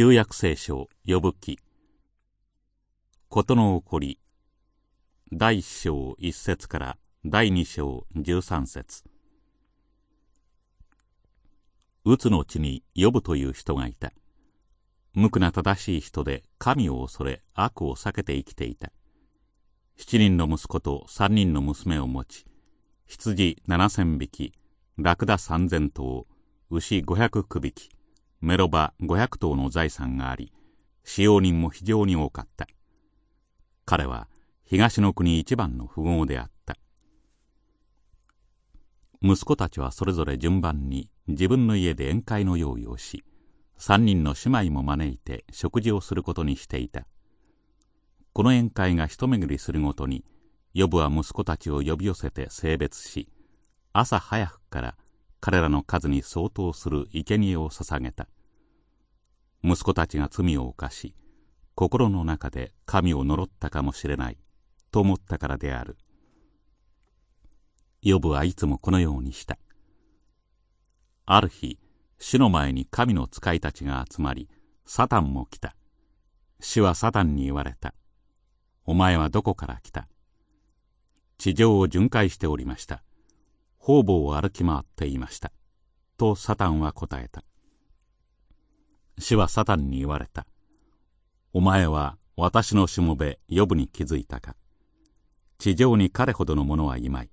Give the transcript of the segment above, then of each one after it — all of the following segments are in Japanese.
旧約聖書呼ぶ記。事の起こり。第一章一節から第二章十三節。うつの地に呼ぶという人がいた。無垢な正しい人で神を恐れ悪を避けて生きていた。七人の息子と三人の娘を持ち羊七千匹ラクダ三千頭牛五百区引きメロバ500頭の財産があり使用人も非常に多かった。彼は東の国一番の富豪であった。息子たちはそれぞれ順番に自分の家で宴会の用意をし三人の姉妹も招いて食事をすることにしていた。この宴会が一巡りするごとにヨブは息子たちを呼び寄せて性別し朝早くから彼らの数に相当する生贄を捧げた。息子たちが罪を犯し心の中で神を呪ったかもしれないと思ったからである。ヨブはいつもこのようにした。ある日主の前に神の使いたちが集まりサタンも来た。主はサタンに言われた。お前はどこから来た？地上を巡回しておりました。方々を歩き回っていました。とサタンは答えた主はサタンに言われた。お前は私のしもべヨブに気づいたか。地上に彼ほどの者はいまい。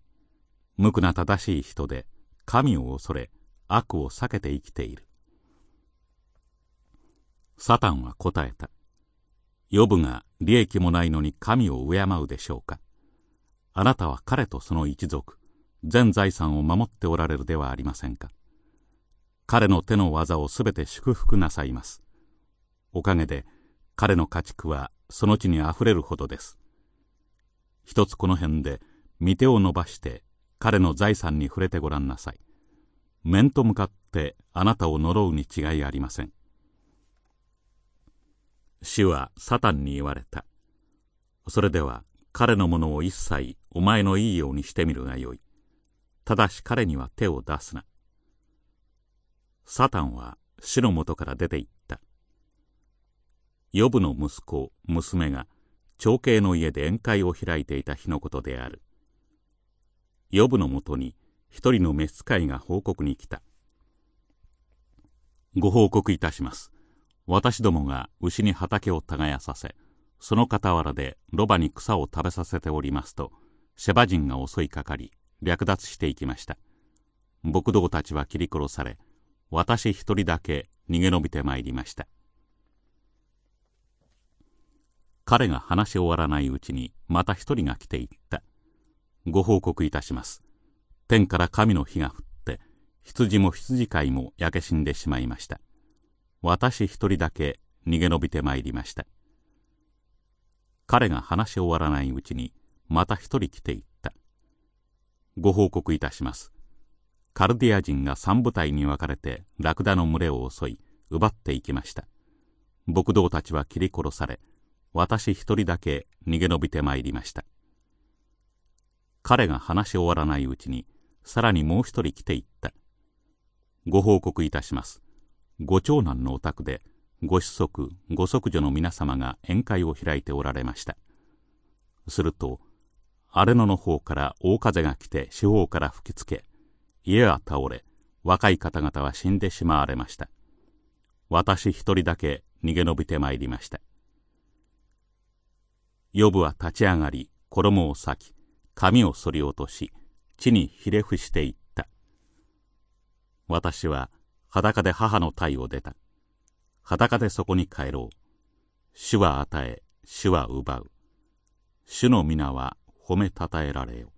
無垢な正しい人で神を恐れ悪を避けて生きている。サタンは答えた。ヨブが利益もないのに神を敬うでしょうか。あなたは彼とその一族。全財産を守っておられるではありませんか。彼の手の技をすべて祝福なさいます。おかげで彼の家畜はその地にあふれるほどです。一つこの辺で御手を伸ばして彼の財産に触れてごらんなさい。面と向かってあなたを呪うに違いありません。主はサタンに言われた。それでは彼のものを一切お前のいいようにしてみるがよい。ただし彼には手を出すな。サタンは主のもとから出て行った。ヨブの息子娘が長兄の家で宴会を開いていた日のことである。ヨブのもとに一人の召使いが報告に来た。ご報告いたします。私どもが牛に畑を耕させその傍らでロバに草を食べさせておりますとシェバ人が襲いかかり略奪していきました。牧道たちは切り殺され私一人だけ逃げ延びてまいりました。彼が話し終わらないうちにまた一人が来ていった。ご報告いたします。天から神の火が降って羊も羊飼いも焼け死んでしまいました。私一人だけ逃げ延びてまいりました。彼が話し終わらないうちにまた一人来ていった。ご報告いたします。カルディア人が三部隊に分かれてラクダの群れを襲い奪っていきました。牧道たちは切り殺され私一人だけ逃げ延びてまいりました。彼が話し終わらないうちにさらにもう一人来ていった。ご報告いたします。ご長男のお宅でご子息ご息女の皆様が宴会を開いておられました。すると荒野の方から大風が来て四方から吹きつけ家は倒れ若い方々は死んでしまわれました私一人だけ逃げ延びてまいりましたヨブは立ち上がり衣を裂き髪を剃り落とし地にひれ伏していった私は裸で母の体を出た。裸でそこに帰ろう。主は与え、主は奪う。主の皆は褒めたたえられよ。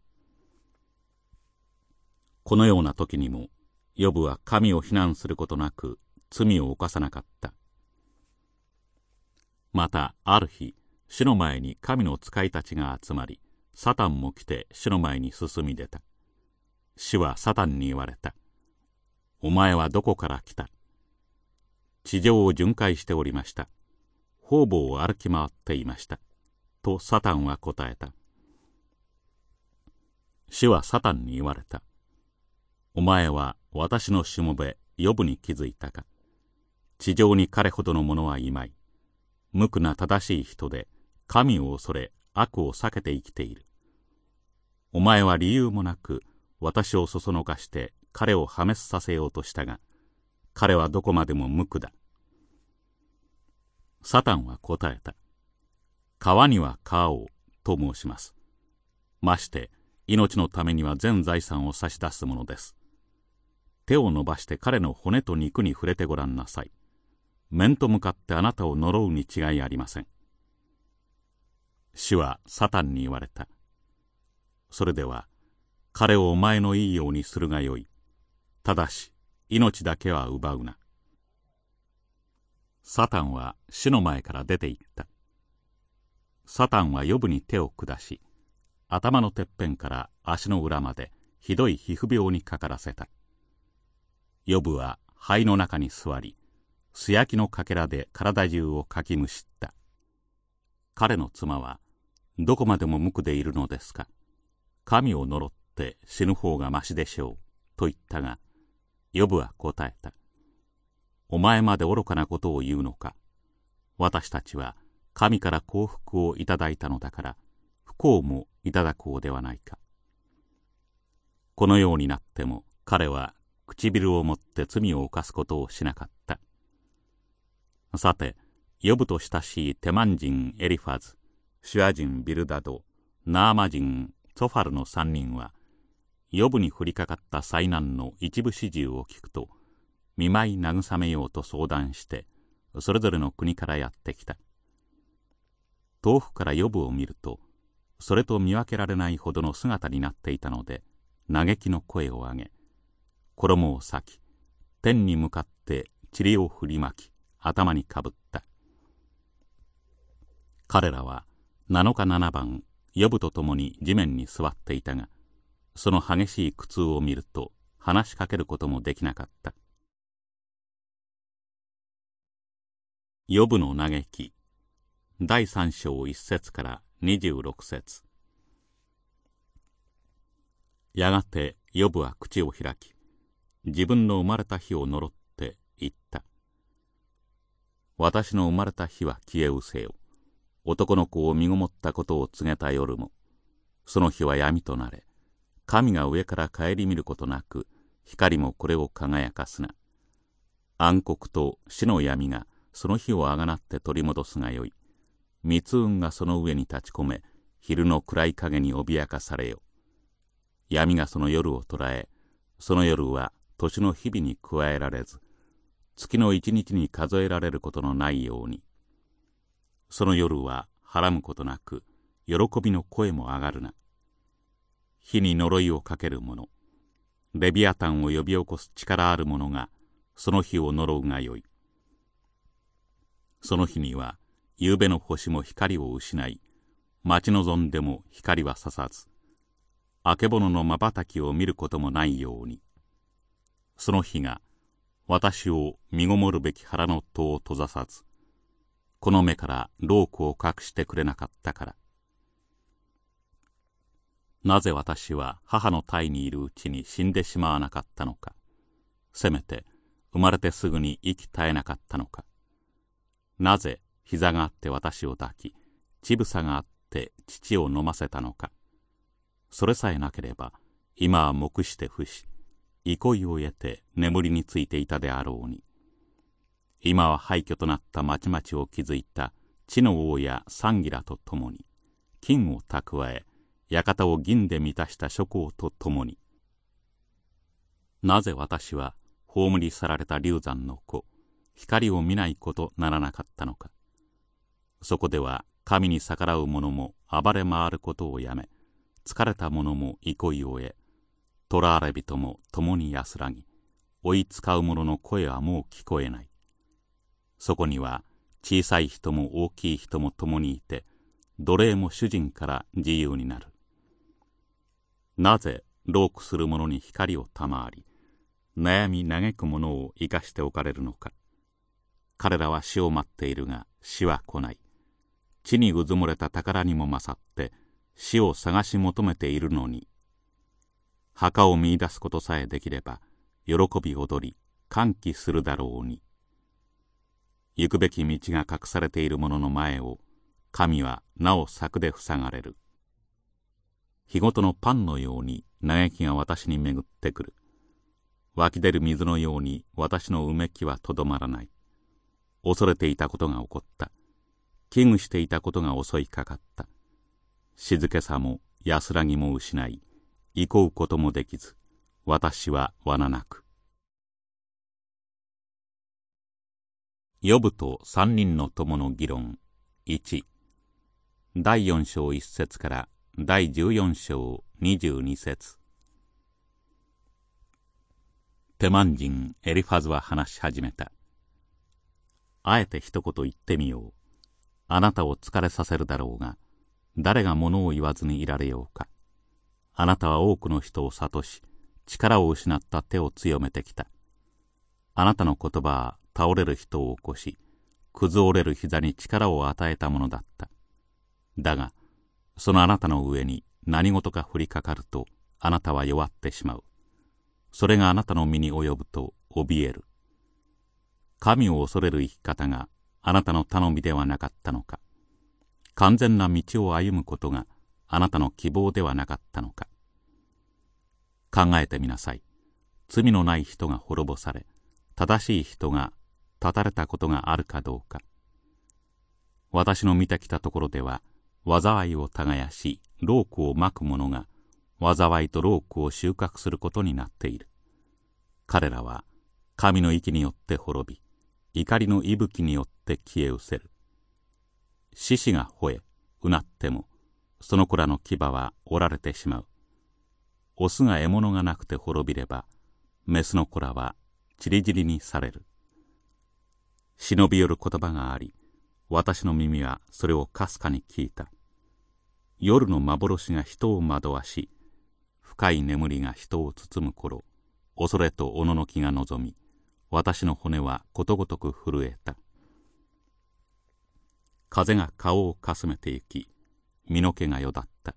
このような時にも、ヨブは神を非難することなく罪を犯さなかった。また、ある日、主の前に神の使いたちが集まり、サタンも来て主の前に進み出た。主はサタンに言われた。お前はどこから来た？地上を巡回しておりました。方々を歩き回っていました。とサタンは答えた。主はサタンに言われた。お前は私のしもべ、ヨブに気づいたか？地上に彼ほどの者はいまい。無垢な正しい人で、神を恐れ、悪を避けて生きている。お前は理由もなく、私をそそのかして彼を破滅させようとしたが、彼はどこまでも無垢だ。サタンは答えた。川には川を、と申します。まして、命のためには全財産を差し出すものです。手を伸ばして彼の骨と肉に触れてごらんなさい。面と向かってあなたを呪うに違いありません。主はサタンに言われた。それでは、彼をお前のいいようにするがよい。ただし、命だけは奪うな。サタンは主の前から出て行った。サタンは予部に手を下し、頭のてっぺんから足の裏までひどい皮膚病にかからせた。予部は肺の中に座り、素焼きのかけらで体中をかきむしった。彼の妻は、どこまでも無垢でいるのですか？神を呪って死ぬ方がましでしょう。と言ったが、予部は答えた。お前まで愚かなことを言うのか？私たちは神から幸福をいただいたのだから、不幸もいただこうではないか。このようになっても彼は唇を持って罪を犯すことをしなかった。さて、呼ぶと親しいテマン人エリファズ、シュア人ビルダド、ナーマ人ソファルの三人は、呼ぶに降りかかった災難の一部始終を聞くと、見舞い慰めようと相談してそれぞれの国からやってきた遠くから予部を見るとそれと見分けられないほどの姿になっていたので嘆きの声を上げ衣を裂き天に向かって塵を振りまき頭にかぶった。彼らは7日7番予部と共に地面に座っていたがその激しい苦痛を見ると話しかけることもできなかった。予部の嘆き第三章一節から二十六節。やがて予部は口を開き自分の生まれた日を呪って言った。私の生まれた日は消え失せよ。男の子を身ごもったことを告げた夜もその日は闇となれ。神が上から顧みることなく光もこれを輝かすな。暗黒と死の闇がその日をあがなって取り戻すがよい。密雲がその上に立ち込め、昼の暗い影に脅かされよ。闇がその夜を捉え、その夜は年の日々に加えられず、月の一日に数えられることのないように。その夜ははらむことなく、喜びの声も上がるな。火に呪いをかける者、レビアタンを呼び起こす力ある者が、その日を呪うがよい。その日には夕べの星も光を失い待ち望んでも光はささずあけぼののまばたきを見ることもないように。その日が私を身ごもるべき腹の戸を閉ざさずこの目からロークを隠してくれなかったから。なぜ私は母の胎にいるうちに死んでしまわなかったのか。せめて生まれてすぐに息絶えなかったのか。なぜ膝があって私を抱き乳房があって乳を飲ませたのか。それさえなければ今は黙して伏し憩いを得て眠りについていたであろうに。今は廃墟となった町々を築いた地の王やサンギラと共に金を蓄え館を銀で満たした諸侯と共に。なぜ私は葬り去られた流山の子光を見ないことならなかったのか。そこでは神に逆らう者も暴れ回ることをやめ疲れた者も憩いを得囚われ人も共に安らぎ追い使う者の声はもう聞こえない。そこには小さい人も大きい人も共にいて奴隷も主人から自由になる。なぜロークする者に光を賜り悩み嘆く者を生かしておかれるのか。彼らは死を待っているが死は来ない。地にうずもれた宝にも勝って死を探し求めているのに。墓を見いだすことさえできれば喜び踊り歓喜するだろうに。行くべき道が隠されている者の前を神はなお柵で塞がれる。日ごとのパンのように嘆きが私に巡ってくる。湧き出る水のように私のうめきはとどまらない。恐れていたことが起こった。危惧していたことが襲いかかった。静けさも安らぎも失い憩うこともできず私は罠なく。ヨブと三人の友の議論。1第4章1節から第14章22節。テマン人エリファズは話し始めた。あえて一言言ってみよう。あなたを疲れさせるだろうが誰が物を言わずにいられようか。あなたは多くの人を諭し力を失った手を強めてきた。あなたの言葉は倒れる人を起こし崩れる膝に力を与えたものだった。だがそのあなたの上に何事か降りかかるとあなたは弱ってしまう。それがあなたの身に及ぶと怯える。神を恐れる生き方があなたの頼みではなかったのか。完全な道を歩むことがあなたの希望ではなかったのか。考えてみなさい。罪のない人が滅ぼされ正しい人が断たれたことがあるかどうか。私の見てきたところでは災いを耕しロークをまく者が災いとロークを収穫することになっている。彼らは神の息によって滅び怒りの息吹によって消え失せる。獅子が吠えうなってもその子らの牙は折られてしまう。オスが獲物がなくて滅びればメスの子らはちりぢりにされる。忍び寄る言葉があり私の耳はそれをかすかに聞いた。夜の幻が人を惑わし深い眠りが人を包む頃恐れとおののきが望み私の骨はことごとく震えた。風が顔をかすめてゆき身の毛がよだった。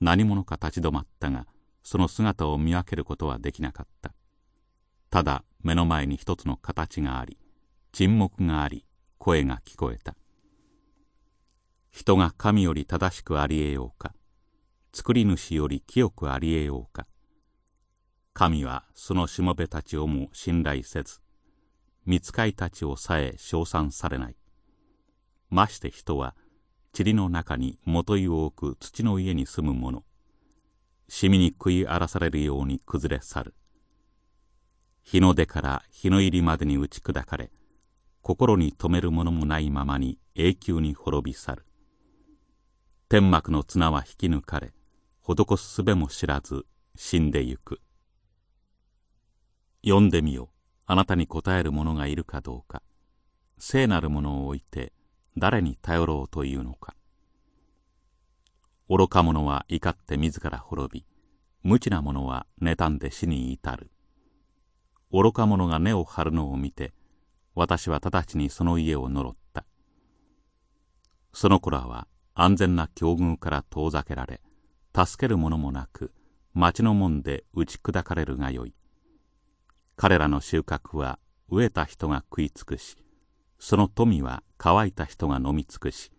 何者か立ち止まったがその姿を見分けることはできなかった。ただ目の前に一つの形があり沈黙があり声が聞こえた。人が神より正しくありえようか作り主より清くありえようか神はそのしもべたちをも信頼せず見つかいたちをさえ称賛されない。まして人は塵の中に元湯を置く土の家に住む者シミに食い荒らされるように崩れ去る。日の出から日の入りまでに打ち砕かれ心に留めるものもないままに永久に滅び去る。天幕の綱は引き抜かれ施す術も知らず死んでゆく。読んでみよあなたに答える者がいるかどうか。聖なるものを置いて誰に頼ろうというのか。愚か者は怒って自ら滅び無知な者は妬んで死に至る。愚か者が根を張るのを見て私は直ちにその家を呪った。その子らは安全な境遇から遠ざけられ助ける者もなく町の門で打ち砕かれるがよい。彼らの収穫は飢えた人が食い尽くしその富は乾いた人が飲み尽くし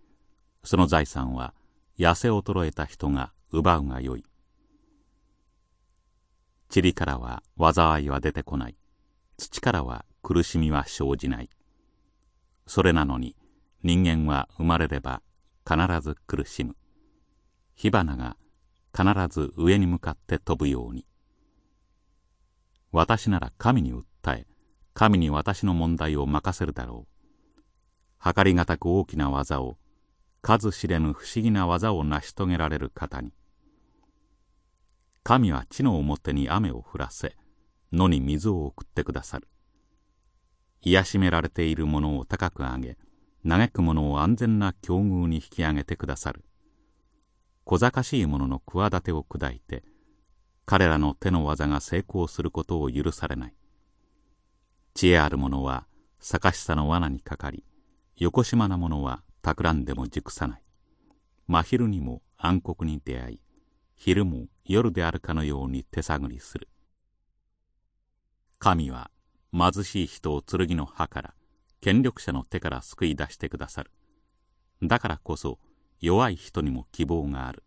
その財産は痩せ衰えた人が奪うがよい。塵からは災いは出てこない。土からは苦しみは生じない。それなのに人間は生まれれば必ず苦しむ。火花が必ず上に向かって飛ぶように。私なら神に訴え神に私の問題を任せるだろう。計りがたく大きな技を数知れぬ不思議な技を成し遂げられる方に。神は地の表に雨を降らせ野に水を送ってくださる。癒しめられているものを高く上げ嘆く者を安全な境遇に引き上げてくださる。小賢しい者の企てを砕いて彼らの手の技が成功することを許されない。知恵ある者は逆しさの罠にかかり横島な者は企んでも熟さない。真昼にも暗黒に出会い昼も夜であるかのように手探りする。神は貧しい人を剣の刃から権力者の手から救い出してくださる。だからこそ弱い人にも希望がある。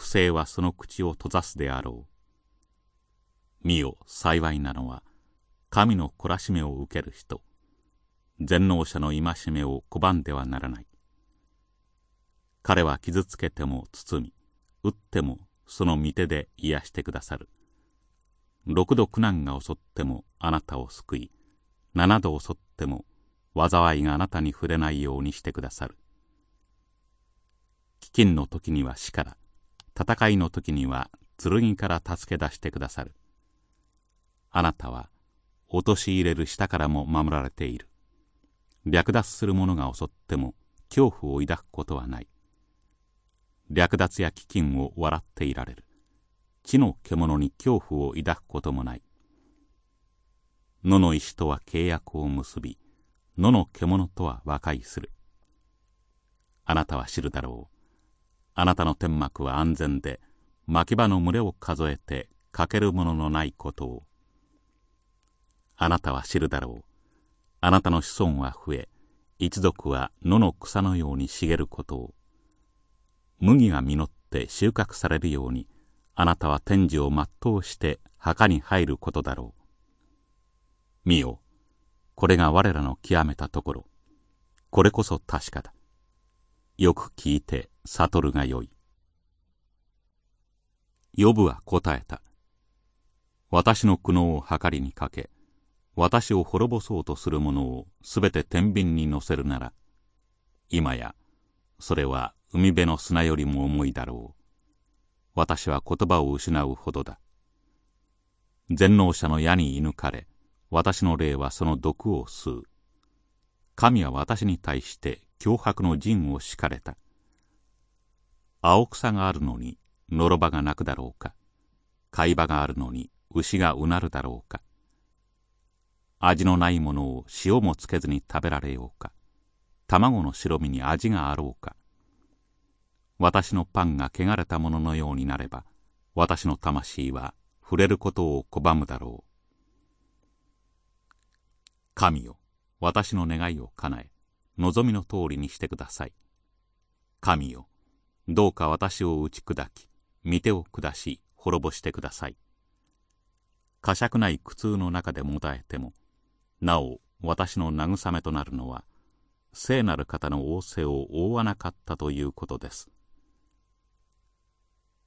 不正はその口を閉ざすであろう。見よ幸いなのは神の懲らしめを受ける人。全能者の戒めを拒んではならない。彼は傷つけても包み打ってもその御手で癒してくださる。六度苦難が襲ってもあなたを救い七度襲っても災いがあなたに触れないようにしてくださる。飢饉の時には死から戦いの時には剣から助け出してくださる。あなたは陥れる下からも守られている。略奪する者が襲っても恐怖を抱くことはない。略奪や飢饉を笑っていられる。地の獣に恐怖を抱くこともない。野の石とは契約を結び野の獣とは和解する。あなたは知るだろう。あなたの天幕は安全で牧場の群れを数えて欠けるもののないことを。あなたは知るだろう。あなたの子孫は増え一族は野の草のように茂ることを。麦が実って収穫されるようにあなたは天寿を全うして墓に入ることだろう。見よこれが我らの極めたところ。これこそ確かだ。よく聞いて悟るがよい。ヨブは答えた。私の苦悩を計りにかけ私を滅ぼそうとする者をすべて天秤に乗せるなら今やそれは海辺の砂よりも重いだろう。私は言葉を失うほどだ。全能者の矢に射抜かれ私の霊はその毒を吸う。神は私に対して脅迫の陣を敷かれた。青草があるのにのろばが鳴くだろうか。貝場があるのに牛がうなるだろうか。味のないものを塩もつけずに食べられようか。卵の白身に味があろうか。私のパンが汚れたもののようになれば私の魂は触れることを拒むだろう。神よ私の願いを叶え望みの通りにしてください。神よどうか私を打ち砕き御手を下し滅ぼしてください。呵責ない苦痛の中でもだえてもなお私の慰めとなるのは聖なる方の仰せを覆わなかったということです。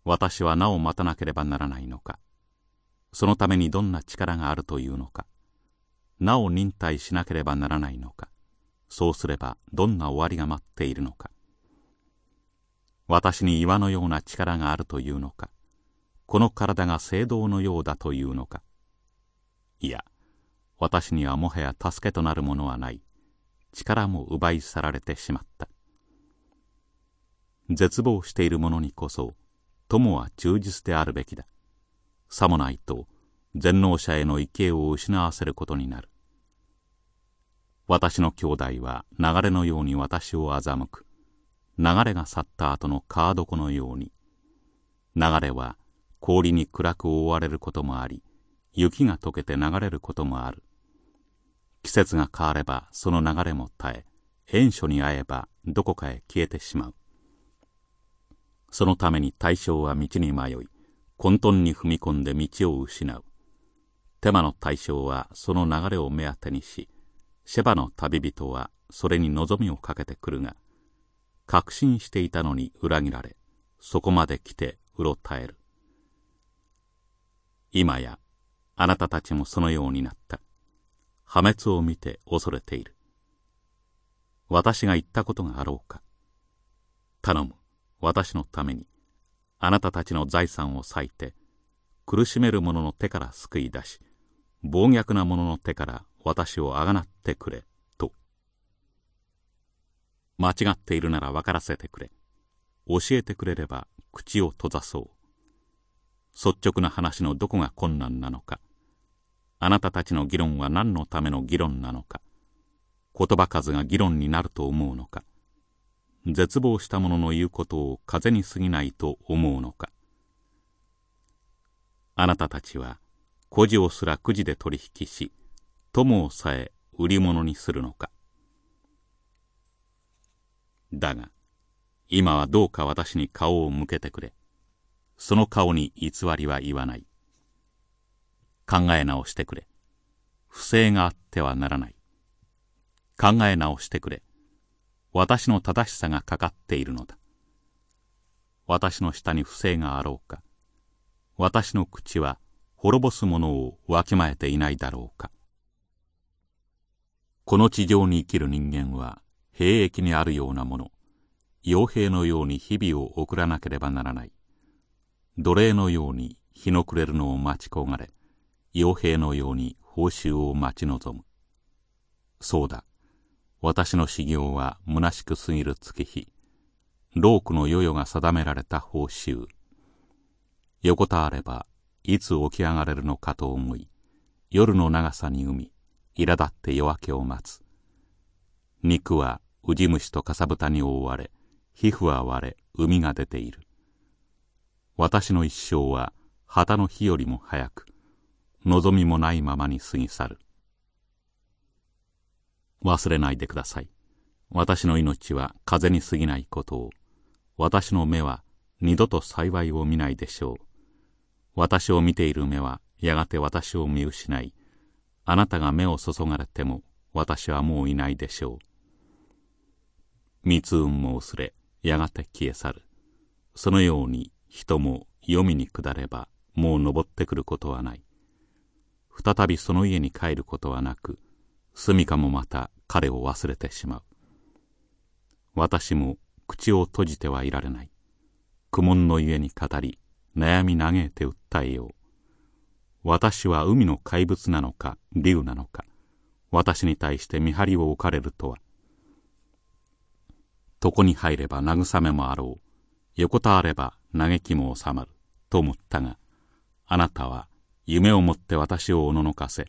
私はなお待たなければならないのかそのためにどんな力があるというのかなお忍耐しなければならないのかそうすればどんな終わりが待っているのか。私に岩のような力があるというのか。この体が聖堂のようだというのか。いや私にはもはや助けとなるものはない。力も奪い去られてしまった。絶望している者にこそ友は忠実であるべきだ。さもないと全能者への畏敬を失わせることになる。私の兄弟は流れのように私を欺く。流れが去った後の川床のように。流れは氷に暗く覆われることもあり雪が溶けて流れることもある。季節が変わればその流れも絶え塩所に会えばどこかへ消えてしまう。そのために大将は道に迷い混沌に踏み込んで道を失う。手間の大将はその流れを目当てにしシェバの旅人はそれに望みをかけてくるが確信していたのに裏切られそこまで来てうろたえる。今やあなたたちもそのようになった。破滅を見て恐れている。私が言ったことがあろうか。頼む。私のために。あなたたちの財産を割いて苦しめる者の手から救い出し暴虐な者の手から私をあがなってくれ。間違っているなら分からせてくれ。教えてくれれば口を閉ざそう。率直な話のどこが困難なのか。あなたたちの議論は何のための議論なのか。言葉数が議論になると思うのか。絶望した者の言うことを風に過ぎないと思うのか。あなたたちは孤児をすらくじで取引し友をさえ売り物にするのか。だが今はどうか私に顔を向けてくれ。その顔に偽りは言わない。考え直してくれ。不正があってはならない。考え直してくれ。私の正しさがかかっているのだ。私の下に不正があろうか。私の口は滅ぼす者をわきまえていないだろうか。この地上に生きる人間は兵役にあるようなもの傭兵のように日々を送らなければならない。奴隷のように日の暮れるのを待ち焦がれ傭兵のように報酬を待ち望む。そうだ。私の修行は虚しくすぎる月日労苦の余々が定められた報酬。横たわればいつ起き上がれるのかと思い夜の長さに海苛立って夜明けを待つ。肉はウジ虫とかさぶたに覆われ皮膚は割れ海が出ている。私の一生は旗の日よりも早く望みもないままに過ぎ去る。忘れないでください。私の命は風に過ぎないことを。私の目は二度と幸いを見ないでしょう。私を見ている目はやがて私を見失いあなたが目を注がれても私はもういないでしょう。密運も薄れやがて消え去る。そのように人も黄泉に下ればもう登ってくることはない。再びその家に帰ることはなく住処もまた彼を忘れてしまう。私も口を閉じてはいられない。苦悶の家に語り悩み嘆いて訴えよう。私は海の怪物なのか竜なのか私に対して見張りを置かれるとは。床に入れば慰めもあろう。横たわれば嘆きも収まる。と思ったがあなたは夢をもって私をおののかせ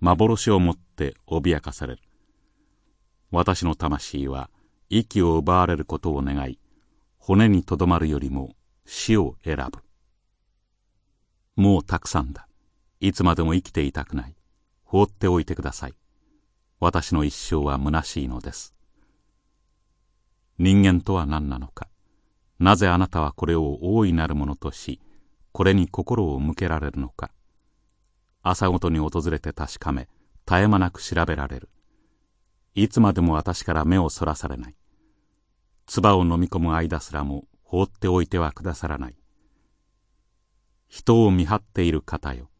幻をもって脅かされる。私の魂は息を奪われることを願い骨にとどまるよりも死を選ぶ。もうたくさんだ。いつまでも生きていたくない。放っておいてください。私の一生は虚しいのです。人間とは何なのか。なぜあなたはこれを大いなるものとしこれに心を向けられるのか。朝ごとに訪れて確かめ絶え間なく調べられる。いつまでも私から目をそらされない。唾を飲み込む間すらも放っておいてはくださらない。人を見張っている方よ。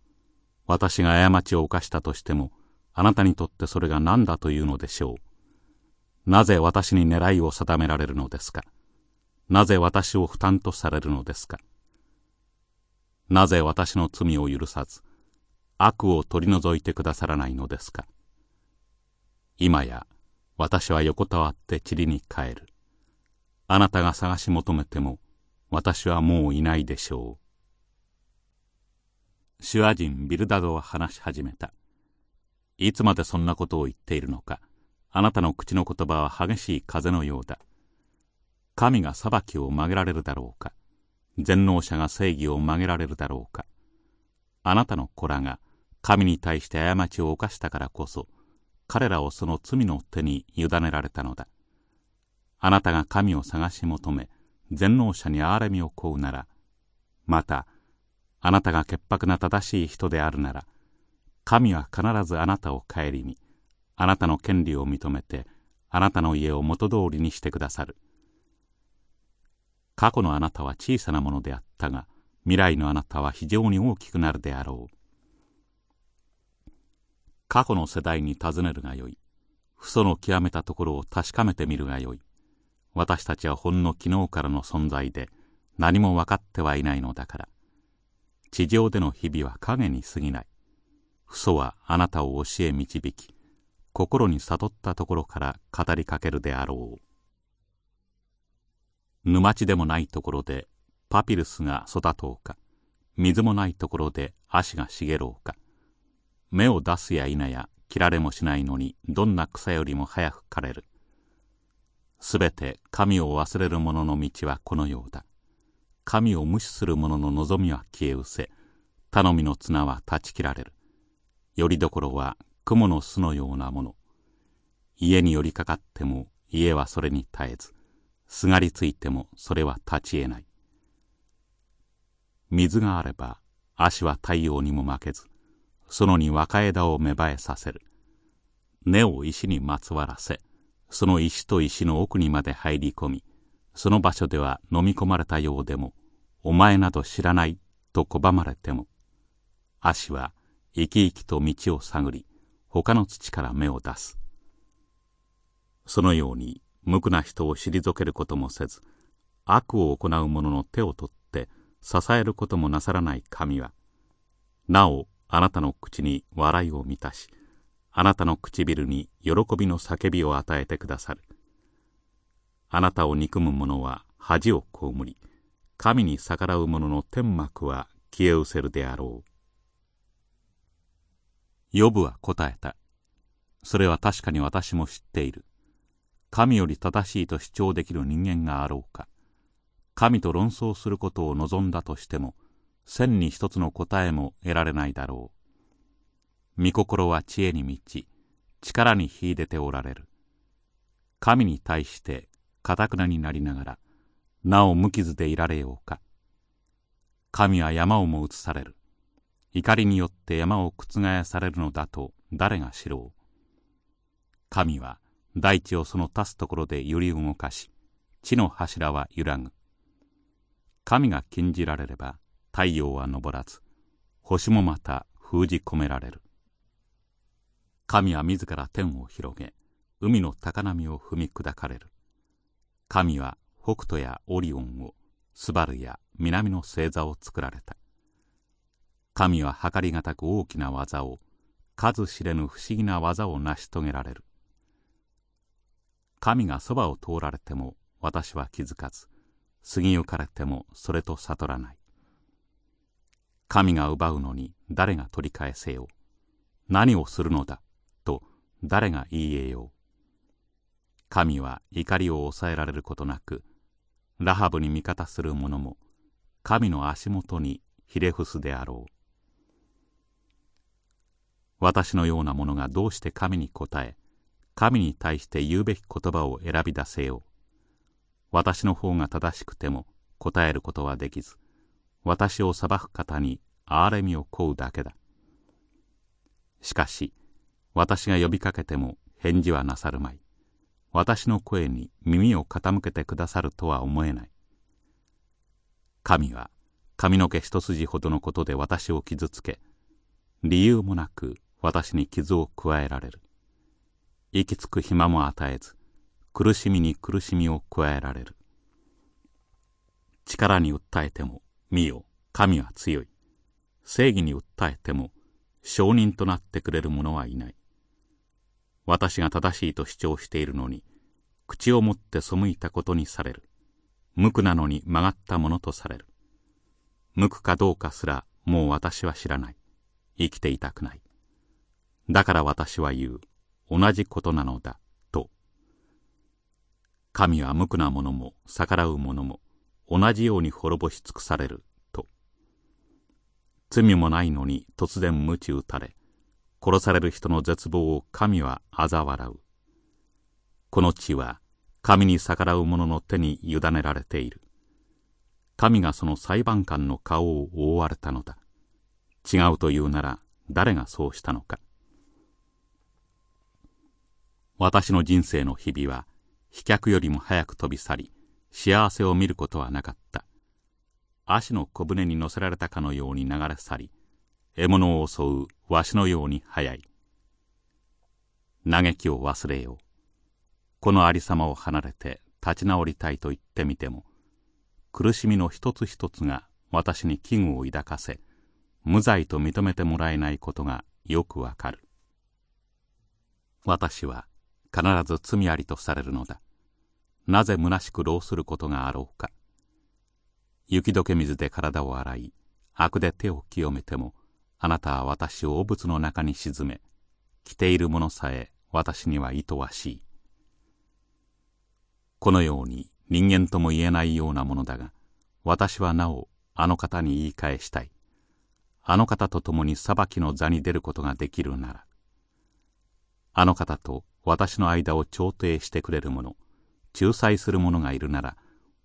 私が過ちを犯したとしてもあなたにとってそれが何だというのでしょう。なぜ私に狙いを定められるのですか？なぜ私を負担とされるのですか？なぜ私の罪を許さず悪を取り除いてくださらないのですか？今や私は横たわって塵に帰る。あなたが探し求めても私はもういないでしょう。シュア人ビルダドは話し始めた。いつまでそんなことを言っているのか。あなたの口の言葉は激しい風のようだ。神が裁きを曲げられるだろうか。全能者が正義を曲げられるだろうか。あなたの子らが神に対して過ちを犯したからこそ彼らをその罪の手に委ねられたのだ。あなたが神を探し求め全能者に憐れみを請うならまたあなたが潔白な正しい人であるなら神は必ずあなたを顧みあなたの権利を認めてあなたの家を元通りにしてくださる。過去のあなたは小さなものであったが未来のあなたは非常に大きくなるであろう。過去の世代に尋ねるがよい。父祖の極めたところを確かめてみるがよい。私たちはほんの昨日からの存在で何も分かってはいないのだから。地上での日々は影に過ぎない。父祖はあなたを教え導き心に悟ったところから語りかけるであろう。沼地でもないところでパピルスが育とうか。水もないところで足が茂ろうか。芽を出すや否や切られもしないのにどんな草よりも早く枯れる。すべて神を忘れる者の道はこのようだ。神を無視する者の望みは消え失せ。頼みの綱は断ち切られる。よりどころは雲の巣のようなもの。家に寄りかかっても家はそれに耐えず。すがりついてもそれは立ち得ない。水があれば足は太陽にも負けず園に若枝を芽生えさせる。根を石にまつわらせその石と石の奥にまで入り込みその場所では飲み込まれたようでもお前など知らないと拒まれても足は生き生きと道を探り他の土から芽を出す。そのように無垢な人を退けることもせず悪を行う者の手を取って支えることもなさらない神はなおあなたの口に笑いを満たしあなたの唇に喜びの叫びを与えてくださる。あなたを憎む者は恥を被り神に逆らう者の天幕は消え失せるであろう。ヨブは答えた。それは確かに私も知っている。神より正しいと主張できる人間があろうか。神と論争することを望んだとしても千に一つの答えも得られないだろう。御心は知恵に満ち力に秀でておられる。神に対してかたくなになりながらなお無傷でいられようか。神は山をも移される。怒りによって山を覆されるのだと誰が知ろう。神は大地をその立つところで揺り動かし地の柱は揺らぐ。神が禁じられれば太陽は昇らず星もまた封じ込められる。神は自ら天を広げ海の高波を踏み砕かれる。神は北斗やオリオンをスバルや南の星座を作られた。神は計りがたく大きな技を数知れぬ不思議な技を成し遂げられる。神がそばを通られても私は気づかず過ぎゆかれてもそれと悟らない。神が奪うのに誰が取り返せよう。何をするのだと誰が言い得よう。神は怒りを抑えられることなくラハブに味方する者も神の足元にひれ伏すであろう。私のような者がどうして神に答え神に対して言うべき言葉を選び出せよう。私の方が正しくても答えることはできず、私を裁く方に憐れみを請うだけだ。しかし、私が呼びかけても返事はなさるまい。私の声に耳を傾けてくださるとは思えない。神は髪の毛一筋ほどのことで私を傷つけ、理由もなく私に傷を加えられる。行き着く暇も与えず苦しみに苦しみを加えられる。力に訴えても見よ神は強い。正義に訴えても証人となってくれる者はいない。私が正しいと主張しているのに口を持って背いたことにされる。無垢なのに曲がったものとされる。無垢かどうかすらもう私は知らない。生きていたくない。だから私は言う。同じことなのだ。と。神は無垢な者も逆らう者も同じように滅ぼし尽くされる。と。罪もないのに突然鞭打たれ殺される人の絶望を神は嘲笑う。この地は神に逆らう者の手に委ねられている。神がその裁判官の顔を覆われたのだ。違うというなら誰がそうしたのか。私の人生の日々は飛脚よりも早く飛び去り幸せを見ることはなかった。足の小舟に乗せられたかのように流れ去り獲物を襲うわしのように早い。嘆きを忘れよう。このありさまを離れて立ち直りたいと言ってみても苦しみの一つ一つが私に危惧を抱かせ無罪と認めてもらえないことがよくわかる。私は必ず罪ありとされるのだ。なぜ虚しく労することがあろうか。雪解け水で体を洗い悪で手を清めてもあなたは私を汚物の中に沈め着ているものさえ私にはいとわしい。このように人間とも言えないようなものだが私はなおあの方に言い返したい。あの方と共に裁きの座に出ることができるならあの方と私の間を調停してくれる者仲裁する者がいるなら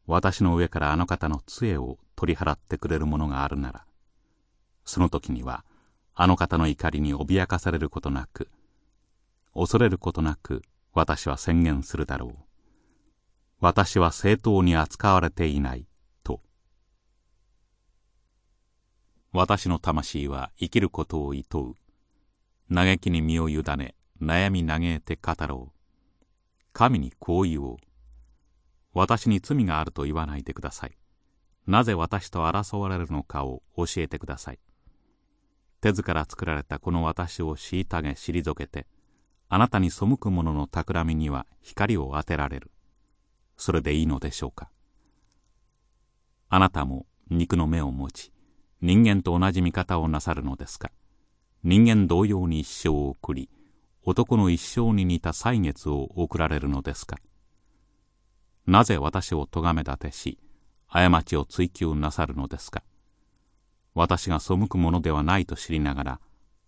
私の上からあの方の杖を取り払ってくれる者があるならその時にはあの方の怒りに脅かされることなく恐れることなく私は宣言するだろう。私は正当に扱われていないと。私の魂は生きることを厭う。嘆きに身を委ね悩み嘆いて語ろう。神にこう言おう私に罪があると言わないでください。なぜ私と争われるのかを教えてください。手ずから作られたこの私を虐げ退けてあなたに背く者の企みには光を当てられる。それでいいのでしょうか。あなたも肉の目を持ち人間と同じ見方をなさるのですか。人間同様に一生を送り男の一生に似た歳月を送られるのですか？なぜ私を咎め立てし過ちを追求なさるのですか？私が背くものではないと知りながら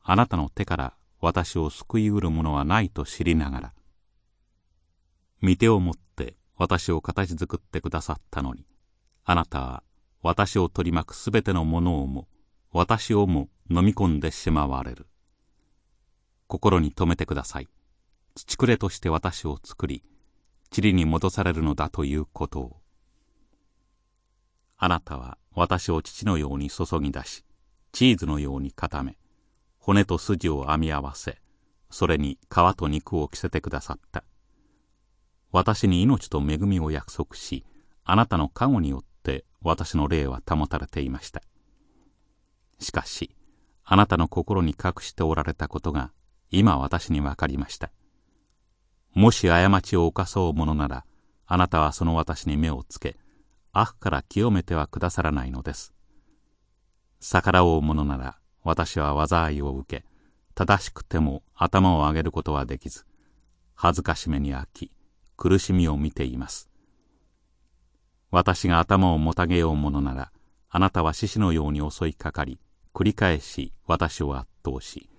あなたの手から私を救いうるものはないと知りながら御手を持って私を形作ってくださったのにあなたは私を取り巻くすべてのものをも私をも飲み込んでしまわれる。心に留めてください。土くれとして私を作り塵に戻されるのだということを。あなたは私を父のように注ぎ出しチーズのように固め骨と筋を編み合わせそれに皮と肉を着せてくださった。私に命と恵みを約束しあなたの加護によって私の霊は保たれていました。しかしあなたの心に隠しておられたことが今私に分かりました。もし過ちを犯そうものならあなたはその私に目をつけ悪から清めてはくださらないのです。逆らおうものなら私は災いを受け正しくても頭を上げることはできず恥ずかしめに飽き苦しみを見ています。私が頭をもたげようものならあなたは獅子のように襲いかかり繰り返し私を圧倒し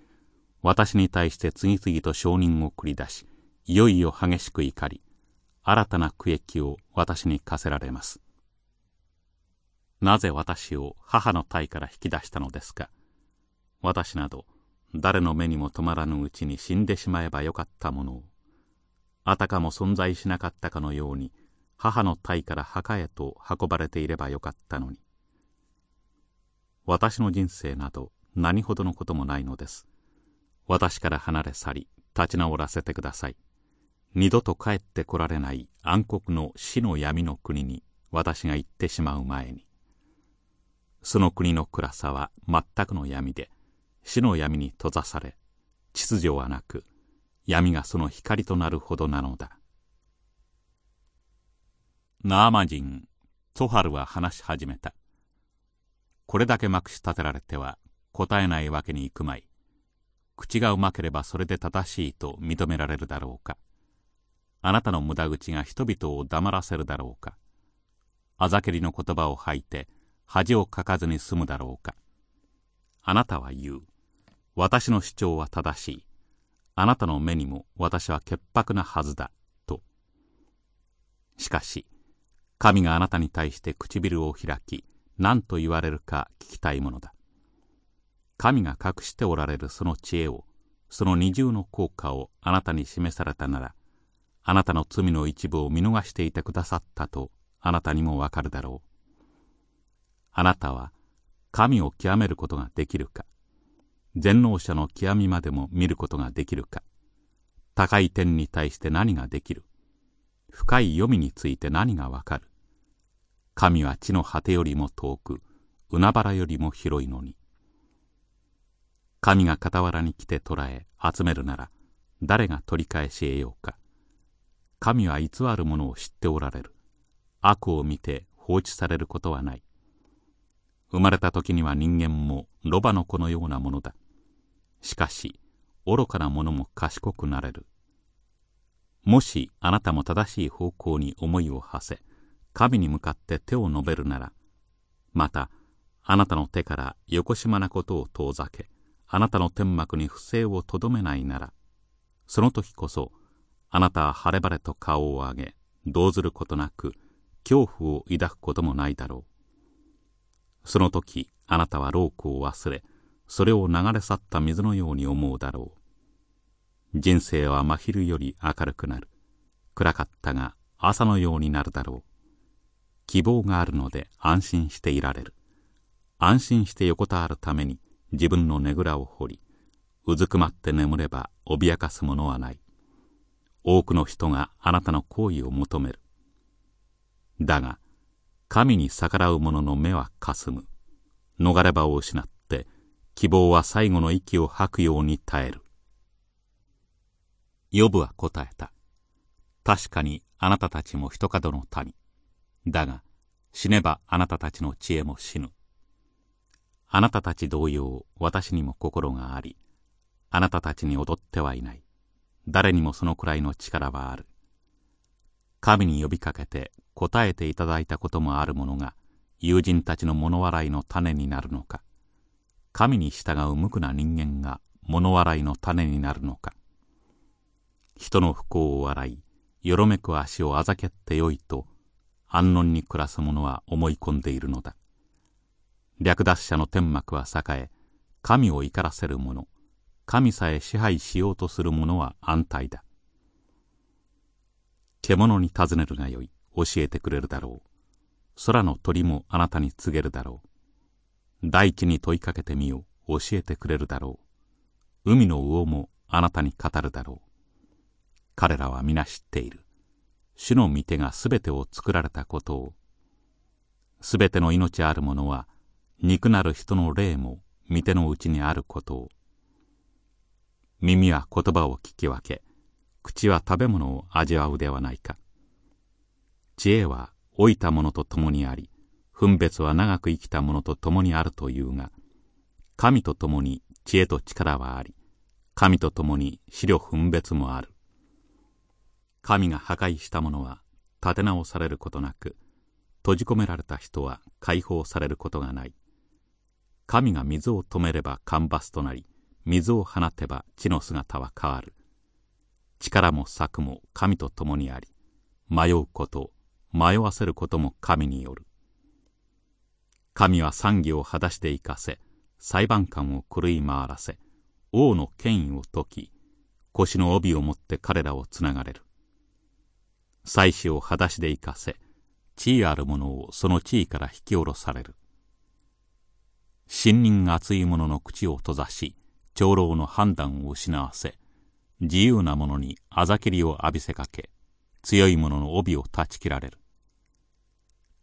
私に対して次々と証人を繰り出しいよいよ激しく怒り新たな区域を私に課せられます。なぜ私を母の体から引き出したのですか？私など誰の目にも止まらぬうちに死んでしまえばよかったものをあたかも存在しなかったかのように母の体から墓へと運ばれていればよかったのに。私の人生など何ほどのこともないのです。私から離れ去り立ち直らせてください。二度と帰ってこられない暗黒の死の闇の国に私が行ってしまう前に。その国の暗さは全くの闇で死の闇に閉ざされ秩序はなく闇がその光となるほどなのだ。ナーマ人ツォハルは話し始めた。これだけまくし立てられては答えないわけにいくまい。口がうまければそれで正しいと認められるだろうか。あなたの無駄口が人々を黙らせるだろうか。あざけりの言葉を吐いて恥をかかずに済むだろうか。あなたは言う。私の主張は正しい。あなたの目にも私は潔白なはずだ。と。しかし神があなたに対して唇を開き何と言われるか聞きたいものだ。神が隠しておられるその知恵をその二重の効果をあなたに示されたならあなたの罪の一部を見逃していてくださったとあなたにもわかるだろう。あなたは神を極めることができるか全能者の極みまでも見ることができるか高い点に対して何ができる深い読みについて何がわかる。神は地の果てよりも遠く海原よりも広いのに神が傍らに来て捕らえ集めるなら誰が取り返し得ようか。神は偽るものを知っておられる。悪を見て放置されることはない。生まれた時には人間もロバの子のようなものだ。しかし愚かな者も賢くなれる。もしあなたも正しい方向に思いを馳せ神に向かって手を伸べるならまたあなたの手からよこしまなことを遠ざけあなたの天幕に不正をとどめないならその時こそあなたは晴れ晴れと顔を上げ動ずることなく恐怖を抱くこともないだろう。その時あなたはロークを忘れそれを流れ去った水のように思うだろう。人生は真昼より明るくなる。暗かったが朝のようになるだろう。希望があるので安心していられる。安心して横たわるために自分のねぐらを掘りうずくまって眠れば脅かすものはない。多くの人があなたの行為を求める。だが神に逆らう者の目はかすむ。逃れ場を失って希望は最後の息を吐くように耐える。ヨブは答えた。確かにあなたたちも一角の民だが死ねばあなたたちの知恵も死ぬ。あなたたち同様私にも心がありあなたたちに踊ってはいない。誰にもそのくらいの力はある。神に呼びかけて答えていただいたこともあるものが友人たちの物笑いの種になるのか。神に従う無垢な人間が物笑いの種になるのか。人の不幸を笑いよろめく足をあざけってよいと安穏に暮らす者は思い込んでいるのだ。略奪者の天幕は栄え神を怒らせる者神さえ支配しようとする者は安泰だ。獣に尋ねるがよい教えてくれるだろう。空の鳥もあなたに告げるだろう。大地に問いかけてみよう教えてくれるだろう。海の魚もあなたに語るだろう。彼らは皆知っている。主の御手がすべてを作られたことをすべての命あるものは肉なる人の霊も御手のうちにあることを。耳は言葉を聞き分け口は食べ物を味わうではないか。知恵は老いた者と共にあり分別は長く生きた者と共にあるというが神と共に知恵と力はあり神と共に死慮分別もある。神が破壊したものは立て直されることなく閉じ込められた人は解放されることがない。神が水を止めれば干ばつとなり水を放てば地の姿は変わる。力も策も神と共にあり迷うこと迷わせることも神による。神は賛義を果たして生かせ裁判官を狂い回らせ王の権威を解き腰の帯を持って彼らをつながれる。妻子を裸足で生かせ地位ある者をその地位から引き下ろされる。信任厚い者の口を閉ざし長老の判断を失わせ自由な者にあざきりを浴びせかけ強い者の帯を断ち切られる。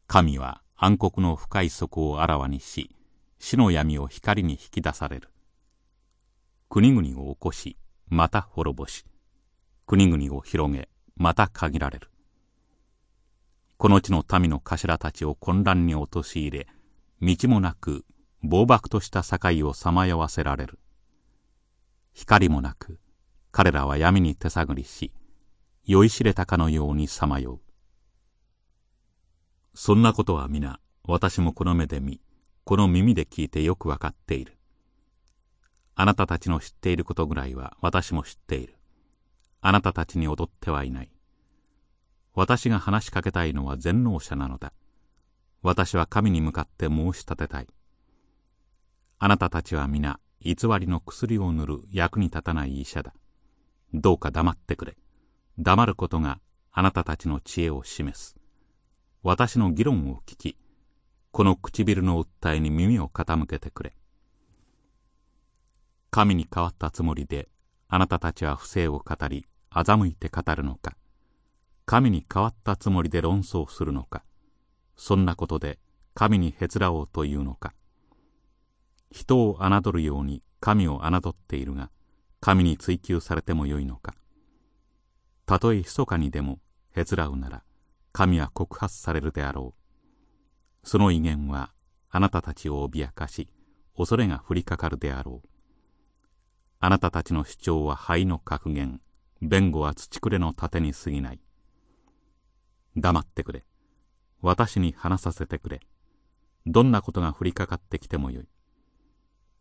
神は暗黒の深い底をあらわにし死の闇を光に引き出される。国々を起こしまた滅ぼし国々を広げまた限られる。この地の民の頭たちを混乱に陥れ道もなく暴漠とした境をさまよわせられる光もなく彼らは闇に手探りし酔いしれたかのようにさまようそんなことは皆私もこの目で見この耳で聞いてよくわかっているあなたたちの知っていることぐらいは私も知っているあなたたちに踊ってはいない。私が話しかけたいのは全能者なのだ。私は神に向かって申し立てたい。あなたたちは皆偽りの薬を塗る役に立たない医者だ。どうか黙ってくれ。黙ることがあなたたちの知恵を示す。私の議論を聞き、この唇の訴えに耳を傾けてくれ。神に変わったつもりであなたたちは不正を語り欺いて語るのか神に変わったつもりで論争するのかそんなことで神にへつらおうというのか人を侮るように神を侮っているが神に追求されてもよいのか。たとえ密かにでもへつらうなら神は告発されるであろう。その威厳はあなたたちを脅かし恐れが降りかかるであろう。あなたたちの主張は灰の格言弁護は土くれの盾に過ぎない。黙ってくれ。私に話させてくれ。どんなことが降りかかってきてもよい。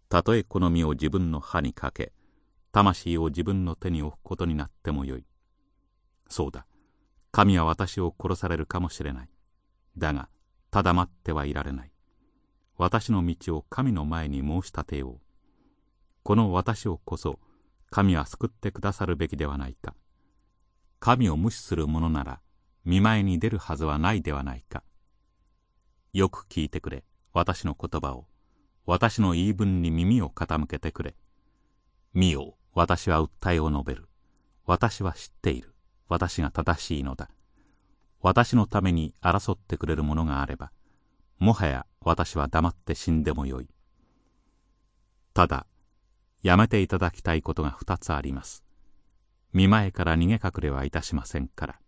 たとえこの身を自分の歯にかけ魂を自分の手に置くことになってもよい。そうだ。神は私を殺されるかもしれない。だがただ待ってはいられない。私の道を神の前に申し立てよう。この私をこそ神は救ってくださるべきではないか。神を無視する者なら見舞いに出るはずはないではないか。よく聞いてくれ私の言葉を。私の言い分に耳を傾けてくれ。見よ私は訴えを述べる。私は知っている。私が正しいのだ。私のために争ってくれるものがあればもはや私は黙って死んでもよい。ただやめていただきたいことが二つあります。見前から逃げ隠れはいたしませんから。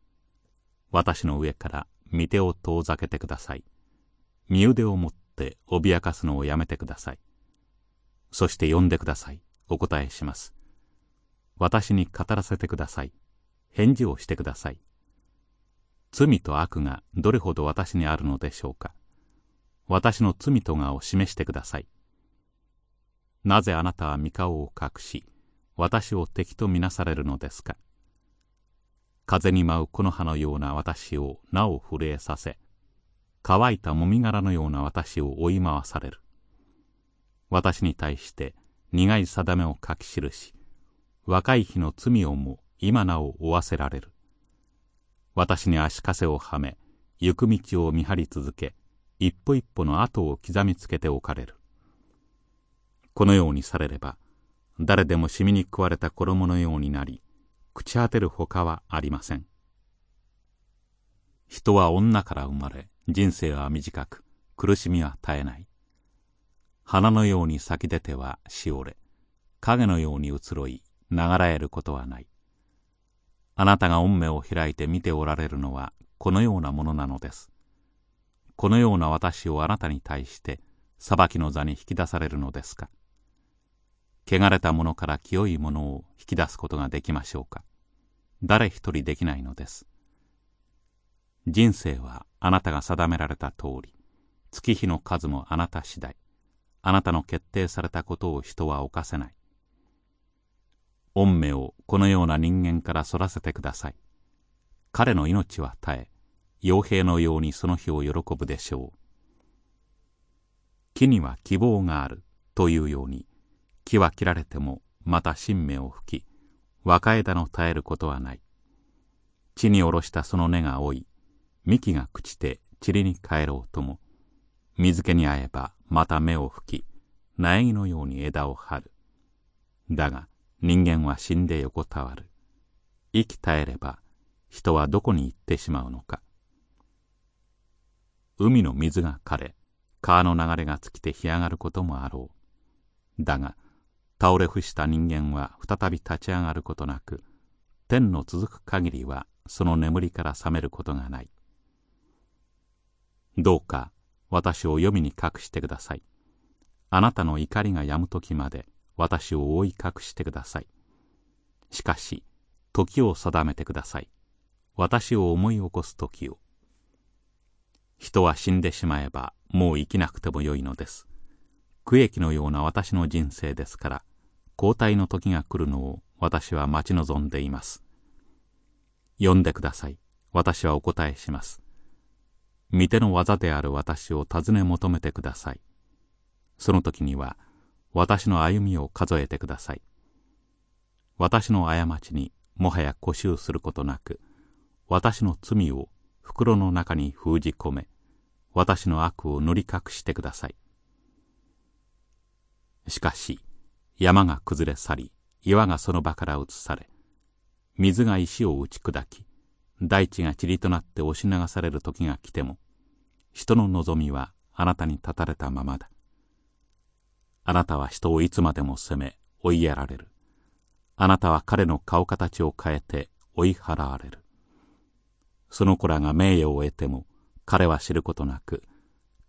私の上から見手を遠ざけてください。身腕を持って脅かすのをやめてください。そして呼んでください。お答えします。私に語らせてください。返事をしてください。罪と悪がどれほど私にあるのでしょうか。私の罪とがを示してください。なぜあなたは御顔を隠し私を敵とみなされるのですか。風に舞う木の葉のような私をなお震えさせ乾いたもみ殻のような私を追い回される。私に対して苦い定めを書き記し若い日の罪をも今なお負わせられる。私に足かせをはめ行く道を見張り続け一歩一歩の後を刻みつけておかれる。このようにされれば誰でも染みに食われた衣のようになり朽ち果てるほかはありません。人は女から生まれ人生は短く苦しみは絶えない。花のように咲き出てはしおれ。影のように移ろい流らえることはない。あなたが御目を開いて見ておられるのはこのようなものなのです。このような私をあなたに対して裁きの座に引き出されるのですか。汚れたものから清いものを引き出すことができましょうか。誰一人できないのです。人生はあなたが定められた通り、月日の数もあなた次第、あなたの決定されたことを人は犯せない。御目をこのような人間からそらせてください。彼の命は絶え、傭兵のようにその日を喜ぶでしょう。木には希望があるというように、木は切られてもまた新芽を吹き、若枝の絶えることはない。地に下ろしたその根が多い、幹が朽ちて塵に帰ろうとも、水気に合えばまた芽を吹き、苗木のように枝を張る。だが、人間は死んで横たわる。生き絶えれば人はどこに行ってしまうのか。海の水が枯れ川の流れが尽きて干上がることもあろう。だが倒れ伏した人間は再び立ち上がることなく天の続く限りはその眠りから覚めることがない。どうか私を読みに隠してくださいあなたの怒りが止む時まで私を覆い隠してください。しかし、時を定めてください。私を思い起こす時を。人は死んでしまえばもう生きなくてもよいのです。区域のような私の人生ですから、交代の時が来るのを私は待ち望んでいます。呼んでください。私はお答えします。御手の技である私を尋ね求めてください。その時には、私の歩みを数えてください。私の過ちにもはや固執することなく、私の罪を袋の中に封じ込め、私の悪を塗り隠してください。しかし、山が崩れ去り、岩がその場から移され、水が石を打ち砕き、大地が塵となって押し流される時が来ても、人の望みはあなたに立たれたままだ。あなたは人をいつまでも責め追いやられる。あなたは彼の顔形を変えて追い払われる。その子らが名誉を得ても彼は知ることなく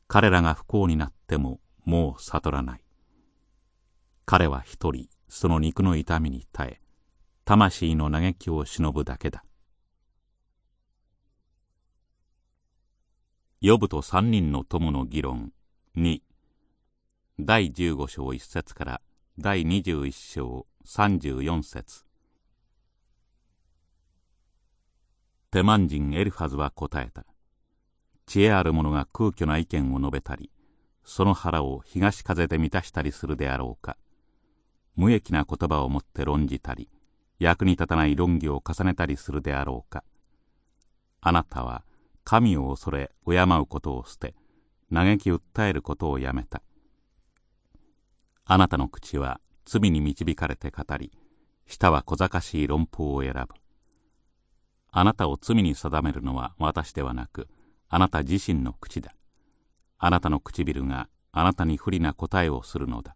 彼らが不幸になってももう悟らない。彼は一人その肉の痛みに耐え魂の嘆きを忍ぶだけだ。ヨブと三人の友の議論2第15章1節から第21章34節。テマン人エルファズは答えた。知恵ある者が空虚な意見を述べたりその腹を東風で満たしたりするであろうか。無益な言葉をもって論じたり役に立たない論議を重ねたりするであろうか。あなたは神を恐れ敬うことを捨て嘆き訴えることをやめた。あなたの口は罪に導かれて語り舌は小賢しい論法を選ぶ。あなたを罪に定めるのは私ではなくあなた自身の口だ。あなたの唇があなたに不利な答えをするのだ。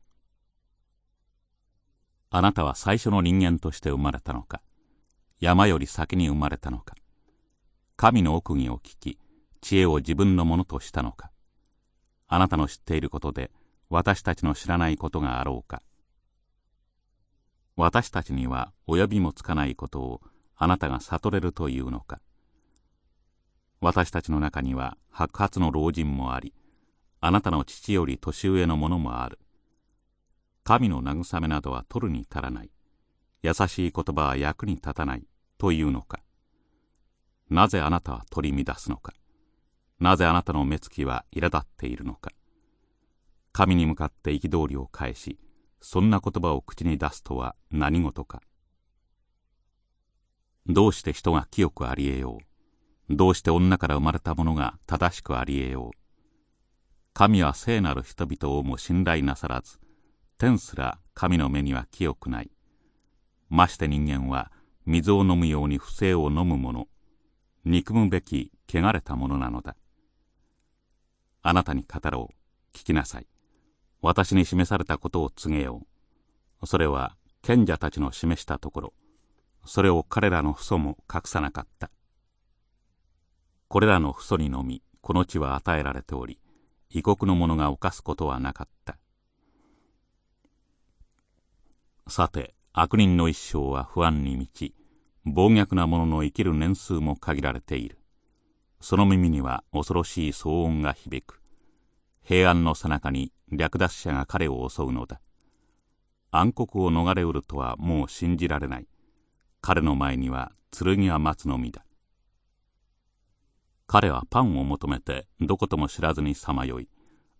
あなたは最初の人間として生まれたのか山より先に生まれたのか。神の奥義を聞き知恵を自分のものとしたのか。あなたの知っていることで私たちの知らないことがあろうか。私たちには及びもつかないことをあなたが悟れるというのか。私たちの中には白髪の老人もありあなたの父より年上の者もある。神の慰めなどは取るに足らない。優しい言葉は役に立たないというのか。なぜあなたは取り乱すのか？なぜあなたの目つきは苛立っているのか？神に向かって憤りを返しそんな言葉を口に出すとは何事か？どうして人が清くありえよう？どうして女から生まれた者が正しくありえよう？神は聖なる人々をも信頼なさらず天すら神の目には清くない。まして人間は水を飲むように不正を飲む者憎むべき汚れたものなのだ。あなたに語ろう。聞きなさい。私に示されたことを告げよう。それは賢者たちの示したところ。それを彼らの父祖も隠さなかった。これらの父祖にのみこの地は与えられており異国の者が犯すことはなかった。さて悪人の一生は不安に満ち暴虐な者の生きる年数も限られている。その耳には恐ろしい騒音が響く。平安の最中に略奪者が彼を襲うのだ。暗黒を逃れうるとはもう信じられない。彼の前には剣は松の実だ。彼はパンを求めてどことも知らずにさまよい。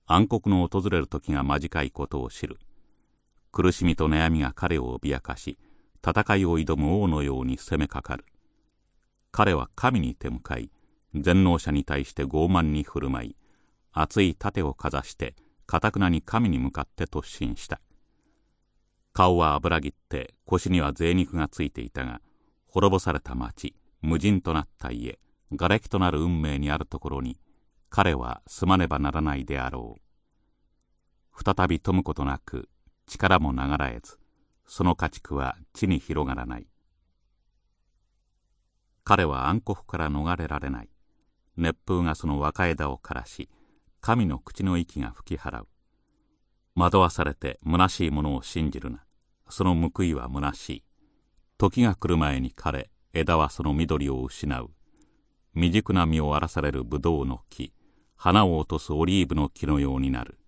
暗黒の訪れる時が間近いことを知る。苦しみと悩みが彼を脅かし戦いを挑む王のように攻めかかる。彼は神に手向かい全能者に対して傲慢に振る舞い熱い盾をかざしてかたくなに神に向かって突進した。顔は油ぎって腰には贅肉がついていたが滅ぼされた町無人となった家瓦礫となる運命にあるところに彼は住まねばならないであろう。再び富むことなく力も流らえずその家畜は地に広がらない。彼は暗黒から逃れられない。熱風がその若枝を枯らし神の口の息が吹き払う。惑わされて虚しいものを信じるな。その報いは虚しい。時が来る前に枯れ枝はその緑を失う。未熟な実を荒らされるブドウの木花を落とすオリーブの木のようになる。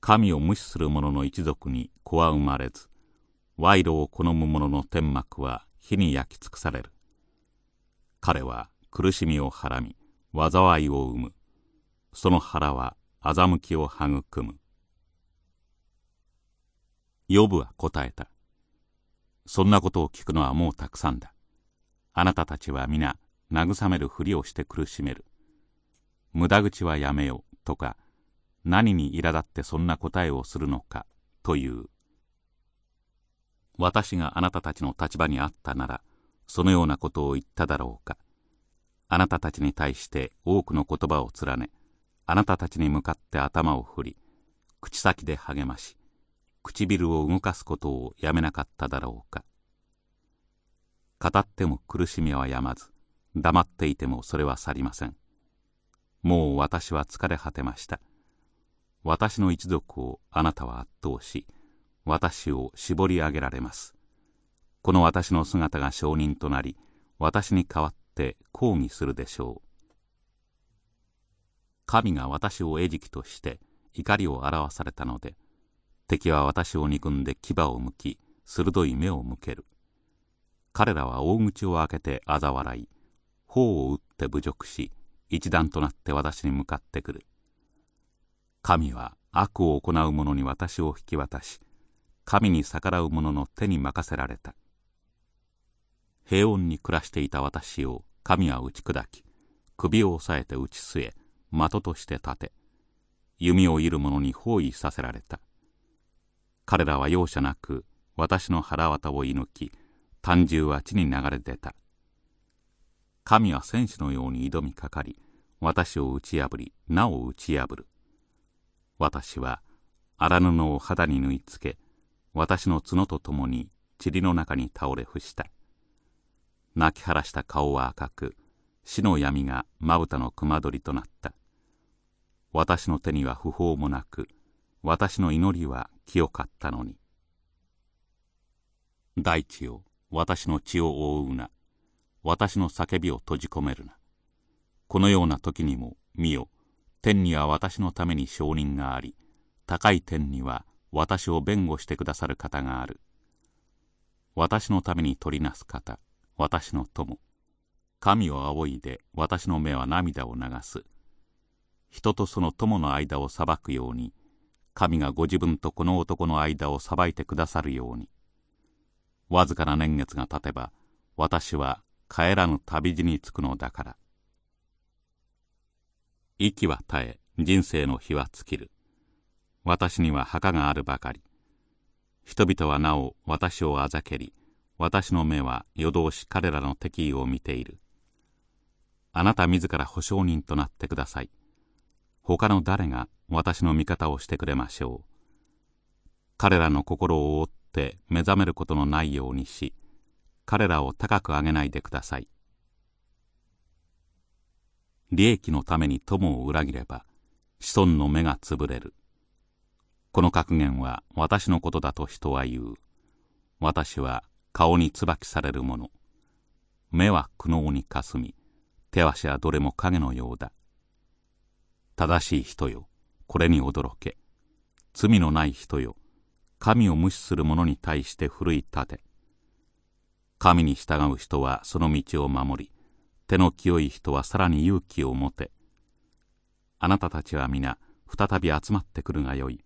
神を無視する者の一族に子は生まれず賄賂を好む者の天幕は火に焼き尽くされる。彼は苦しみをはらみ災いを生む。その腹は欺きを育む。ヨブは答えた。そんなことを聞くのはもうたくさんだ。あなたたちは皆慰めるふりをして苦しめる。無駄口はやめよとか何に苛立ってそんな答えをするのかという私があなたたちの立場にあったならそのようなことを言っただろうか。あなたたちに対して多くの言葉を連ねあなたたちに向かって頭を振り口先で励まし唇を動かすことをやめなかっただろうか。語っても苦しみはやまず黙っていてもそれは去りません。もう私は疲れ果てました。私の一族をあなたは圧倒し私を絞り上げられます。この私の姿が証人となり私に代わって抗議するでしょう。神が私を餌食として怒りを表されたので敵は私を憎んで牙を向き鋭い目を向ける。彼らは大口を開けて嘲笑い頬を打って侮辱し一段となって私に向かってくる。神は悪を行う者に私を引き渡し神に逆らう者の手に任せられた。平穏に暮らしていた私を神は打ち砕き首を押さえて打ち据え的として立て弓を射る者に包囲させられた。彼らは容赦なく私の腹渡を射抜き胆汁は地に流れ出た。神は戦士のように挑みかかり私を打ち破りなお打ち破る。私は荒布を肌に縫い付け私の角とともに塵の中に倒れ伏した。泣き晴らした顔は赤く死の闇がまぶたの熊取りとなった。私の手には不法もなく私の祈りは清かったのに。大地よ私の血を覆うな。私の叫びを閉じ込めるな。このような時にも見よ。天には私のために証人があり高い天には私を弁護してくださる方がある。私のために取りなす方私の友。神を仰いで私の目は涙を流す。人とその友の間を裁くように神がご自分とこの男の間を裁いてくださるように。わずかな年月が経てば私は帰らぬ旅路に着くのだから。息は絶え人生の日は尽きる。私には墓があるばかり。人々はなお私をあざけり私の目は夜通し彼らの敵意を見ている。あなた自ら保証人となってください。他の誰が私の味方をしてくれましょう。彼らの心を覆って目覚めることのないようにし彼らを高く上げないでください。利益のために友を裏切れば子孫の目がつぶれる。この格言は私のことだと人は言う。私は顔に椿されるもの。目は苦悩にかすみ。手足はどれも影のようだ。正しい人よ。これに驚け。罪のない人よ。神を無視する者に対して奮い立て。神に従う人はその道を守り。手の清い人はさらに勇気を持て。あなたたちは皆再び集まってくるがよい。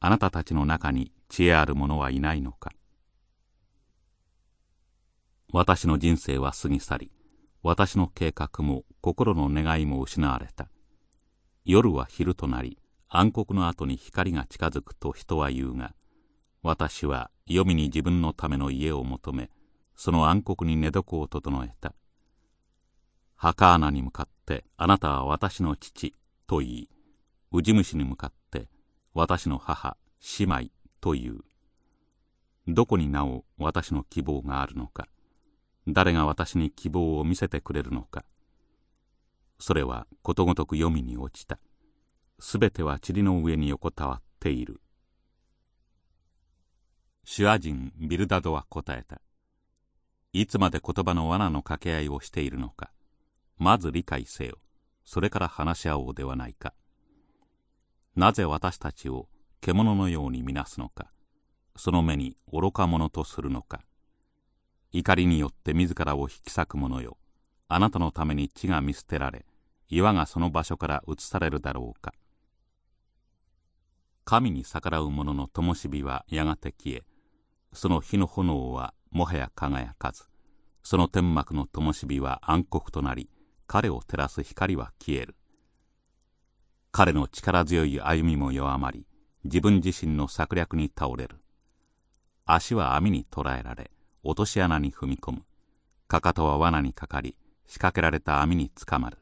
あなたたちの中に知恵ある者はいないのか。私の人生は過ぎ去り私の計画も心の願いも失われた。夜は昼となり暗黒の後に光が近づくと人は言うが私は黄泉に自分のための家を求めその暗黒に寝床を整えた。墓穴に向かってあなたは私の父と言いウジ虫に向かって私の母姉妹と言う。どこになお私の希望があるのか。誰が私に希望を見せてくれるのか。それはことごとく黄泉に落ちた。すべては塵の上に横たわっている。シュア人ビルダドは答えた。いつまで言葉の罠の掛け合いをしているのか。まず理解せよ。それから話し合おうではないか。なぜ私たちを獣のように見なすのかその目に愚か者とするのか。怒りによって自らを引き裂く者よ。あなたのために地が見捨てられ岩がその場所から移されるだろうか。神に逆らう者の灯火はやがて消えその火の炎はもはや輝かずその天幕の灯火は暗黒となり彼を照らす光は消える。彼の力強い歩みも弱まり自分自身の策略に倒れる。足は網に捕らえられ落とし穴に踏み込む。かかとは罠にかかり仕掛けられた網につかまる。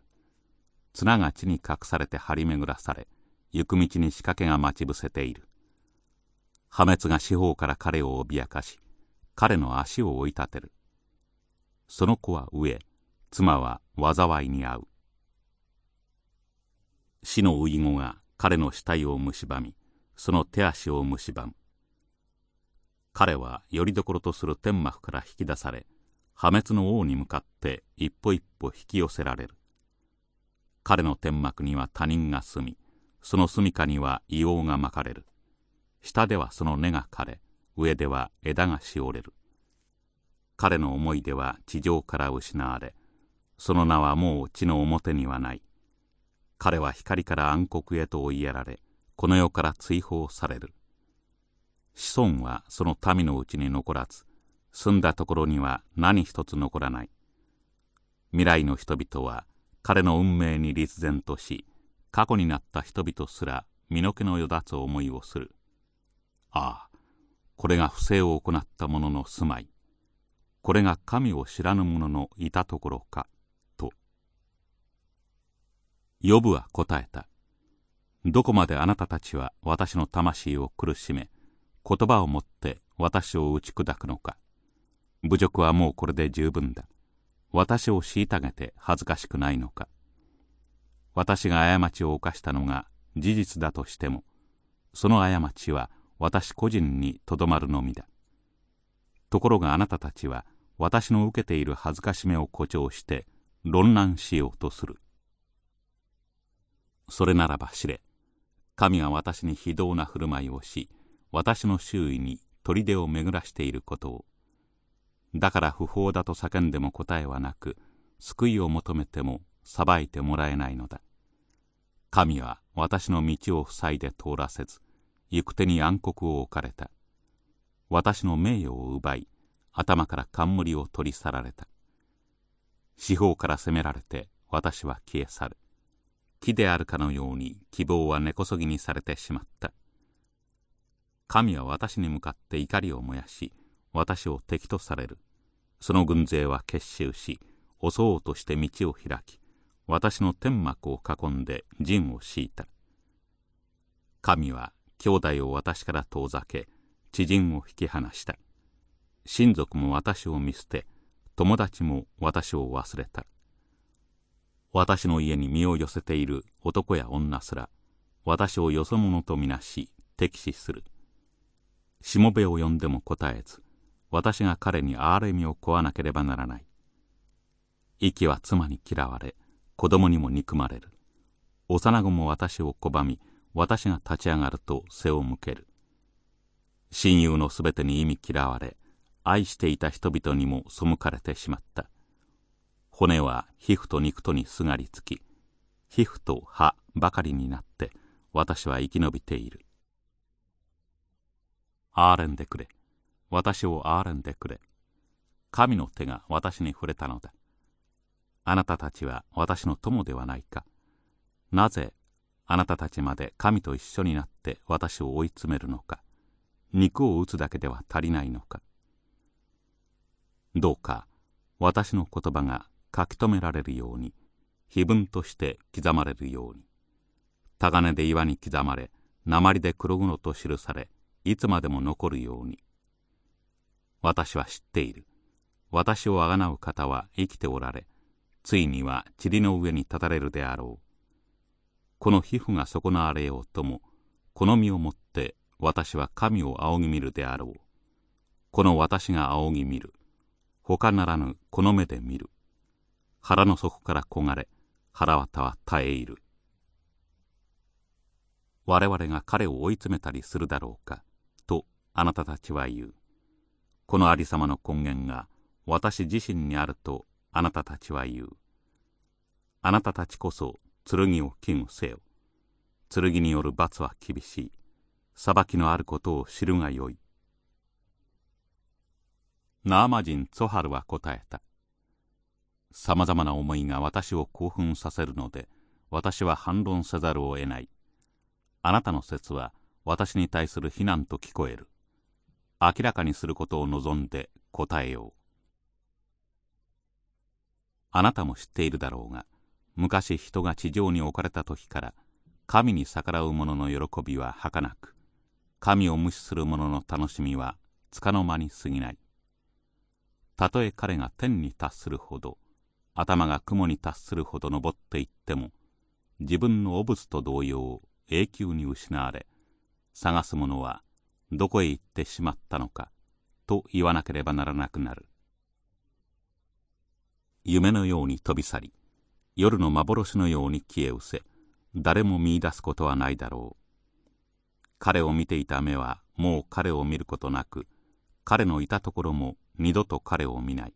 綱が地に隠されて張り巡らされ行く道に仕掛けが待ち伏せている。破滅が四方から彼を脅かし彼の足を追い立てる。その子は上妻は災いに遭う。死の遺語が彼の死体を蝕みその手足を蝕む。彼はよりどころとする天幕から引き出され破滅の王に向かって一歩一歩引き寄せられる。彼の天幕には他人が住みその住処には硫黄がまかれる。下ではその根が枯れ上では枝がしおれる。彼の思い出は地上から失われその名はもう地の表にはない。彼は光から暗黒へと追いやられこの世から追放される。子孫はその民のうちに残らず住んだところには何一つ残らない。未来の人々は彼の運命に立然とし過去になった人々すら身の毛のよだつ思いをする。ああこれが不正を行った者の住まい。これが神を知らぬ者のいたところか。ヨブは答えた。どこまであなたたちは私の魂を苦しめ言葉をもって私を打ち砕くのか。侮辱はもうこれで十分だ。私を虐げて恥ずかしくないのか。私が過ちを犯したのが事実だとしてもその過ちは私個人にとどまるのみだ。ところがあなたたちは私の受けている恥ずかしめを誇張して論難しようとする。それならば知れ。神が私に非道な振る舞いをし私の周囲に砦を巡らしていることを。だから不法だと叫んでも答えはなく救いを求めても裁いてもらえないのだ。神は私の道を塞いで通らせず行く手に暗黒を置かれた。私の名誉を奪い頭から冠を取り去られた。四方から責められて私は消え去る。木であるかのように希望は根こそぎにされてしまった。神は私に向かって怒りを燃やし私を敵とされる。その軍勢は結集し襲おうとして道を開き私の天幕を囲んで陣を敷いた。神は兄弟を私から遠ざけ知人を引き離した。親族も私を見捨て友達も私を忘れた。私の家に身を寄せている男や女すら私をよそ者とみなし敵視する。しもべを呼んでも答えず私が彼に憐れみを請わなければならない。息は妻に嫌われ子供にも憎まれる。幼子も私を拒み私が立ち上がると背を向ける。親友のすべてに意味嫌われ愛していた人々にも背かれてしまった。骨は皮膚と肉とにすがりつき皮膚と歯ばかりになって私は生き延びている。憐れんでくれ。私を憐れんでくれ。神の手が私に触れたのだ。あなたたちは私の友ではないか。なぜあなたたちまで神と一緒になって私を追い詰めるのか。肉を打つだけでは足りないのか。どうか私の言葉が書き留められるように碑文として刻まれるように。タガネで岩に刻まれ鉛で黒々と記されいつまでも残るように。私は知っている。私をあがなう方は生きておられついには塵の上に立たれるであろう。この皮膚が損なわれようともこの身をもって私は神を仰ぎ見るであろう。この私が仰ぎ見る。他ならぬこの目で見る。腹の底から焦がれ腹渡は耐えいる。我々が彼を追い詰めたりするだろうかとあなたたちは言う。このありさまの根源が私自身にあるとあなたたちは言う。あなたたちこそ剣を危惧せよ。剣による罰は厳しい。裁きのあることを知るがよい。ナーマ人ツォハルは答えた。さまざまな思いが私を興奮させるので私は反論せざるを得ない。あなたの説は私に対する非難と聞こえる。明らかにすることを望んで答えよう。あなたも知っているだろうが昔人が地上に置かれた時から神に逆らう者の喜びは儚く神を無視する者の楽しみはつかの間に過ぎない。たとえ彼が天に達するほど頭が雲に達するほど登っていっても自分の汚物と同様永久に失われ探す者はどこへ行ってしまったのかと言わなければならなくなる。夢のように飛び去り夜の幻のように消え失せ誰も見いだすことはないだろう。彼を見ていた目はもう彼を見ることなく彼のいたところも二度と彼を見ない。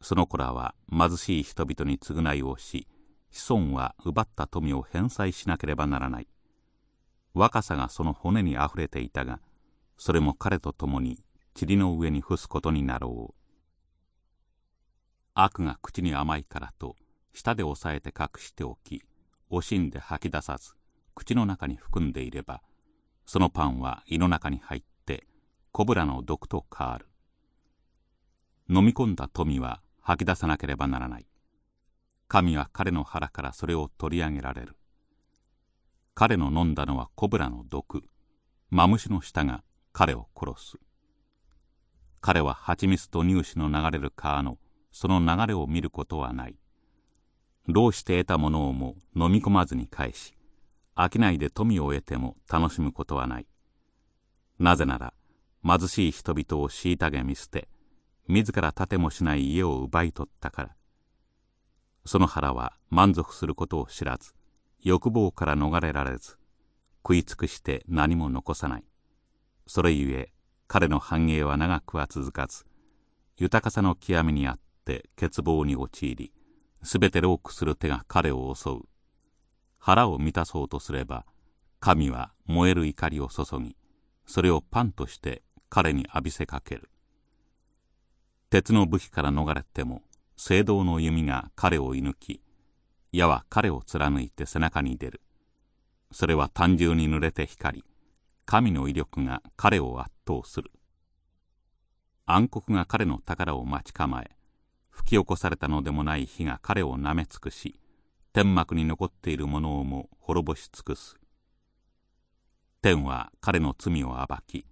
その子らは貧しい人々に償いをし子孫は奪った富を返済しなければならない。若さがその骨にあふれていたがそれも彼と共に塵の上に伏すことになろう。悪が口に甘いからと舌で押さえて隠しておき惜しんで吐き出さず口の中に含んでいればそのパンは胃の中に入ってコブラの毒と変わる。飲み込んだ富は吐き出さなければならない。神は彼の腹からそれを取り上げられる。彼の飲んだのはコブラの毒。マムシの舌が彼を殺す。彼は蜂蜜と乳歯の流れる川のその流れを見ることはない。労して得たものをも飲み込まずに返し商いで富を得ても楽しむことはない。なぜなら貧しい人々を虐げ見捨て自ら建てもしない家を奪い取ったから。その腹は満足することを知らず欲望から逃れられず食い尽くして何も残さない。それゆえ彼の繁栄は長くは続かず豊かさの極みにあって欠乏に陥りすべてロークする手が彼を襲う。腹を満たそうとすれば神は燃える怒りを注ぎそれをパンとして彼に浴びせかける。鉄の武器から逃れても聖堂の弓が彼を射抜き矢は彼を貫いて背中に出る。それは単純に濡れて光り神の威力が彼を圧倒する。暗黒が彼の宝を待ち構え吹き起こされたのでもない火が彼をなめ尽くし天幕に残っているものをも滅ぼし尽くす。天は彼の罪を暴き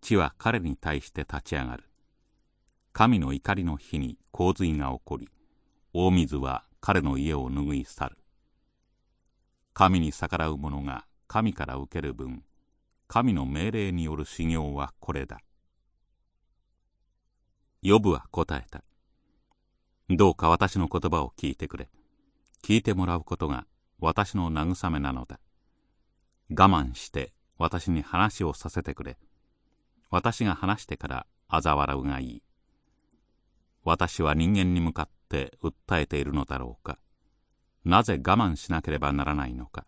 地は彼に対して立ち上がる。神の怒りの日に洪水が起こり大水は彼の家を拭い去る。神に逆らう者が神から受ける分神の命令による修行はこれだ。ヨブは答えた。どうか私の言葉を聞いてくれ。聞いてもらうことが私の慰めなのだ。我慢して私に話をさせてくれ。私が話してから嘲笑うがいい。私は人間に向かって訴えているのだろうか。なぜ我慢しなければならないのか。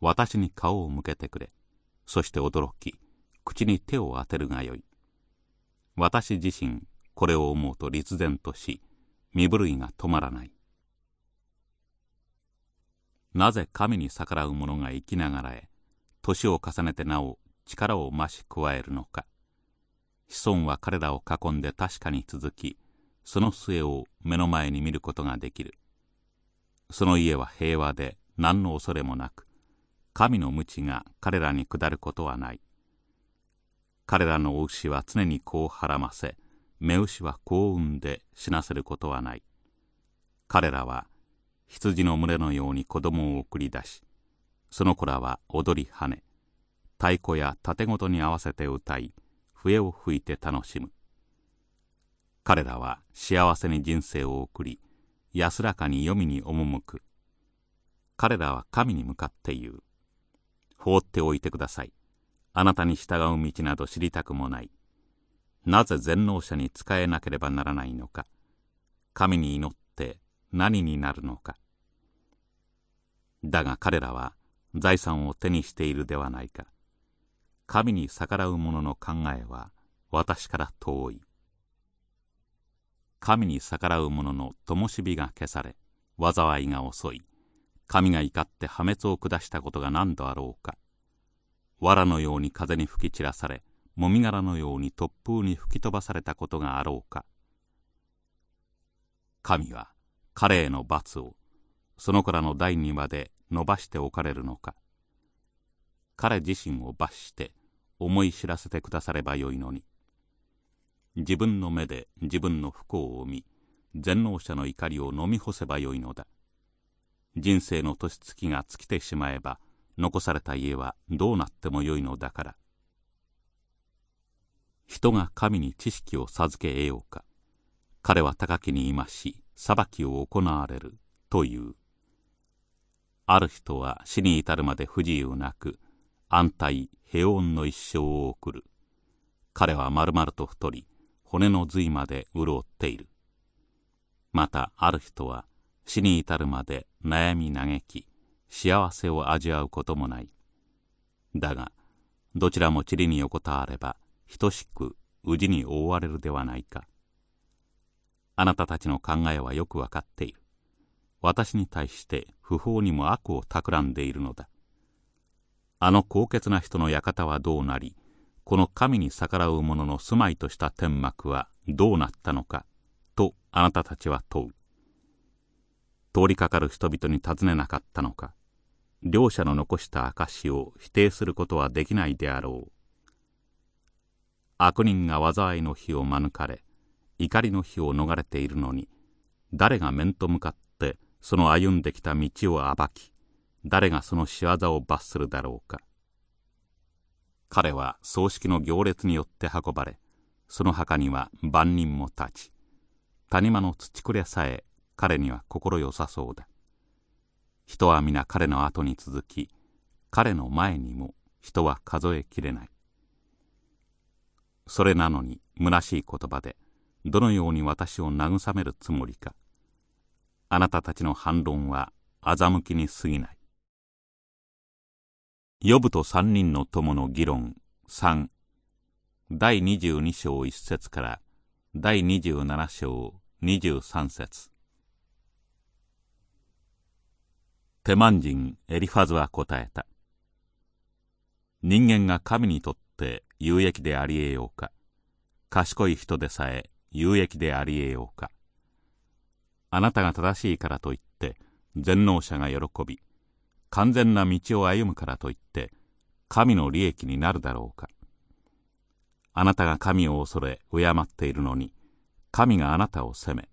私に顔を向けてくれ。そして驚き口に手を当てるがよい。私自身これを思うと立然とし身震いが止まらない。なぜ神に逆らう者が生きながらえ年を重ねてなお力を増し加えるのか。子孫は彼らを囲んで確かに続きその末を目の前に見ることができる。その家は平和で何の恐れもなく神の鞭が彼らに下ることはない。彼らのお牛は常に子をはらませ目牛は子を産んで死なせることはない。彼らは羊の群れのように子供を送り出しその子らは踊り跳ね太鼓や盾ごとに合わせて歌い笛を吹いて楽しむ。彼らは幸せに人生を送り安らかに黄泉に赴く。彼らは神に向かって言う。放っておいてください。あなたに従う道など知りたくもない。なぜ全能者に仕えなければならないのか。神に祈って何になるのか。だが彼らは財産を手にしているではないか。神に逆らう者の考えは私から遠い。神に逆らう者の灯火が消され災いが遅い。神が怒って破滅を下したことが何度あろうか。藁のように風に吹き散らされもみ殻のように突風に吹き飛ばされたことがあろうか。神は彼への罰をその子らの代にまで伸ばしておかれるのか。彼自身を罰して思い知らせてくださればよいのに。自分の目で自分の不幸を見全能者の怒りを飲み干せばよいのだ。人生の年月が尽きてしまえば残された家はどうなってもよいのだから。人が神に知識を授け得ようか。彼は高きにいまし裁きを行われるという。ある人は死に至るまで不自由なく安泰平穏の一生を送る。彼は丸々と太り骨の髄まで潤っている。またある人は死に至るまで悩み嘆き幸せを味わうこともない。だがどちらも塵に横たわれば等しく宇治に覆われるではないか。あなたたちの考えはよくわかっている。私に対して不法にも悪を企んでいるのだ。あの高潔な人の館はどうなりこの神に逆らう者の住まいとした天幕はどうなったのかとあなたたちは問う。通りかかる人々に尋ねなかったのか両者の残した証を否定することはできないであろう。悪人が災いの日を免れ怒りの日を逃れているのに誰が面と向かってその歩んできた道を暴き誰がその仕業を罰するだろうか。彼は葬式の行列によって運ばれその墓には万人も立ち谷間の土くれさえ彼には心よさそうだ。人は皆彼の後に続き彼の前にも人は数えきれない。それなのに虚しい言葉でどのように私を慰めるつもりか。あなたたちの反論は欺きに過ぎない。ヨブと三人の友の議論。3第22章1節から。第27章23節。テマン人エリファズは答えた。人間が神にとって有益でありえようか。賢い人でさえ有益でありえようか。あなたが正しいからといって全能者が喜び完全な道を歩むからといって神の利益になるだろうか。あなたが神を恐れ敬っているのに神があなたを責め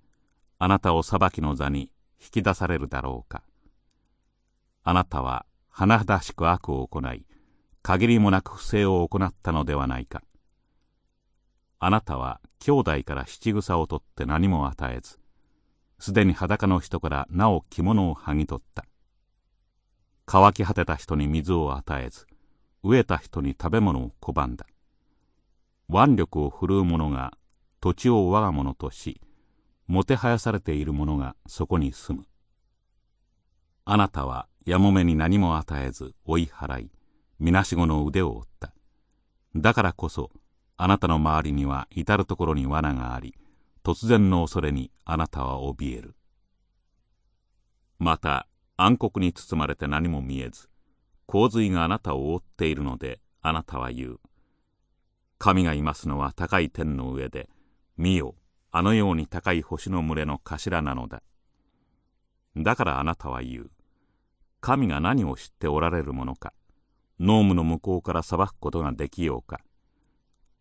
あなたを裁きの座に引き出されるだろうか。あなたは甚だしく悪を行い限りもなく不正を行ったのではないか。あなたは兄弟から七草を取って何も与えずすでに裸の人からなお着物を剥ぎ取った。乾き果てた人に水を与えず飢えた人に食べ物を拒んだ。腕力を振るう者が土地を我が物としもてはやされている者がそこに住む。あなたはやもめに何も与えず追い払いみなしごの腕を折った。だからこそあなたの周りには至る所に罠があり突然の恐れにあなたは怯える。また暗黒に包まれて何も見えず洪水があなたを覆っているのであなたは言う。神がいますのは高い天の上で見よあのように高い星の群れの頭なのだ。だからあなたは言う。神が何を知っておられるものか濃霧の向こうから裁くことができようか。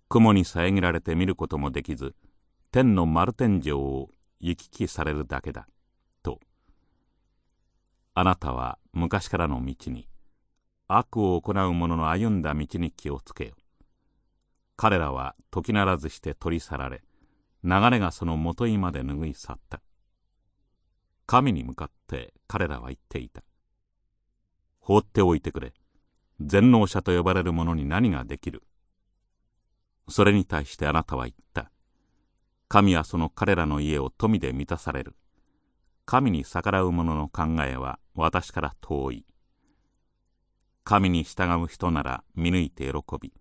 雲に遮られて見ることもできず天の丸天井を行き来されるだけだ。あなたは昔からの道に悪を行う者の歩んだ道に気をつけよ。彼らは時ならずして取り去られ流れがその元いまで拭い去った。神に向かって彼らは言っていた。放っておいてくれ。全能者と呼ばれる者に何ができる。それに対してあなたは言った。神はその彼らの家を富で満たされる。神に逆らう者の考えは私から遠い。神に従う人なら見抜いて喜び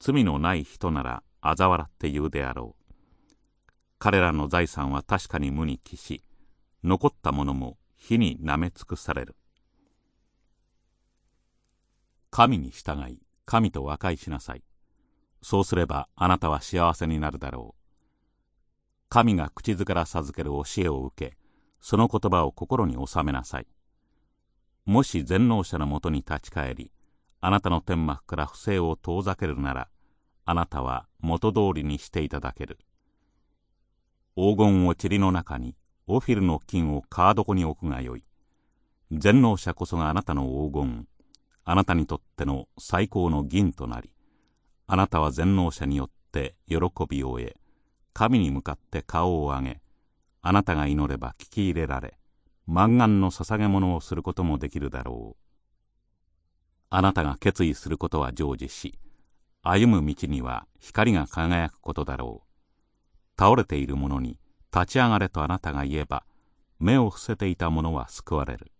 罪のない人なら嘲笑って言うであろう。彼らの財産は確かに無に帰し残ったものも火になめ尽くされる。神に従い神と和解しなさい。そうすればあなたは幸せになるだろう。神が口づから授ける教えを受けその言葉を心に収めなさい。もし全能者のもとに立ち返りあなたの天幕から不正を遠ざけるならあなたは元通りにしていただける。黄金を塵の中にオフィルの金を川床に置くがよい。全能者こそがあなたの黄金あなたにとっての最高の銀となりあなたは全能者によって喜びを得神に向かって顔を上げあなたが祈れば聞き入れられ満願の捧げ物をすることもできるだろう。あなたが決意することは成就し歩む道には光が輝くことだろう。倒れている者に立ち上がれとあなたが言えば目を伏せていた者は救われる。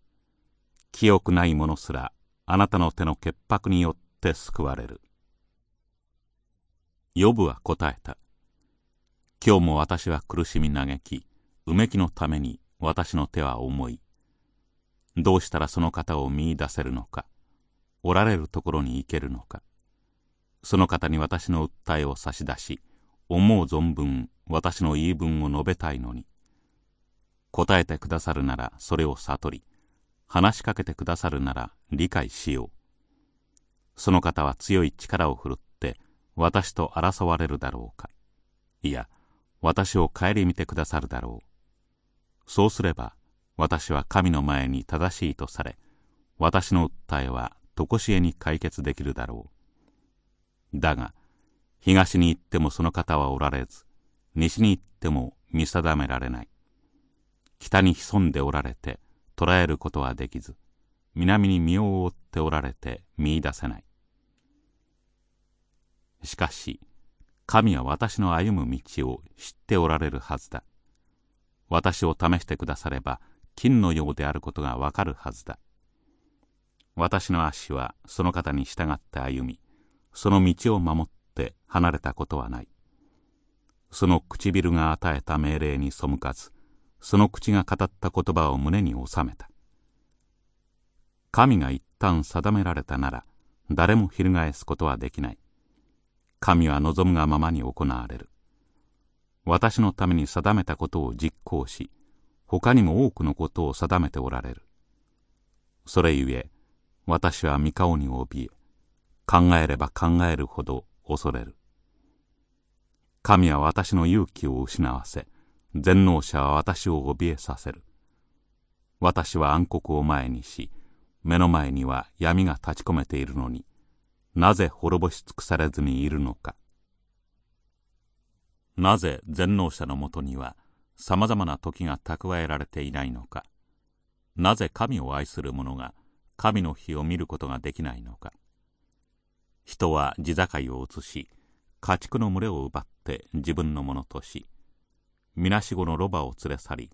清くない者すらあなたの手の潔白によって救われる。ヨブは答えた。今日も私は苦しみ嘆きうめきのために私の手は重い。どうしたらその方を見いだせるのか。おられるところに行けるのか。その方に私の訴えを差し出し思う存分私の言い分を述べたいのに。答えてくださるならそれを悟り話しかけてくださるなら理解しよう。その方は強い力を振るって私と争われるだろうか。いや私を顧みてくださるだろう。そうすれば私は神の前に正しいとされ私の訴えは常しえに解決できるだろう。だが東に行ってもその方はおられず西に行っても見定められない。北に潜んでおられて捕らえることはできず南に身を覆っておられて見いだせない。しかし神は私の歩む道を知っておられるはずだ。私を試してくだされば金のようであることがわかるはずだ。私の足はその方に従って歩みその道を守って離れたことはない。その唇が与えた命令に背かずその口が語った言葉を胸に収めた。神が一旦定められたなら誰も翻すことはできない。神は望むがままに行われる。私のために定めたことを実行し他にも多くのことを定めておられる。それゆえ私は御顔に怯え考えれば考えるほど恐れる。神は私の勇気を失わせ全能者は私を怯えさせる。私は暗黒を前にし目の前には闇が立ち込めているのになぜ滅ぼし尽くされずにいるのか。なぜ全能者のもとにはさまざまな時が蓄えられていないのか。なぜ神を愛する者が神の日を見ることができないのか。人は地境を移し家畜の群れを奪って自分のものとしみなしごのロバを連れ去り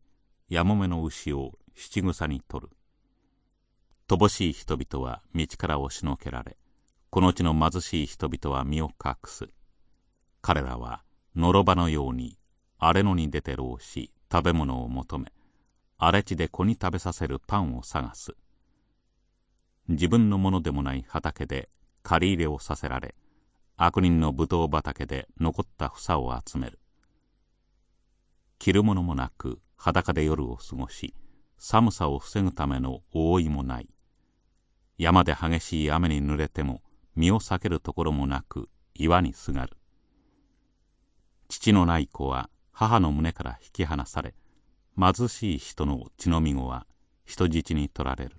やもめの牛を七草に取る。乏しい人々は道から押しのけられこの地の貧しい人々は身を隠す。彼らはのろばのように荒れ野に出て浪し食べ物を求め荒れ地で子に食べさせるパンを探す。自分のものでもない畑で借り入れをさせられ悪人のブドウ畑で残った房を集める。着るものもなく裸で夜を過ごし寒さを防ぐための覆いもない。山で激しい雨に濡れても身を避けるところもなく岩にすがる。父のない子は母の胸から引き離され貧しい人の血のみ子は人質に取られる。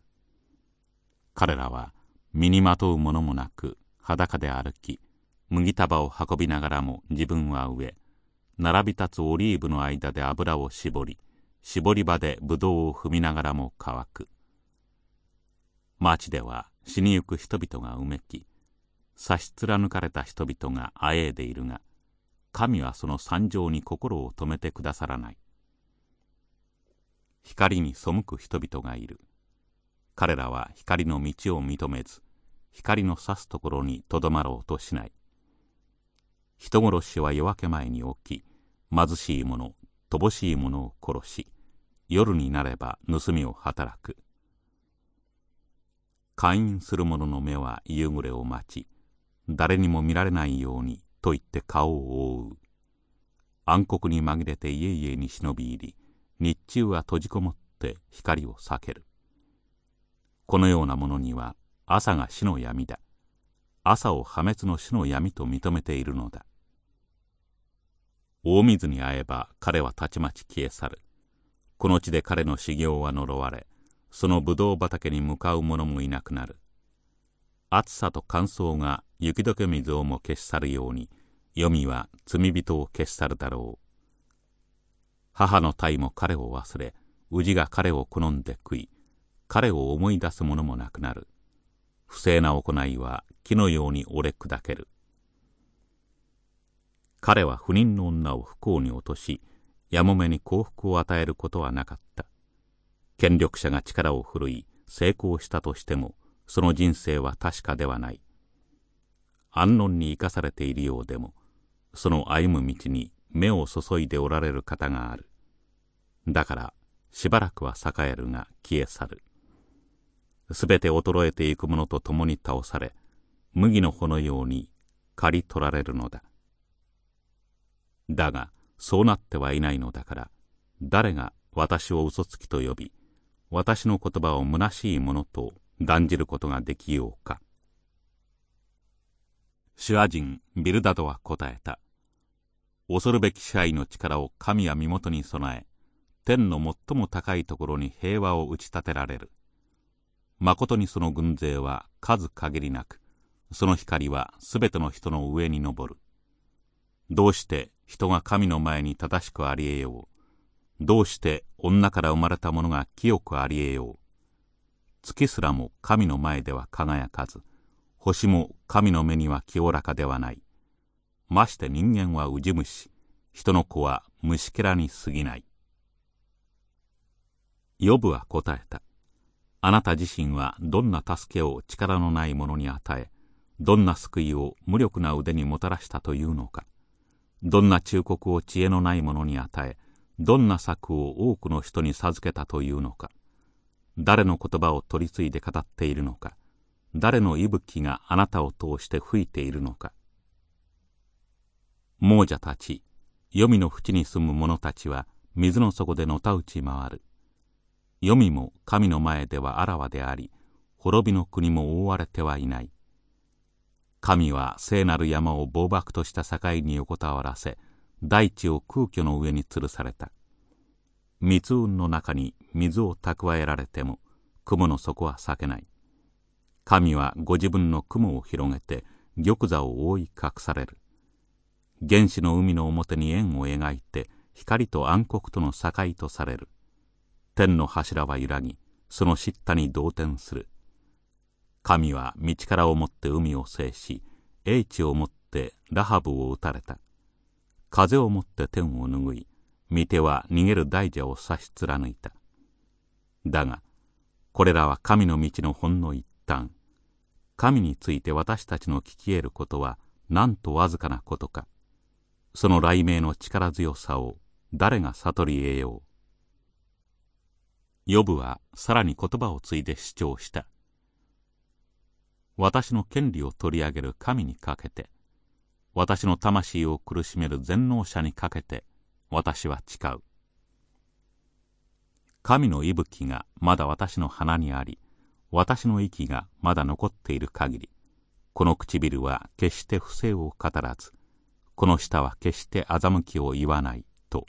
彼らは身にまとうものもなく裸で歩き麦束を運びながらも自分は飢え並び立つオリーブの間で油を絞り絞り場でブドウを踏みながらも乾く。町では死にゆく人々がうめき差し貫かれた人々があえいでいるが神はその惨状に心を止めてくださらない。光に背く人々がいる。彼らは光の道を認めず光の差すところにとどまろうとしない。人殺しは夜明け前に起き貧しい者乏しい者を殺し夜になれば盗みを働く。会員する者の目は夕暮れを待ち誰にも見られないようにと言って顔を覆う。暗黒に紛れて家々に忍び入り日中は閉じこもって光を避ける。このようなものには朝が死の闇だ。朝を破滅の死の闇と認めているのだ。大水に会えば彼はたちまち消え去る。この地で彼の修行は呪われそのブドウ畑に向かう者もいなくなる。暑さと乾燥が雪解け水をも消し去るように黄泉は罪人を消し去るだろう。母の体も彼を忘れ氏が彼を好んで食い彼を思い出す者もなくなる。不正な行いは木のように折れ砕ける。彼は不妊の女を不幸に落としやもめに幸福を与えることはなかった。権力者が力を振るい成功したとしてもその人生は確かではない。安穏に生かされているようでもその歩む道に目を注いでおられる方がある。だからしばらくは栄えるが消え去る。すべて衰えていくものと共に倒され麦の穂のように刈り取られるのだ。だがそうなってはいないのだから誰が私を嘘つきと呼び私の言葉を虚しいものと断じることができようか。シュア人ビルダドは答えた。恐るべき支配の力を神や身元に備え天の最も高いところに平和を打ち立てられる。まことにその軍勢は数限りなくその光はすべての人の上に昇る。どうして人が神の前に正しくありえよう？どうして女から生まれた者が清くありえよう？月すらも神の前では輝かず星も神の目には清らかではない。まして人間はうじ虫人の子は虫けらに過ぎない。ヨブは答えた。あなた自身はどんな助けを力のない者に与えどんな救いを無力な腕にもたらしたというのか。どんな忠告を知恵のない者に与えどんな策を多くの人に授けたというのか。誰の言葉を取り継いで語っているのか誰の息吹があなたを通して吹いているのか。亡者たち黄泉の淵に住む者たちは水の底でのたうち回る。黄泉も神の前ではあらわであり滅びの国も覆われてはいない。神は聖なる山を暴漠とした境に横たわらせ大地を空虚の上に吊るされた。密雲の中に水を蓄えられても雲の底は裂けない。神はご自分の雲を広げて玉座を覆い隠される。原始の海の表に円を描いて光と暗黒との境とされる。天の柱は揺らぎその叱咤に動転する。神は道からをもって海を制し英知をもってラハブを撃たれた。風をもって天を拭い御手は逃げる大蛇を差し貫いた。だがこれらは神の道のほんの一端。神について私たちの聞き得ることはなんとわずかなことか。その雷鳴の力強さを誰が悟り得よう。ヨブはさらに言葉を継いで主張した。私の権利を取り上げる神にかけて私の魂を苦しめる全能者にかけて私は誓う。神の息吹がまだ私の鼻にあり私の息がまだ残っている限りこの唇は決して不正を語らずこの舌は決して欺きを言わないと。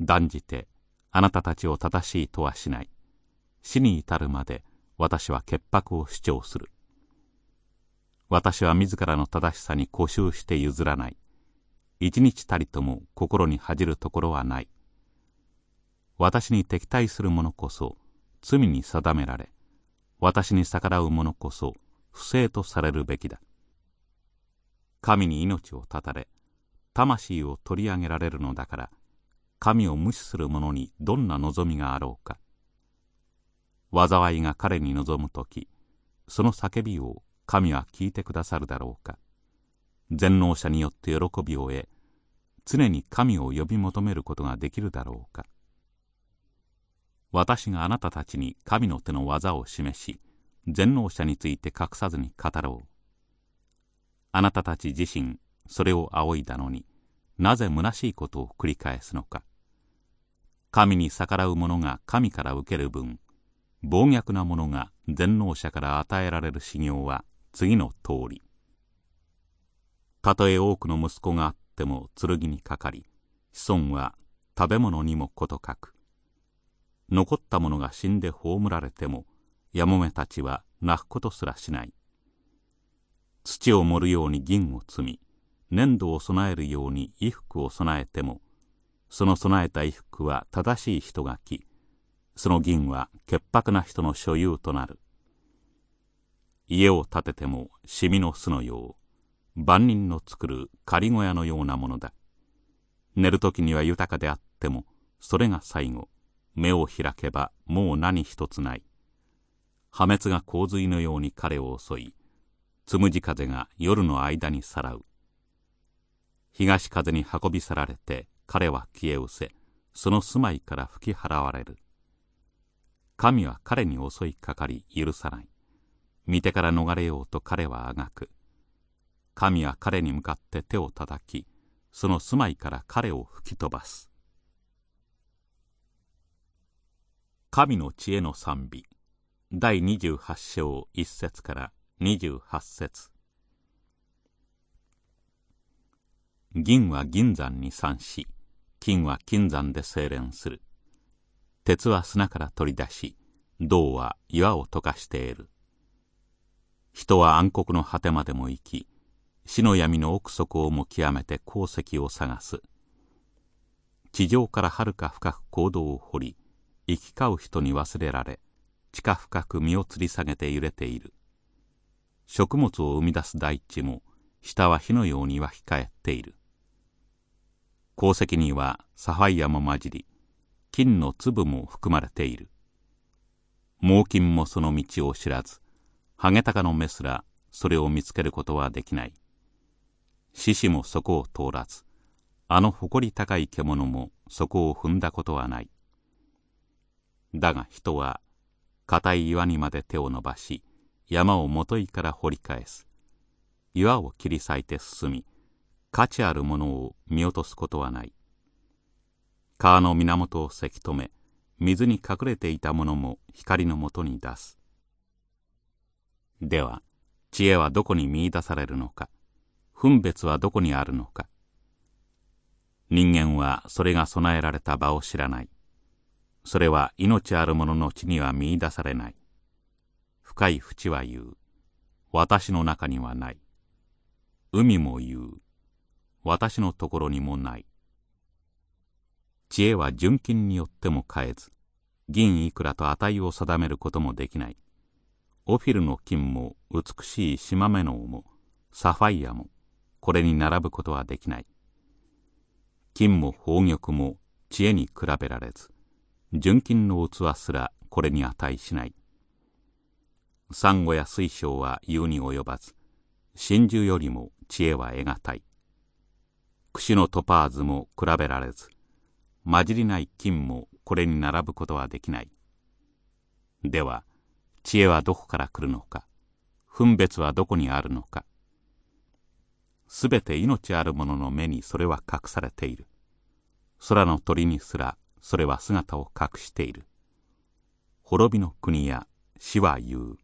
断じてあなたたちを正しいとはしない。死に至るまで私は潔白を主張する。私は自らの正しさに固執して譲らない。一日たりとも心に恥じるところはない。私に敵対する者こそ罪に定められ私に逆らう者こそ不正とされるべきだ。神に命を絶たれ魂を取り上げられるのだから神を無視する者にどんな望みがあろうか。災いが彼に望む時その叫びを神は聞いてくださるだろうか。全能者によって喜びを得常に神を呼び求めることができるだろうか。私があなたたちに神の手の技を示し全能者について隠さずに語ろう。あなたたち自身それを仰いだのになぜ虚しいことを繰り返すのか。神に逆らう者が神から受ける分暴虐な者が全能者から与えられる修行は次の通り。たとえ多くの息子があっても剣にかかり子孫は食べ物にもこと書く。残った者が死んで葬られてもやもめたちは泣くことすらしない。土を盛るように銀を積み粘土を備えるように衣服を備えてもその備えた衣服は正しい人が着その銀は潔白な人の所有となる。家を建ててもシミの巣のよう万人の作る仮小屋のようなものだ。寝る時には豊かであってもそれが最後。目を開けばもう何一つない。破滅が洪水のように彼を襲いつむじ風が夜の間にさらう。東風に運び去られて彼は消え失せその住まいから吹き払われる。神は彼に襲いかかり許さない。見てから逃れようと彼はあがく。神は彼に向かって手を叩きその住まいから彼を吹き飛ばす。神の知恵の賛美。第28章1節から28節。銀は銀山に散し金は金山で精錬する。鉄は砂から取り出し銅は岩を溶かしている。人は暗黒の果てまでも行き死の闇の奥底をも極めて鉱石を探す。地上からはるか深く行動を掘り行き交う人に忘れられ地下深く身を吊り下げて揺れている。食物を生み出す大地も下は火のように湧き返っている。鉱石にはサファイアも混じり金の粒も含まれている。猛禽もその道を知らずハゲタカのメスらそれを見つけることはできない。獅子もそこを通らずあの誇り高い獣もそこを踏んだことはない。だが人は硬い岩にまで手を伸ばし山を元いから掘り返す。岩を切り裂いて進み価値あるものを見落とすことはない。川の源をせき止め水に隠れていたものも光のもとに出す。では知恵はどこに見いだされるのか？分別はどこにあるのか？人間はそれが備えられた場を知らない。それは命ある者の地には見いだされない。深い淵は言う。私の中にはない。海も言う。私のところにもない。知恵は純金によっても変えず銀いくらと値を定めることもできない。オフィルの金も美しい島目のもサファイアもこれに並ぶことはできない。金も宝玉も知恵に比べられず。純金の器すらこれに値しない。サンゴや水晶は言うに及ばず真珠よりも知恵は得難い。櫛のトパーズも比べられず混じりない金もこれに並ぶことはできない。では知恵はどこから来るのか分別はどこにあるのか。すべて命ある者の目にそれは隠されている。空の鳥にすらそれは姿を隠している。滅びの国や死は言う。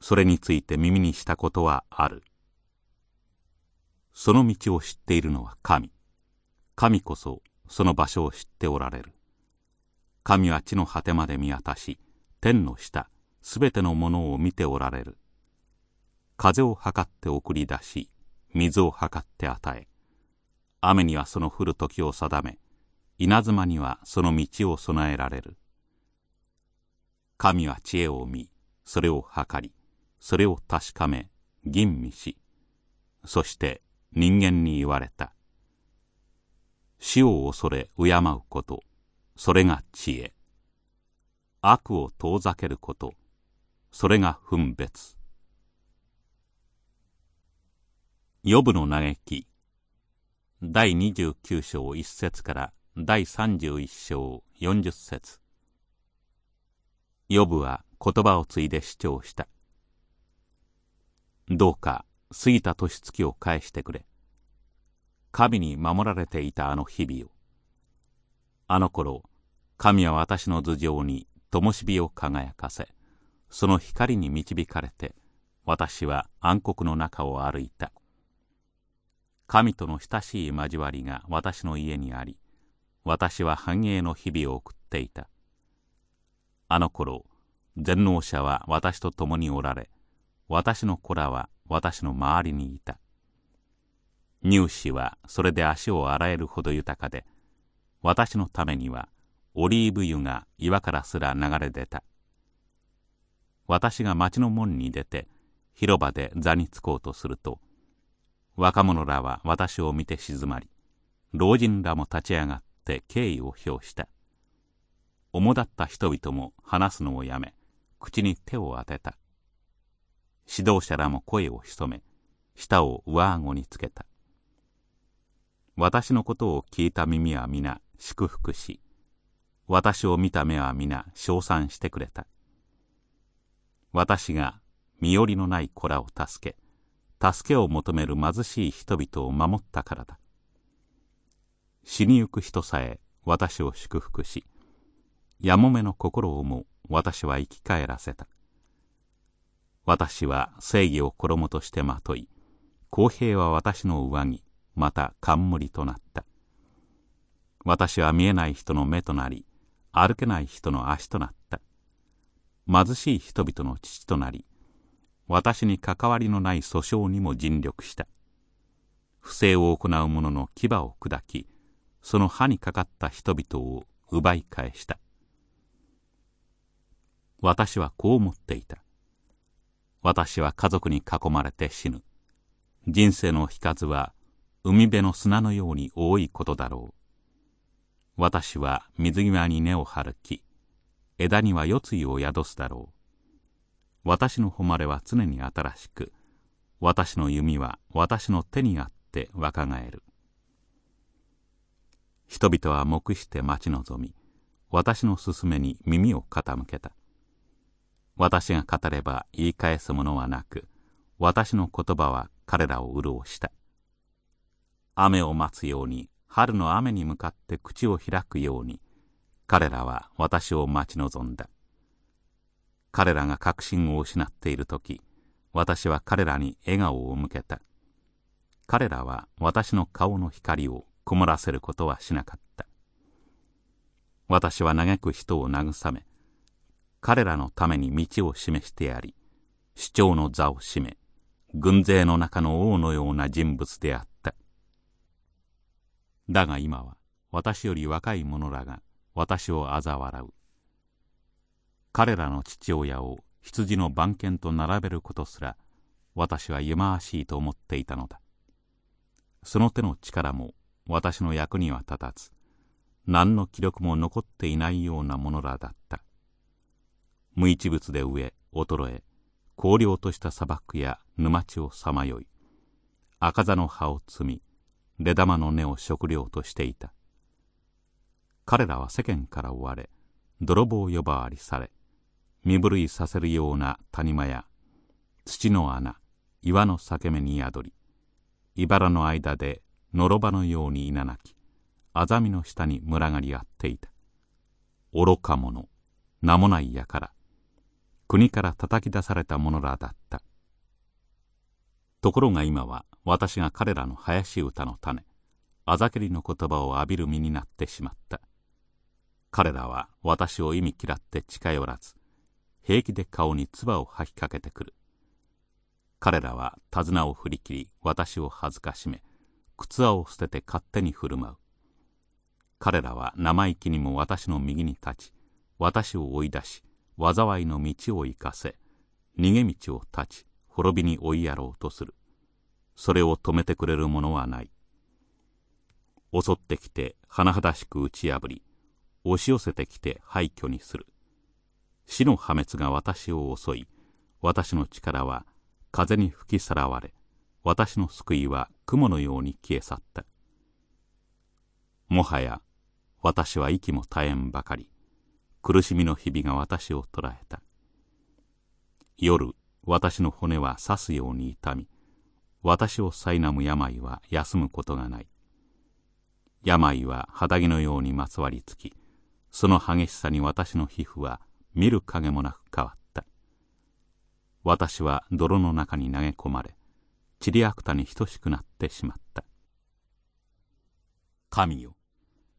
それについて耳にしたことはある。その道を知っているのは神。神こそその場所を知っておられる。神は地の果てまで見渡し天の下すべてのものを見ておられる。風を測って送り出し水を測って与え雨にはその降る時を定め稲妻にはその道を備えられる。神は知恵を見それを測りそれを確かめ吟味しそして人間に言われた。死を恐れ敬うことそれが知恵。悪を遠ざけることそれが分別。予部の嘆き。第29章1節から第31章40節。予部は言葉を継いで主張した。どうか過ぎた年月を返してくれ。神に守られていたあの日々を。あの頃神は私の頭上に灯火を輝かせその光に導かれて私は暗黒の中を歩いた。神との親しい交わりが私の家にあり私は繁栄の日々を送っていた。あの頃全能者は私と共におられ私の子らは私の周りにいた。乳歯はそれで足を洗えるほど豊かで私のためにはオリーブ油が岩からすら流れ出た。私が町の門に出て広場で座につこうとすると若者らは私を見て静まり老人らも立ち上がって敬意を表した。主だった人々も話すのをやめ口に手を当てた。指導者らも声を潜め舌を上顎につけた。私のことを聞いた耳は皆祝福し私を見た目は皆称賛してくれた。私が身寄りのない子らを助け助けを求める貧しい人々を守ったからだ。死にゆく人さえ私を祝福しやもめの心をも私は生き返らせた。私は正義を衣としてまとい公平は私の上着また冠となった。私は見えない人の目となり歩けない人の足となった。貧しい人々の父となり私に関わりのない訴訟にも尽力した。不正を行う者の牙を砕きその歯にかかった人々を奪い返した。私はこう思っていた。私は家族に囲まれて死ぬ。人生の日数は海辺の砂のように多いことだろう。私は水際に根を張る木。枝には夜露を宿すだろう。私の誉れは常に新しく。私の弓は私の手にあって若返る。人々は黙して待ち望み私の勧めに耳を傾けた。私が語れば言い返すものはなく私の言葉は彼らを潤した。雨を待つように春の雨に向かって口を開くように彼らは私を待ち望んだ。彼らが確信を失っている時私は彼らに笑顔を向けた。彼らは私の顔の光を曇らせることはしなかった。私は嘆く人を慰め彼らのために道を示してやり主張の座を占め軍勢の中の王のような人物であった。だが今は私より若い者らが私を嘲笑う。彼らの父親を羊の番犬と並べることすら私は忌まわしいと思っていたのだ。その手の力も私の役には立たず何の記録も残っていないようなものらだった。無一物で飢え衰え荒涼とした砂漠や沼地をさまよい。赤座の葉を摘み出玉の根を食料としていた。彼らは世間から追われ泥棒呼ばわりされ身震いさせるような谷間や土の穴岩の裂け目に宿り茨の間でのろばのように稲ななきあざみの下に群がり合っていた。愚か者名もない輩国から叩き出された者らだった。ところが今は私が彼らの林歌の種あざけりの言葉を浴びる身になってしまった。彼らは私を意味嫌って近寄らず平気で顔に唾を吐きかけてくる。彼らは手綱を振り切り私を恥ずかしめ靴輪を捨てて勝手に振る舞う。彼らは生意気にも私の右に立ち私を追い出し災いの道を行かせ逃げ道を断ち滅びに追いやろうとする。それを止めてくれるものはない。襲ってきて甚だしく打ち破り押し寄せてきて廃墟にする。死の破滅が私を襲い私の力は風に吹きさらわれ私の救いは雲のように消え去った。もはや私は息も絶えんばかり。苦しみの日々が私を捉えた。夜私の骨は刺すように痛み。私を苛む病は休むことがない。病は肌着のようにまつわりつきその激しさに私の皮膚は見る影もなく変わった。私は泥の中に投げ込まれチリアクタに等しくなってしまった。神よ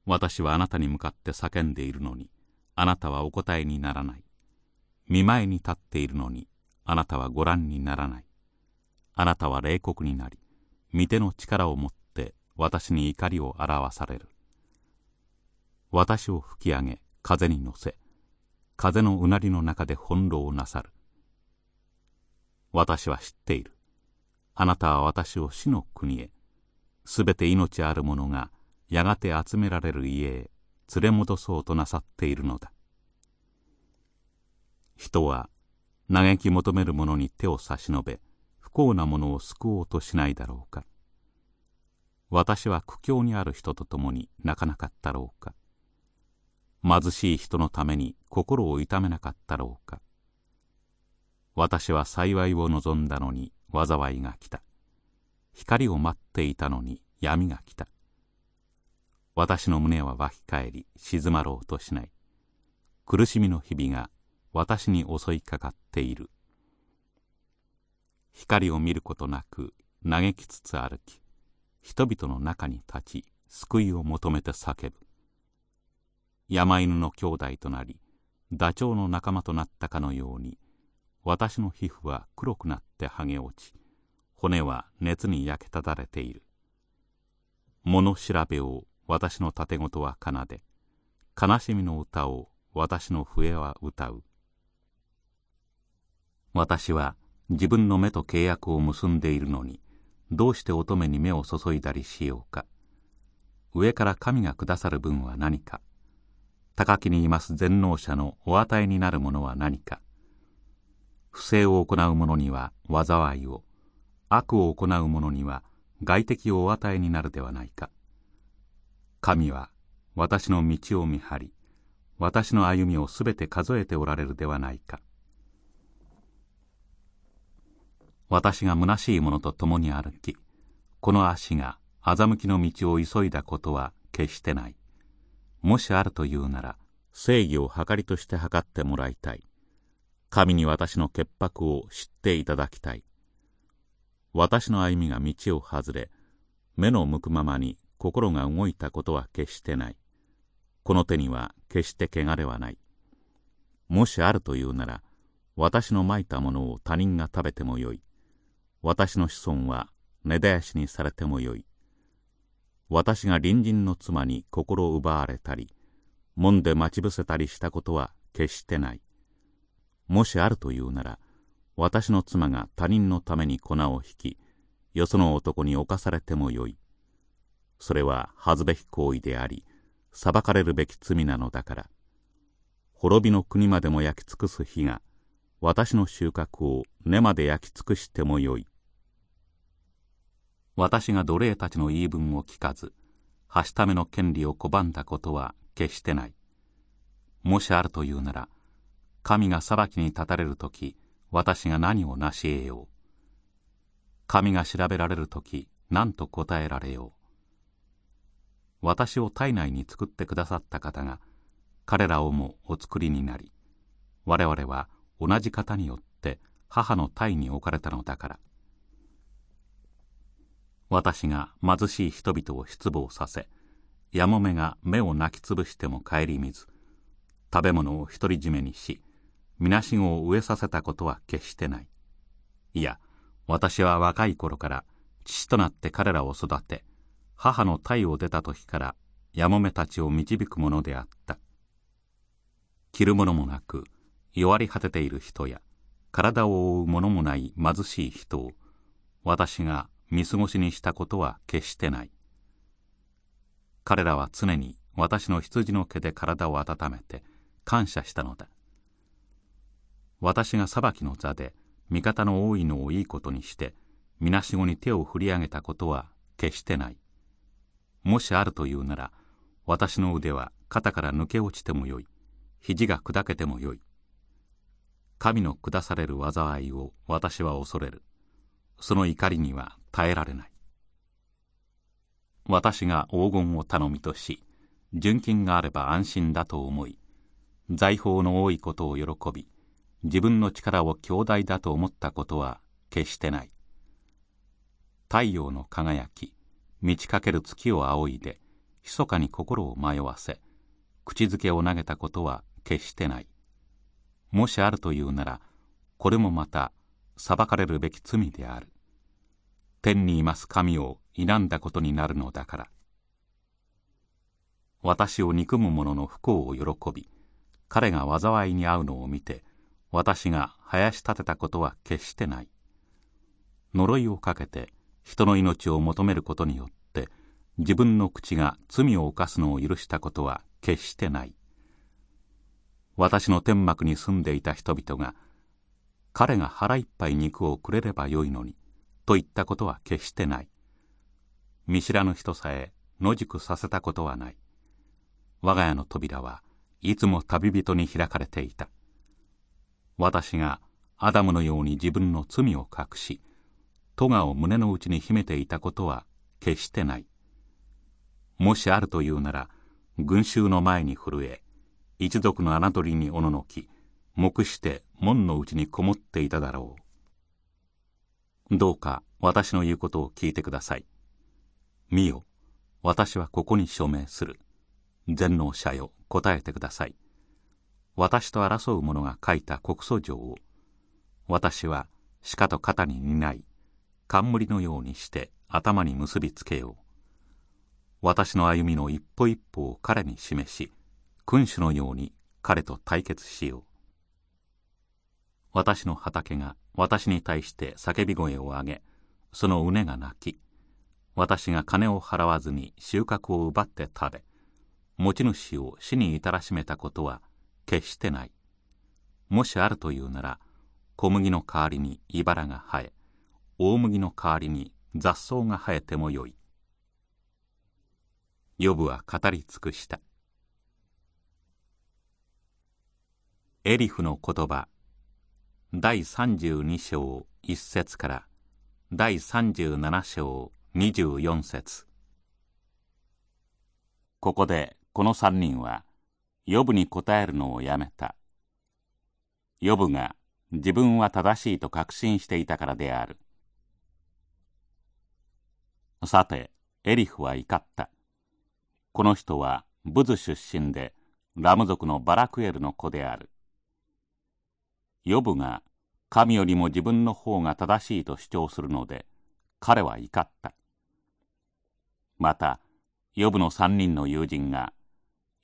私はあなたに向かって叫んでいるのにあなたはお答えにならない。見舞いに立っているのにあなたはご覧にならない。あなたは冷酷になり御手の力を持って私に怒りを表される。私を吹き上げ風に乗せ風のうなりの中で翻弄なさる。私は知っている。あなたは私を死の国へ。すべて命ある者がやがて集められる家へ連れ戻そうとなさっているのだ。人は嘆き求める者に手を差し伸べ不幸な者を救おうとしないだろうか。私は苦境にある人と共に泣かなかったろうか。貧しい人のために心を痛めなかったろうか。私は幸いを望んだのに災いが来た。光を待っていたのに闇が来た。私の胸は湧き返り静まろうとしない。苦しみの日々が私に襲いかかっている。光を見ることなく嘆きつつ歩き人々の中に立ち救いを求めて叫ぶ。山犬の兄弟となりダチョウの仲間となったかのように私の皮膚は黒くなって剥げ落ち骨は熱に焼けただれている。物調べを私の盾事は奏で悲しみの歌を私の笛は歌う。私は自分の目と契約を結んでいるのにどうして乙女に目を注いだりしようか。上から神がくださる分は何か。高きにいます全能者のお与えになるものは何か。不正を行う者には災いを悪を行う者には外敵をお与えになるではないか。神は私の道を見張り私の歩みをすべて数えておられるではないか。私が虚しい者と共に歩きこの足が欺きの道を急いだことは決してない。もしあるというなら正義を計りとして計ってもらいたい。神に私の潔白を知っていただきたい。私の歩みが道を外れ目の向くままに心が動いたことは決してない。この手には決して汚れはない。もしあるというなら私のまいたものを他人が食べてもよい。私の子孫は根絶やしにされてもよい。私が隣人の妻に心を奪われたり門で待ち伏せたりしたことは決してない。もしあるというなら私の妻が他人のために粉を引きよその男に侵されてもよい。それは恥ずべき行為であり裁かれるべき罪なのだから。滅びの国までも焼き尽くす火が私の収穫を根まで焼き尽くしてもよい。私が奴隷たちの言い分を聞かずはしための権利を拒んだことは決してない。もしあるというなら神が裁きに立たれる時私が何を成し得よう。神が調べられる時何と答えられよう。私を体内に作ってくださった方が彼らをもお作りになり我々は同じ方によって母の体に置かれたのだから。私が貧しい人々を失望させやもめが目を泣きつぶしても顧みず食べ物を独り占めにしみなしごを植えさせたことは決してない。いや私は若い頃から父となって彼らを育て母の体を出た時からやもめたちを導くものであった。着るものもなく弱り果てている人や体を覆うものもない貧しい人を私が見過ごしにしたことは決してない。彼らは常に私の羊の毛で体を温めて感謝したのだ。私が裁きの座で味方の多いのをいいことにしてみなしごに手を振り上げたことは決してない。もしあるというなら私の腕は肩から抜け落ちてもよい。肘が砕けてもよい。神の下される災いを私は恐れる。その怒りには耐えられない。私が黄金を頼みとし純金があれば安心だと思い財宝の多いことを喜び自分の力を強大だと思ったことは決してない。太陽の輝き満ち欠ける月を仰いで密かに心を迷わせ口づけを投げたことは決してない。もしあるというならこれもまた裁かれるべき罪である。天にいます神を否んだことになるのだから。私を憎む者の不幸を喜び彼が災いに遭うのを見て私が生やし立てたことは決してない。呪いをかけて人の命を求めることによって自分の口が罪を犯すのを許したことは決してない。私の天幕に住んでいた人々が彼が腹いっぱい肉をくれればよいのにと言ったことは決してない。見知らぬ人さえ野宿させたことはない。我が家の扉はいつも旅人に開かれていた。私がアダムのように自分の罪を隠し咎を胸の内に秘めていたことは決してない。もしあるというなら群衆の前に震え一族の侮りにおののき黙して門の内にこもっていただろう。どうか私の言うことを聞いてください。見よ私はここに署名する。全能者よ答えてください。私と争う者が書いた告訴状を私は鹿と肩に担い冠のようにして頭に結びつけよう。私の歩みの一歩一歩を彼に示し君主のように彼と対決しよう。私の畑が私に対して叫び声を上げその畝が鳴き私が金を払わずに収穫を奪って食べ持ち主を死に至らしめたことは決してない。もしあるというなら小麦の代わりに茨が生え大麦の代わりに雑草が生えてもよい。ヨブは語り尽くした。エリフの言葉第32章1節から第37章24節。ここでこの3人はヨブに答えるのをやめた。ヨブが自分は正しいと確信していたからである。さてエリフは怒った。この人はブズ出身でラム族のバラクエルの子である。ヨブが神よりも自分の方が正しいと主張するので彼は怒った。またヨブの三人の友人が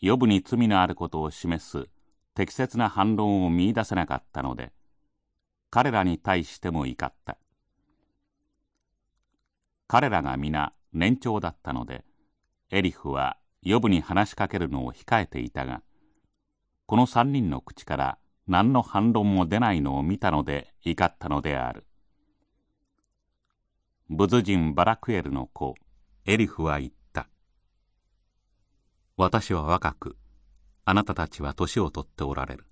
ヨブに罪のあることを示す適切な反論を見いだせなかったので彼らに対しても怒った。彼らが皆年長だったのでエリフはヨブに話しかけるのを控えていたがこの三人の口から何の反論も出ないのを見たので怒ったのである。ブズ人バラクエルの子エリフは言った。私は若くあなたたちは年を取っておられる。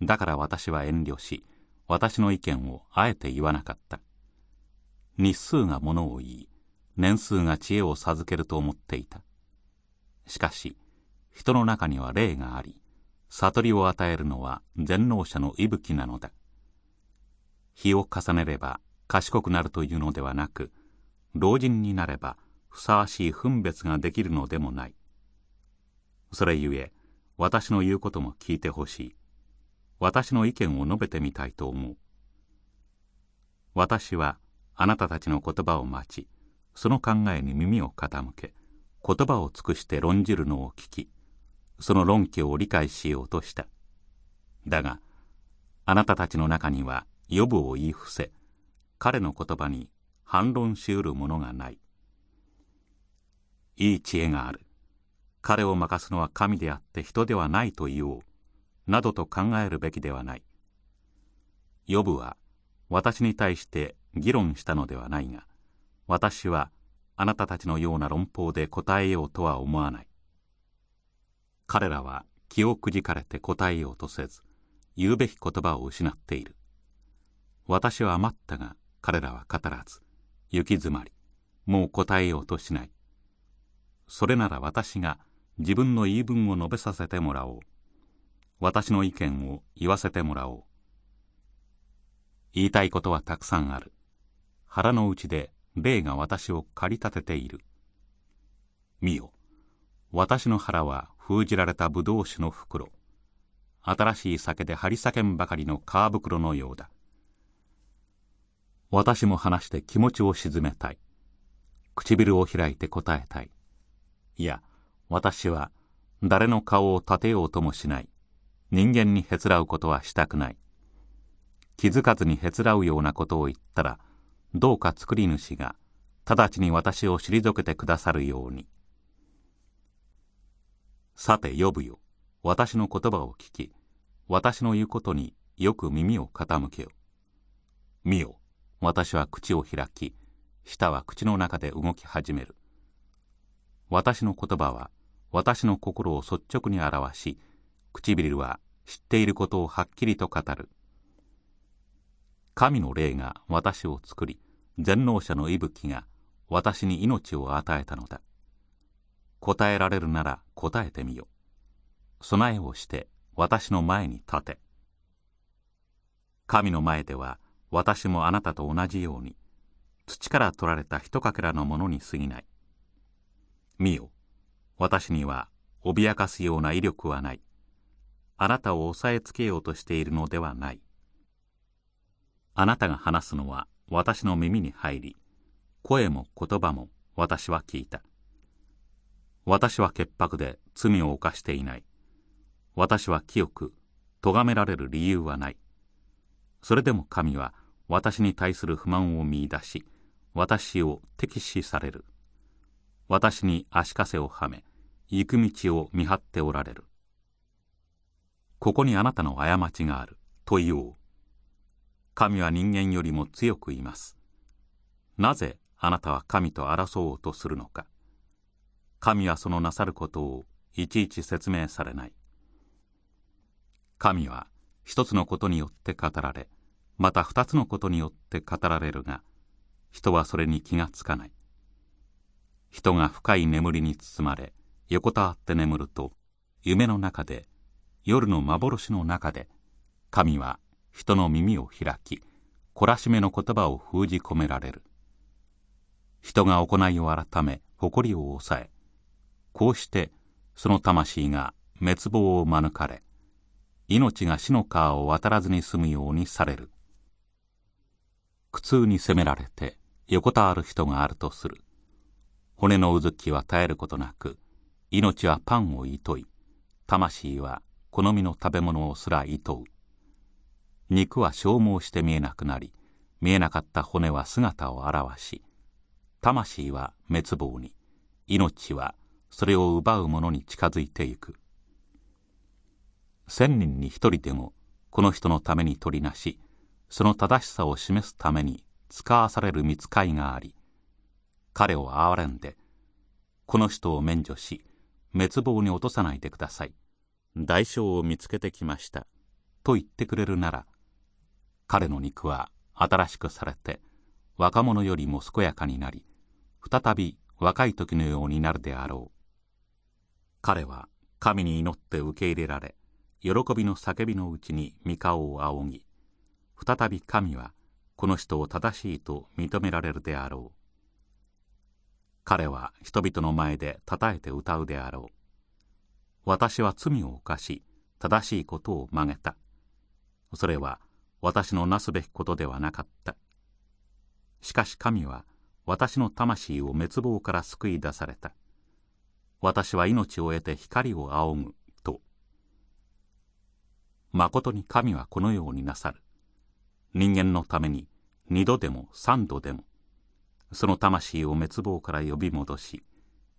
だから私は遠慮し私の意見をあえて言わなかった。日数がものを言い年数が知恵を授けると思っていた。しかし人の中には霊があり悟りを与えるのは全能者の息吹なのだ。日を重ねれば賢くなるというのではなく老人になればふさわしい分別ができるのでもない。それゆえ私の言うことも聞いてほしい。私の意見を述べてみたいと思う。私はあなたたちの言葉を待ちその考えに耳を傾け言葉を尽くして論じるのを聞きその論拠を理解しようとした。だがあなたたちの中には予部を言い伏せ彼の言葉に反論しうるものがない。いい知恵がある。彼を任すのは神であって人ではないと言おうなどと考えるべきではない。予部は私に対して議論したのではないが私はあなたたちのような論法で答えようとは思わない。彼らは気をくじかれて答えようとせず言うべき言葉を失っている。私は余ったが彼らは語らず行き詰まりもう答えようとしない。それなら私が自分の言い分を述べさせてもらおう私の意見を言わせてもらおう言いたいことはたくさんある腹の内で霊が私を駆り立てている。見よ、私の腹は封じられた葡萄酒の袋。新しい酒で張り裂けんばかりの皮袋のようだ。私も話して気持ちを鎮めたい。唇を開いて答えたい。いや、私は誰の顔を立てようともしない。人間にへつらうことはしたくない。気づかずにへつらうようなことを言ったら、どうか作り主が直ちに私を退けてくださるように。さて呼ぶよ、私の言葉を聞き、私の言うことによく耳を傾けよ。見よ、私は口を開き、舌は口の中で動き始める。私の言葉は私の心を率直に表し、唇は知っていることをはっきりと語る。神の霊が私を作り、全能者の息吹が私に命を与えたのだ。答えられるなら答えてみよ。備えをして私の前に立て。神の前では私もあなたと同じように、土から取られた一かけらのものに過ぎない。見よ、私には脅かすような威力はない。あなたを押さえつけようとしているのではない。あなたが話すのは私の耳に入り、声も言葉も私は聞いた。私は潔白で罪を犯していない。私は清く、咎められる理由はない。それでも神は私に対する不満を見出し、私を敵視される。私に足かせをはめ、行く道を見張っておられる。ここにあなたの過ちがある、と言おう。神は人間よりも強くいます。なぜあなたは神と争おうとするのか。神はそのなさることをいちいち説明されない。神は一つのことによって語られ、また二つのことによって語られるが、人はそれに気がつかない。人が深い眠りに包まれ、横たわって眠ると、夢の中で、夜の幻の中で、神は人の耳を開き、懲らしめの言葉を封じ込められる。人が行いを改め、誇りを抑え、こうしてその魂が滅亡を免れ命が死の川を渡らずに済むようにされる苦痛に責められて横たわる人があるとする骨のうずきは絶えることなく命はパンをいとい。魂は好みの食べ物をすらいとう。肉は消耗して見えなくなり見えなかった骨は姿を現し魂は滅亡に。命はそれを奪う者に近づいていく。千人に一人でもこの人のために取りなしその正しさを示すために使わされる見つかいがあり彼を憐れんでこの人を免除し滅亡に落とさないでください。代償を見つけてきました。と言ってくれるなら彼の肉は新しくされて若者よりも健やかになり再び若い時のようになるであろう。彼は神に祈って受け入れられ喜びの叫びのうちに御顔を仰ぎ再び神はこの人を正しいと認められるであろう。彼は人々の前でたたえて歌うであろう。私は罪を犯し正しいことを曲げた。それは私のなすべきことではなかった。しかし神は私の魂を滅亡から救い出された。私は命を得て光を仰ぐと。誠に神はこのようになさる。人間のために二度でも三度でもその魂を滅亡から呼び戻し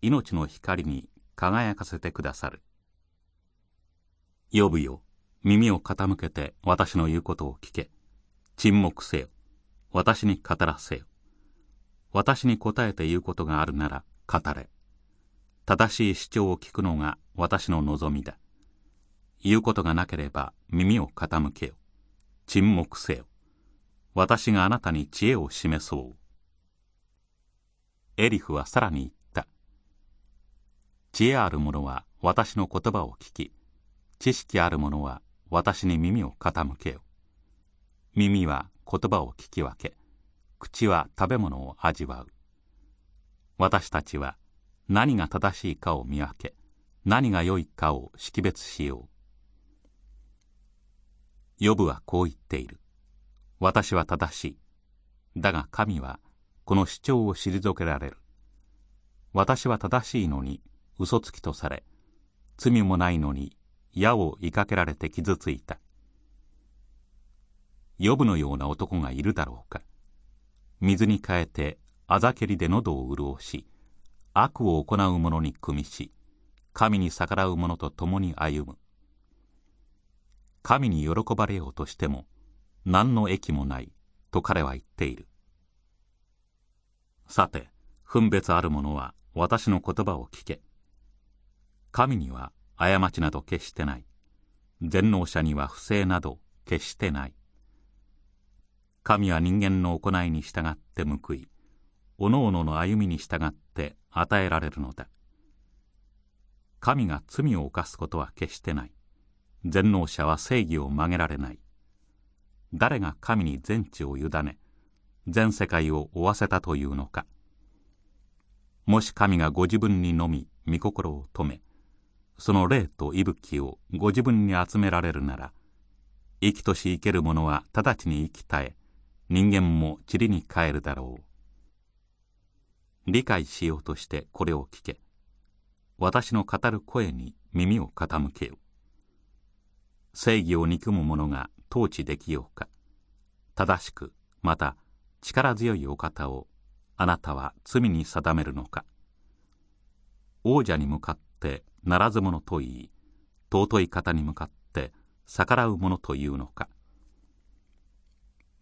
命の光に輝かせてくださる呼ぶよ耳を傾けて私の言うことを聞け沈黙せよ私に語らせよ私に答えて言うことがあるなら語れ正しい主張を聞くのが私の望みだ。言うことがなければ耳を傾けよ。沈黙せよ。私があなたに知恵を示そう。エリフはさらに言った。知恵ある者は私の言葉を聞き、知識ある者は私に耳を傾けよ。耳は言葉を聞き分け、口は食べ物を味わう。私たちは何が正しいかを見分け何が良いかを識別しようヨブはこう言っている私は正しいだが神はこの主張を退けられる。私は正しいのに嘘つきとされ罪もないのに矢を追いかけられて傷ついた。ヨブのような男がいるだろうか。水に変えてあざけりで喉を潤し悪を行う者に組みし神に逆らう者と共に歩む。神に喜ばれようとしても何の益もないと彼は言っている。さて分別ある者は私の言葉を聞け。神には過ちなど決してない。全能者には不正など決してない。神は人間の行いに従って報いおのおのの歩みに従って与えられるのだ。神が罪を犯すことは決してない。全能者は正義を曲げられない。誰が神に全地を委ね全世界を負わせたというのか。もし神がご自分にのみ御心を止めその霊と息吹をご自分に集められるなら生きとし生ける者は直ちに生き絶え人間も塵に帰るだろう。理解しようとしてこれを聞け私の語る声に耳を傾けよ。正義を憎む者が統治できようか。正しくまた力強いお方をあなたは罪に定めるのか。王者に向かってならず者と言い尊い方に向かって逆らう者というのか。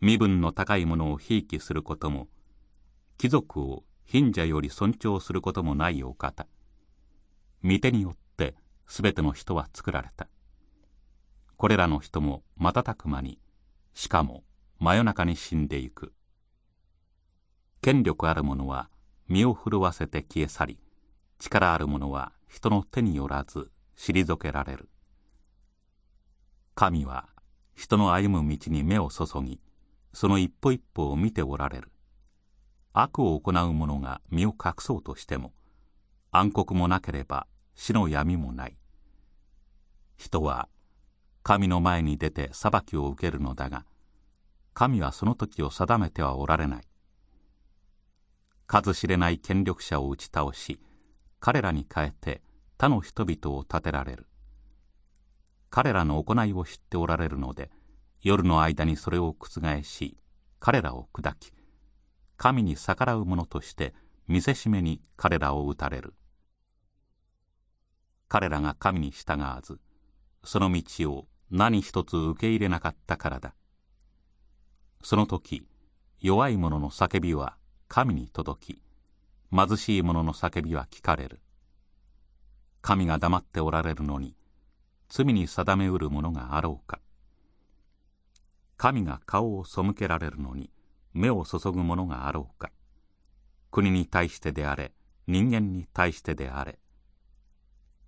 身分の高いものをひいきすることも貴族を貧者より尊重することもないお方。御手によってすべての人は作られた。これらの人も瞬く間にしかも真夜中に死んでいく。権力ある者は身を震わせて消え去り力ある者は人の手によらず退けられる。神は人の歩む道に目を注ぎその一歩一歩を見ておられる。悪を行う者が身を隠そうとしても暗黒もなければ死の闇もない。人は神の前に出て裁きを受けるのだが神はその時を定めてはおられない。数知れない権力者を打ち倒し彼らに代えて他の人々を立てられる。彼らの行いを知っておられるので夜の間にそれを覆し彼らを砕き神に逆らう者として見せしめに彼らを打たれる。彼らが神に従わずその道を何一つ受け入れなかったからだ。その時弱い者の叫びは神に届き貧しい者の叫びは聞かれる。神が黙っておられるのに罪に定めうるものがあろうか。神が顔を背けられるのに目を注ぐものがあろうか。国に対してであれ人間に対してであれ。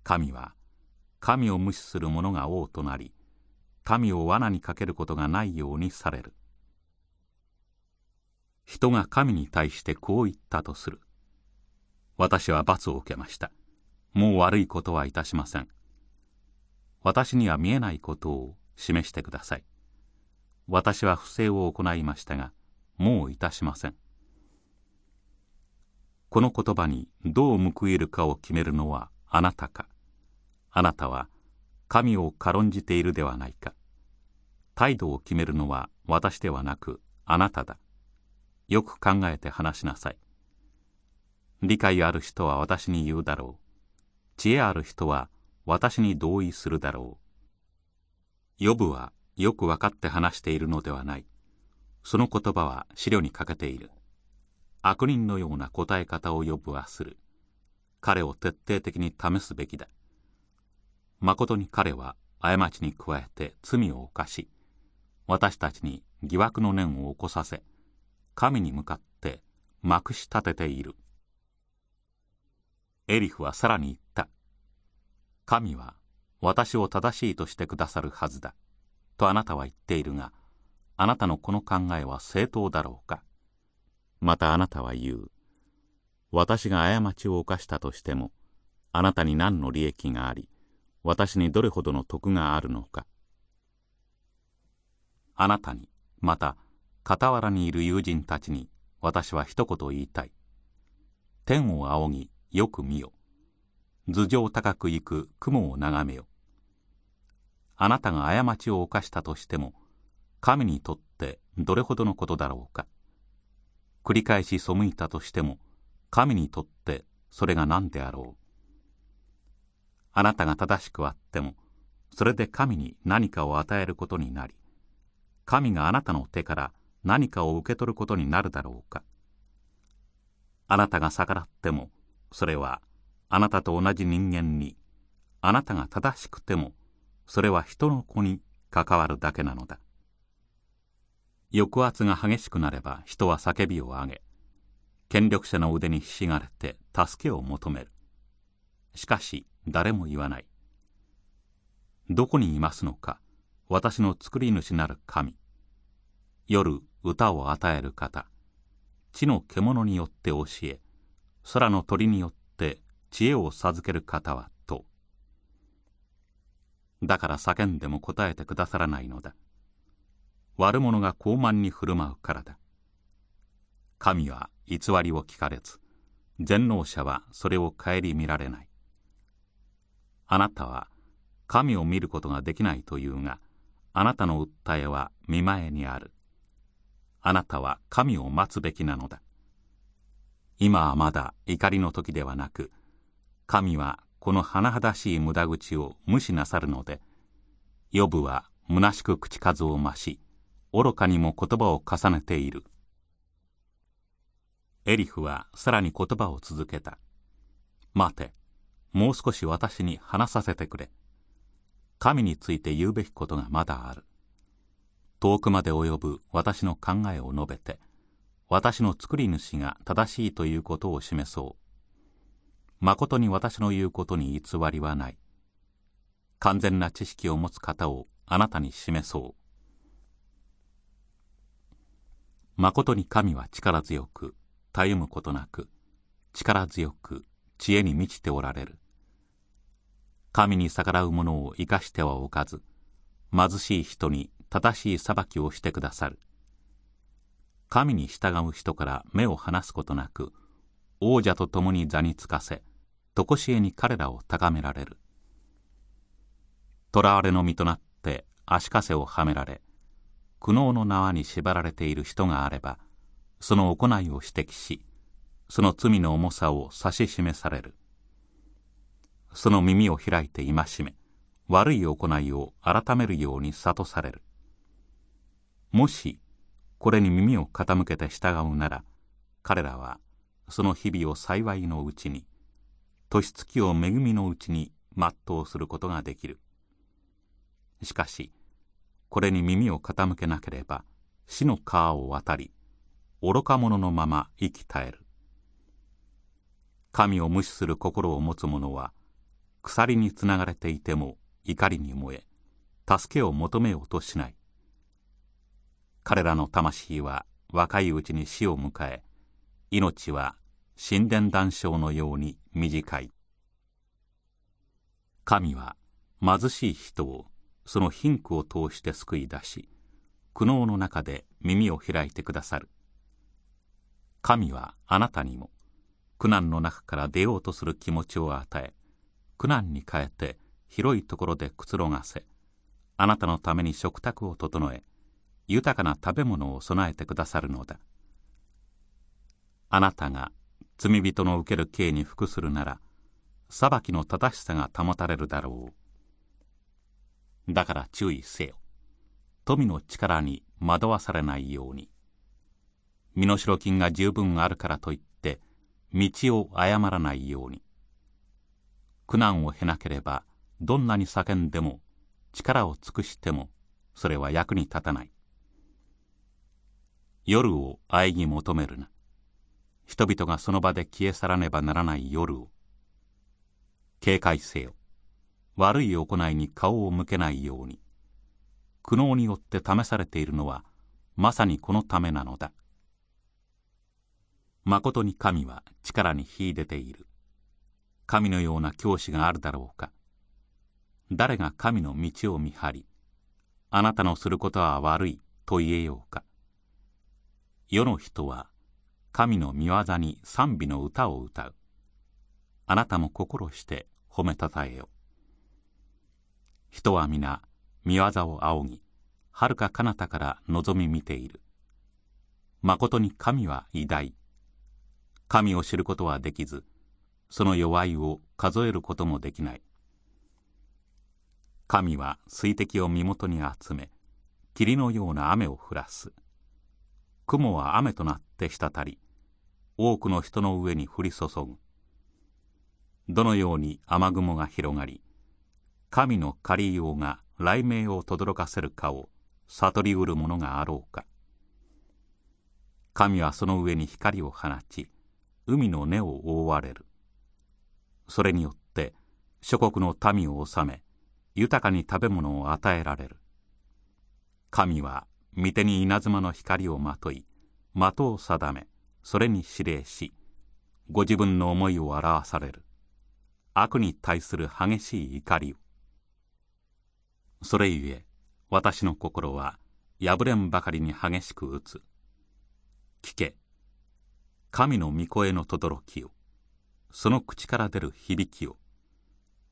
神は神を無視する者が王となり民を罠にかけることがないようにされる。人が神に対してこう言ったとする。私は罰を受けました。もう悪いことはいたしません。私には見えないことを示してください。私は不正を行いましたがもういたしません。この言葉にどう報いるかを決めるのはあなたか。あなたは神を軽んじているではないか。態度を決めるのは私ではなくあなただ。よく考えて話しなさい。理解ある人は私に言うだろう。知恵ある人は私に同意するだろう。ヨブはよく分かって話しているのではない。その言葉は資料に欠けている。悪人のような答え方をヨブはする。彼を徹底的に試すべきだ。誠に彼は過ちに加えて罪を犯し私たちに疑惑の念を起こさせ神に向かってまくし立てている。エリフはさらに言った。神は私を正しいとしてくださるはずだ。とあなたは言っているがあなたのこの考えは正当だろうか。またあなたは言う。私が過ちを犯したとしてもあなたに何の利益があり私にどれほどの徳があるのか。あなたにまた傍らにいる友人たちに私は一言言いたい。天を仰ぎよく見よ。頭上高く行く雲を眺めよ。あなたが過ちを犯したとしても神にとってどれほどのことだろうか。繰り返し背いたとしても神にとってそれが何であろう。あなたが正しくあってもそれで神に何かを与えることになり神があなたの手から何かを受け取ることになるだろうか。あなたが逆らってもそれはあなたと同じ人間にあなたが正しくてもそれは人の子に関わるだけなのだ。抑圧が激しくなれば人は叫びを上げ権力者の腕にひしがれて助けを求める。しかし誰も言わない。どこにいますのか私の作り主なる神。夜歌を与える方。地の獣によって教え空の鳥によって知恵を授ける方はと。だから叫んでも答えてくださらないのだ。悪者が傲慢に振る舞うからだ。神は偽りを聞かれず全能者はそれを顧みられない。あなたは神を見ることができないというがあなたの訴えは見前にある。あなたは神を待つべきなのだ。今はまだ怒りの時ではなく神はこの甚だしい無駄口を無視なさるのでヨブは虚しく口数を増し愚かにも言葉を重ねている。エリフはさらに言葉を続けた。待てもう少し私に話させてくれ。神について言うべきことがまだある。遠くまで及ぶ私の考えを述べて私の作り主が正しいということを示そう。誠に私の言うことに偽りはない。完全な知識を持つ方をあなたに示そう。誠に神は力強くたゆむことなく力強く知恵に満ちておられる。神に逆らう者を生かしてはおかず貧しい人に正しい裁きをしてくださる。神に従う人から目を離すことなく王者と共に座につかせ常しえに彼らを高められる。囚われの身となって足かせをはめられ苦悩の縄に縛られている人があればその行いを指摘しその罪の重さを指し示される。その耳を開いて戒め悪い行いを改めるように諭される。もしこれに耳を傾けて従うなら彼らはその日々を幸いのうちに年月を恵みのうちに全うすることができる。しかしこれに耳を傾けなければ死の川を渡り愚か者のまま生き絶える。神を無視する心を持つ者は鎖につながれていても怒りに燃え助けを求めようとしない。彼らの魂は若いうちに死を迎え命は神殿断症のように短い。神は貧しい人をその貧苦を通して救い出し苦悩の中で耳を開いてくださる。神はあなたにも苦難の中から出ようとする気持ちを与え苦難に変えて広いところでくつろがせあなたのために食卓を整え豊かな食べ物を備えてくださるのだあなたが罪人の受ける刑に服するなら裁きの正しさが保たれるだろうだから注意せよ。富の力に惑わされないように。身代金が十分あるからといって、道を誤らないように。苦難を経なければ、どんなに叫んでも、力を尽くしても、それは役に立たない。夜を喘ぎ求めるな。人々がその場で消え去らねばならない夜を。警戒せよ。悪い行いに顔を向けないように苦悩によって試されているのはまさにこのためなのだまことに神は力に秀でている神のような教師があるだろうか誰が神の道を見張りあなたのすることは悪いと言えようか世の人は神の御業に賛美の歌を歌う。あなたも心して褒めたたえよ。人は皆見業を仰ぎはるか彼方から望み見ている。誠に神は偉大。神を知ることはできずその弱いを数えることもできない。神は水滴を身元に集め霧のような雨を降らす。雲は雨となって滴り多くの人の上に降り注ぐ。どのように雨雲が広がり神の借りようが雷鳴を轟かせるかを悟りうるものがあろうか。神はその上に光を放ち海の根を覆われる。それによって諸国の民を治め豊かに食べ物を与えられる。神は御手に稲妻の光をまとい的を定めそれに指令しご自分の思いを表される。悪に対する激しい怒りを。それゆえ私の心は破れんばかりに激しく打つ。聞け神の御声の轟きを。その口から出る響きを。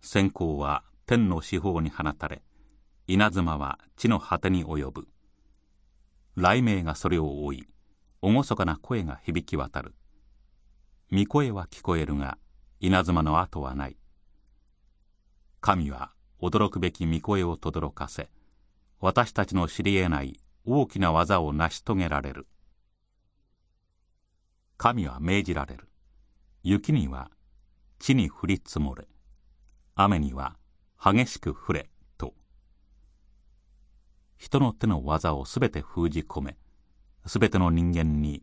閃光は天の四方に放たれ稲妻は地の果てに及ぶ。雷鳴がそれを追い厳かな声が響き渡る。御声は聞こえるが稲妻の後はない。神は驚くべき御声を轟かせ私たちの知り得ない大きな技を成し遂げられる。神は命じられる。雪には地に降り積もれ。雨には激しく降れ。人の手の技をすべて封じ込めすべての人間に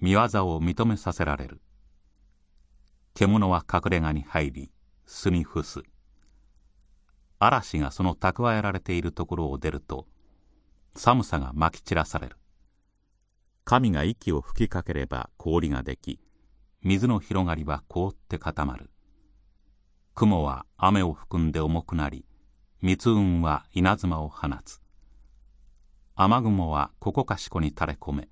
見業を認めさせられる。獣は隠れ家に入り巣に伏す。嵐がその蓄えられているところを出ると寒さがまき散らされる。神が息を吹きかければ氷ができ水の広がりは凍って固まる。雲は雨を含んで重くなり密雲は稲妻を放つ。雨雲はここかしこに垂れ込め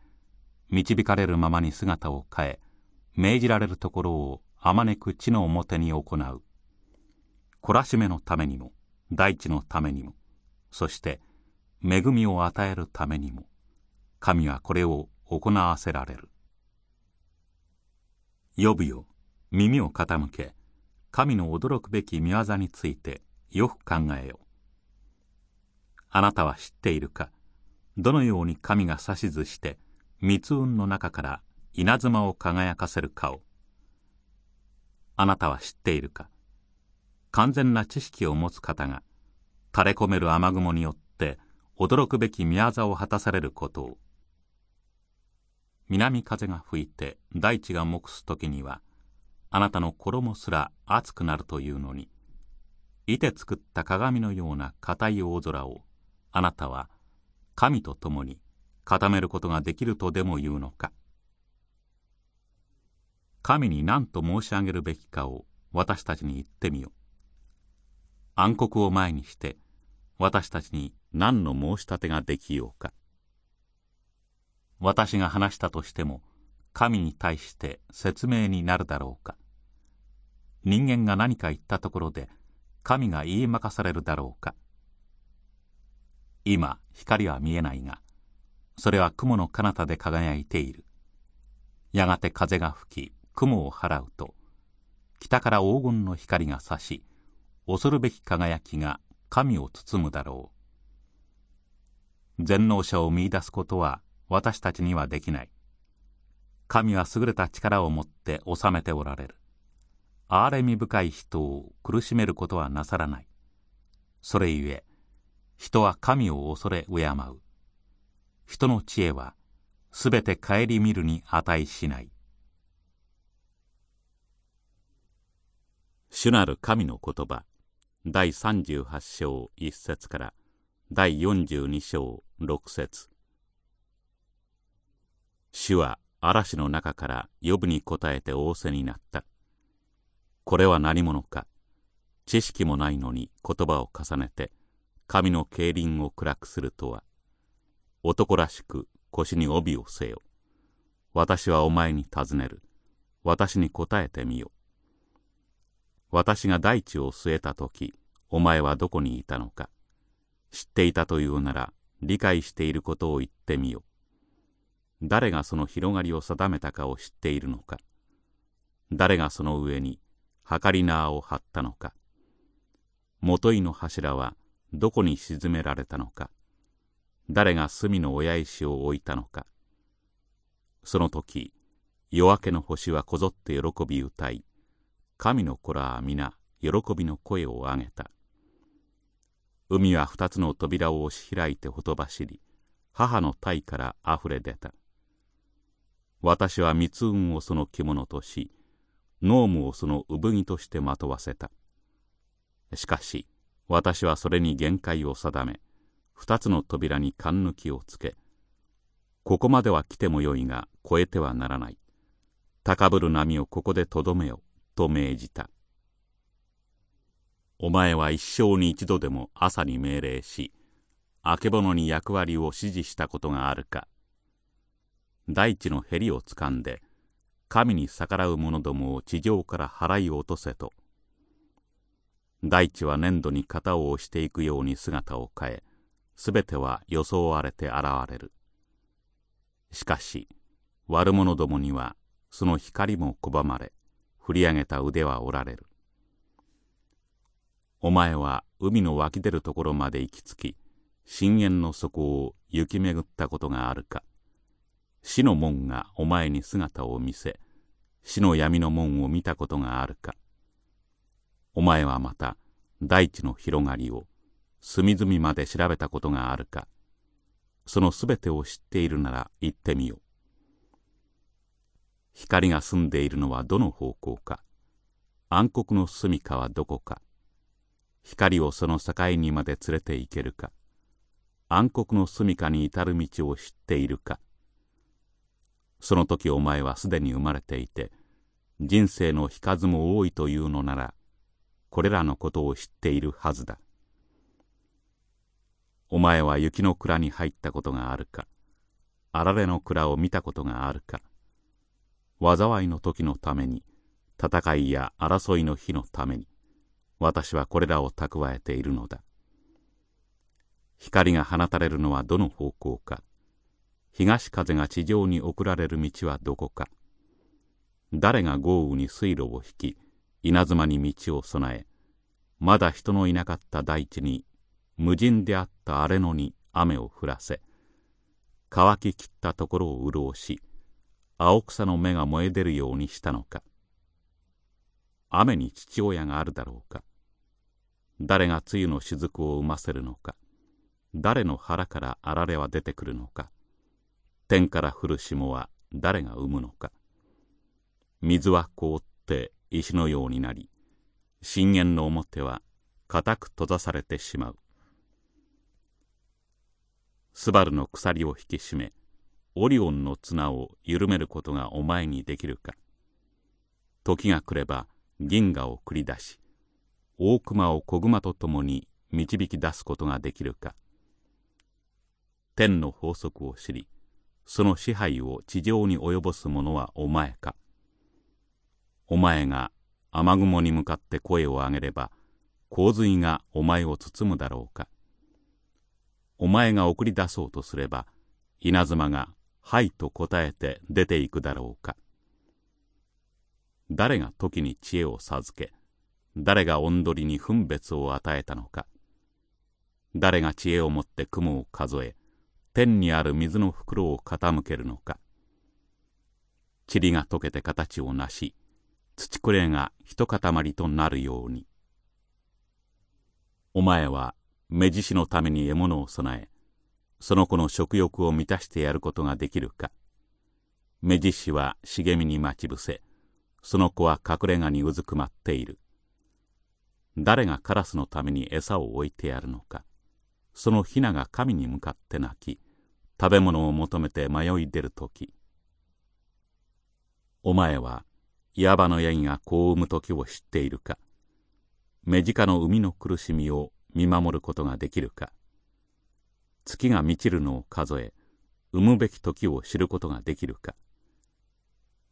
導かれるままに姿を変え命じられるところをあまねく地の表に行う。懲らしめのためにも大地のためにもそして恵みを与えるためにも神はこれを行わせられる。呼ぶよ耳を傾け神の驚くべき見業についてよく考えよ。あなたは知っているか？どのように神が指図して密雲の中から稲妻を輝かせるかをあなたは知っているか。完全な知識を持つ方が垂れ込める雨雲によって驚くべき宮業を果たされることを。南風が吹いて大地が黙す時にはあなたの衣すら熱くなるというのにいて作った鏡のような硬い大空をあなたは神と共に固めることができるとでも言うのか。神に何と申し上げるべきかを私たちに言ってみよ暗黒を前にして私たちに何の申し立てができようか。私が話したとしても神に対して説明になるだろうか。人間が何か言ったところで神が言いまかされるだろうか。今光は見えないがそれは雲の彼方で輝いている。やがて風が吹き雲を払うと北から黄金の光が差し恐るべき輝きが神を包むだろう。全能者を見いだすことは私たちにはできない。神は優れた力を持って治めておられる。憐れみ深い人を苦しめることはなさらない。それゆえ人は神を恐れ敬う人の知恵はすべて顧みるに値しない主なる神の言葉第38章1節から第42章6節主は嵐の中から呼ぶに答えて仰せになった。これは何者か。知識もないのに言葉を重ねて神の競輪を暗くするとは。男らしく腰に帯をせよ。私はお前に尋ねる。私に答えてみよ。私が大地を据えた時お前はどこにいたのか知っていたというなら理解していることを言ってみよ誰がその広がりを定めたかを知っているのか誰がその上に計り縄を張ったのか元井の柱はどこに沈められたのか。誰が隅の親石を置いたのか。その時夜明けの星はこぞって喜び歌い神の子らは皆喜びの声を上げた。海は二つの扉を押し開いてほとばしり母の体からあふれ出た。私は密雲をその着物とし濃霧をその産着としてまとわせた。しかし私はそれに限界を定め二つの扉に勘抜きをつけここまでは来てもよいが越えてはならない。高ぶる波をここでとどめよと命じた。お前は一生に一度でも朝に命令しあけぼのに役割を指示したことがあるか。大地のへりをつかんで神に逆らう者どもを地上から払い落とせと。大地は粘土に型を押していくように姿を変えすべては装われて現れる。しかし悪者どもにはその光も拒まれ振り上げた腕は折られる。お前は海の湧き出るところまで行き着き深淵の底を行き巡ったことがあるか。死の門がお前に姿を見せ死の闇の門を見たことがあるか。お前はまた大地の広がりを隅々まで調べたことがあるか。そのすべてを知っているなら言ってみよ。光が住んでいるのはどの方向か。暗黒の住みかはどこか。光をその境にまで連れて行けるか。暗黒の住みかに至る道を知っているか。その時お前はすでに生まれていて人生の引かずも多いというのならこれらのことを知っているはずだ。お前は雪の蔵に入ったことがあるか。あられの蔵を見たことがあるか。災いの時のために戦いや争いの日のために私はこれらを蓄えているのだ。光が放たれるのはどの方向か。東風が地上に送られる道はどこか。誰が豪雨に水路を引き稲妻に道を備えまだ人のいなかった大地に無人であった荒れ野に雨を降らせ乾ききったところを潤し青草の芽が燃え出るようにしたのか雨に父親があるだろうか誰が露の雫を生ませるのか誰の腹からあられは出てくるのか天から降る霜は誰が生むのか水は凍って石のようになり深淵の表は固く閉ざされてしまう。スバルの鎖を引き締めオリオンの綱を緩めることがお前にできるか。時が来れば銀河を繰り出し大熊を子熊と共に導き出すことができるか。天の法則を知りその支配を地上に及ぼす者はお前か。お前が雨雲に向かって声を上げれば洪水がお前を包むだろうか。お前が送り出そうとすれば稲妻が「はい」と答えて出ていくだろうか。誰が時に知恵を授け誰がおどりに分別を与えたのか。誰が知恵を持って雲を数え天にある水の袋を傾けるのか。塵が溶けて形をなし土くれが一塊となるように。お前は目獅子のために獲物を備えその子の食欲を満たしてやることができるか。目獅子は茂みに待ち伏せその子は隠れ家にうずくまっている。誰がカラスのために餌を置いてやるのか。そのヒナが神に向かって泣き食べ物を求めて迷い出る時。お前は矢場のヤギが子を産む時を知っているか目近の海の苦しみを見守ることができるか月が満ちるのを数え産むべき時を知ることができるか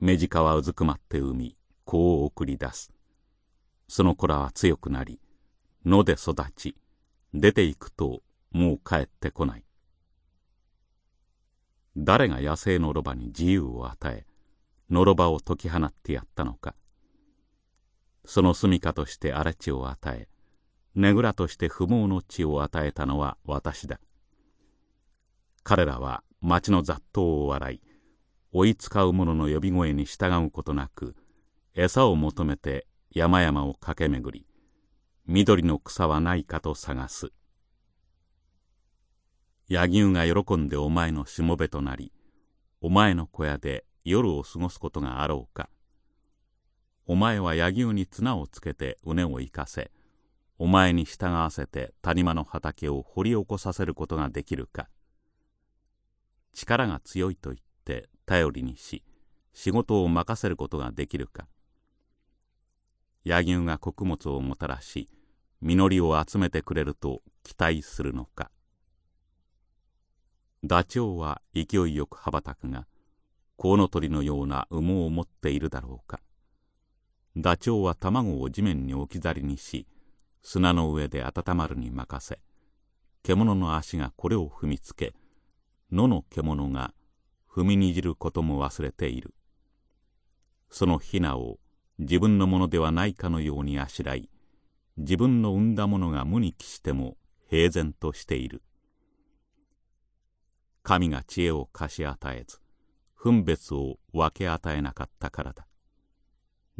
目近はうずくまって産み子を送り出す。その子らは強くなり野で育ち出ていくともう帰ってこない。誰が野生のロバに自由を与えのろばを解き放ってやったのか。その住処として荒れ地を与えねぐらとして不毛の地を与えたのは私だ。彼らは町の雑踏を笑い追い使う者の呼び声に従うことなく餌を求めて山々を駆け巡り緑の草はないかと探す。柳生が喜んでお前のしもべとなりお前の小屋で夜を過ごすことがあろうか。お前は柳生に綱をつけて畝を生かせ。お前に従わせて谷間の畑を掘り起こさせることができるか。力が強いと言って頼りにし仕事を任せることができるか。柳生が穀物をもたらし実りを集めてくれると期待するのか。ダチョウは勢いよく羽ばたくがコウノトリのような羽毛を持っているだろうか。ダチョウは卵を地面に置き去りにし砂の上で温まるに任せ獣の足がこれを踏みつけ野の獣が踏みにじることも忘れている。そのヒナを自分のものではないかのようにあしらい自分の産んだものが無に帰しても平然としている。神が知恵を貸し与えず分別を分け与えなかったからだ。